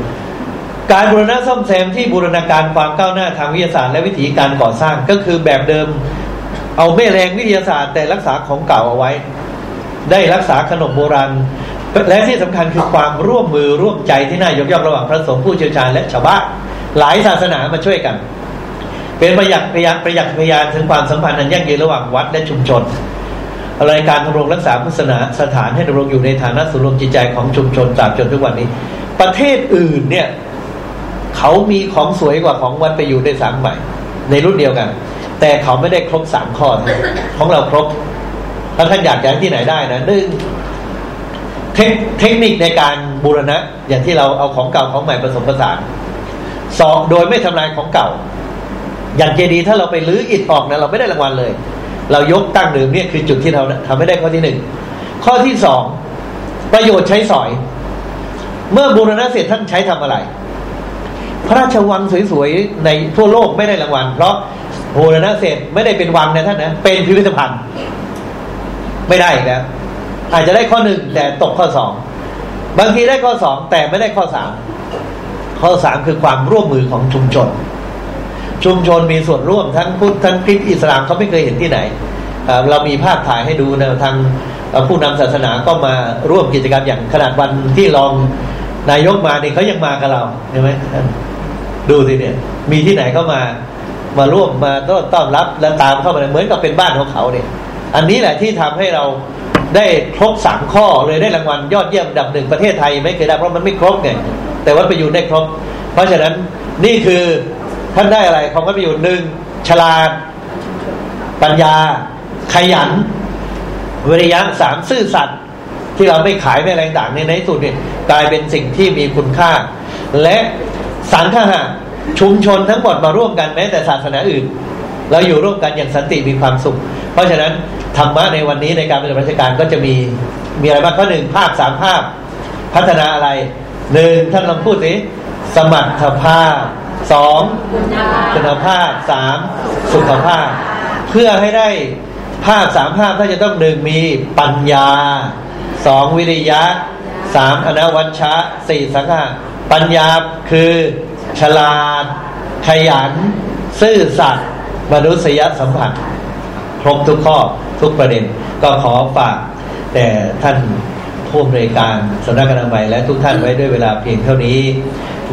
การบูรณะซ่อมแซมที่บูรณาการความก้าวหน้าทางวิทยาศาสตร์และวิธีการก่อสร้างก็คือแบบเดิม เอาแม่แรงวิทยาศาสตร์แต่รักษาของเก่าเอาไว้ ได้รักษาขนมโบราณและที่สำคัญคือความร่วมมือร่วมใจที่น่ายกย่องระหว่างพระสงฆ์ผู้เชี่ยวชาญและชาวบ้านหลายศาสนามาช่วยกัน เป็นประหยัดประหยัดประหยัดพยานถึงความสัมพันธ์อันยั่งยืนระหว่างวัดและชุมชน รายการดำรงรักษาพุทธศาสนาสถานให้ดำรงอยู่ในฐานะศูนย์รวมจิตใจของชุมชนตราบจนทุกวันนี้ ประเทศอื่นเนี่ยเขามีของสวยกว่าของวัดไปอยู่ในสามใหม่ ในรุ่นเดียวกัน แต่เขาไม่ได้ครบสามข้อของเราครบถ้าท่านอยากจะที่ไหนได้นะหนึ่งเทคนิคในการบูรณะ อย่างที่เราเอาของเก่าของใหม่ผสมผสานสองโดยไม่ทำลายของเก่า อย่างเจดีถ้าเราไปลื้ออิฐออกนะเราไม่ได้รางวัลเลย เรายกตั้งเดิมเนี่ยคือจุดที่เราทำไม่ได้ข้อที่หนึ่งข้อที่สองประโยชน์ใช้สอย เมื่อบูรณะเสร็จท่านใช้ทำอะไร พระราชวังสวยๆในทั่วโลกไม่ได้รางวัล เพราะบูรณะเสร็จไม่ได้เป็นวังนะท่านนะเป็นพิพิธภัณฑ์ ไม่ได้อีกแล้วอาจจะได้ข้อหนึ่งแต่ตกข้อสองบางทีได้ข้อสองแต่ไม่ได้ข้อสามข้อสามคือความร่วมมือของชุมชน ชุมชนมีส่วนร่วมทั้งพุทธทั้งคริสต์อิสลามเขาไม่เคยเห็นที่ไหน เรามีภาพถ่ายให้ดูนะทางผู้นำศาสนาก็มาร่วมกิจกรรมอย่างขนาดวันที่รองนายกมาเนี่ยเขายังมากับเราใช่ไหมดูสิเนี่ย มีที่ไหนเข้ามามาร่วมมาต้อนต้อนรับและตามเข้ามาเหมือนกับเป็นบ้านของเขาเนี่ย อันนี้แหละที่ทำให้เราได้ครบสามข้อเลยได้รางวัลยอดเยี่ยมดับหนึ่งประเทศไทยไม่เคยได้เพราะมันไม่ครบไงแต่วัดประยูนได้ครบ เพราะฉะนั้นนี่คือ ท่านได้อะไรของวัดประยูนหนึ่งฉลาด ปัญญา ขยันวิริยะสามซื่อสัตย์ที่เราไม่ขายไม่อะไรต่างๆเนี่ในสุดเนี่ยกลายเป็นสิ่งที่มีคุณค่า และสังฆะชุมชนทั้งหมดมาร่วมกันแม้แต่ศาสนาอื่น เราอยู่ร่วมกันอย่างสันติมีความสุข เพราะฉะนั้นธรรมะในวันนี้ในการปฏิบัติราชการก็จะมีมีอะไรบ้างข้อหนึ่งภาพสามภาพ พัฒนาอะไรหนึ่งท่านลองพูดสิสมรรถภาพ สองคุณภาพสามสุขภาพ เพื่อให้ได้ภาพสามภาพถ้าจะต้องหนึ่งมีปัญญาสองวิริยะสามอนวัชชะสี่สังฆะปัญญาคือฉลาด ขยัน ซื่อสัตย์มนุษยสัมผัสครบทุกข้อทุกประเด็น ก็ขอฝาก แต่ท่านผู้อำนวยการสำนักอนามัยและทุกท่านไว้ด้วยเวลาเพียงเท่านี้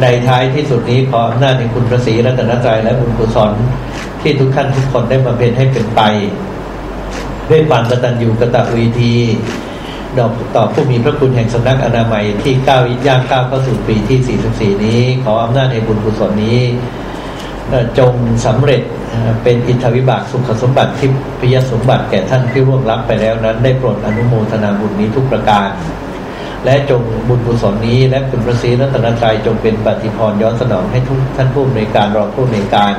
ในท้ายที่สุดนี้ขออำนาจในคุณพระศรีรัตนตรัยและบุญกุศลที่ทุกท่านทุกคนได้มาเป็นให้เป็นไป ด้วยความกตัญญูกตเวทีดอกต่อผู้มีพระคุณแห่งสำนักอนามัยที่ก้าวย่างก้าวเข้าสู่ปีที่ 44 นี้ ขออำนาจในบุญกุศลนี้ จงสำเร็จเป็นอิทธวิบากสุขสมบัติทิพยสมบัติแก่ท่านที่ร่วงรับไปแล้วนั้น ได้โปรดอนุโมทนาบุญนี้ทุกประการ และจงบุญกุศลนี้ และคุณพระศรีรัตนตรัยจงเป็นปฏิพรย้อนสนองให้ทุกท่านผู้อำนวยการรองผู้อำนวยการ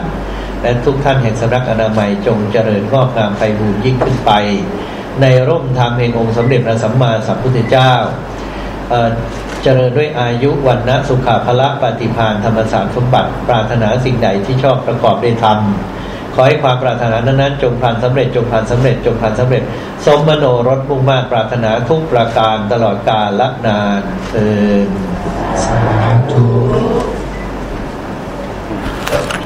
และทุกท่านแห่งสำนักอนามัยจงเจริญงอกงามไพบูรยิ่งขึ้นไป ในร่มธรรมแห่งองค์สมเด็จพระสัมมาสัมพุทธเจ้าเจริญด้วยอายุวันนะสุขาภละปฏิภาณธรรมสารสมบัติ ปรารถนาสิ่งใดที่ชอบประกอบด้วยธรรม ขอให้ความปรารถนานั้นๆจงพันสำเร็จจงพันสำเร็จจงพันสำเร็จ สมมโนรสมุ่งมากปรารถนาทุกประการตลอดกาลละนานเออสาธุ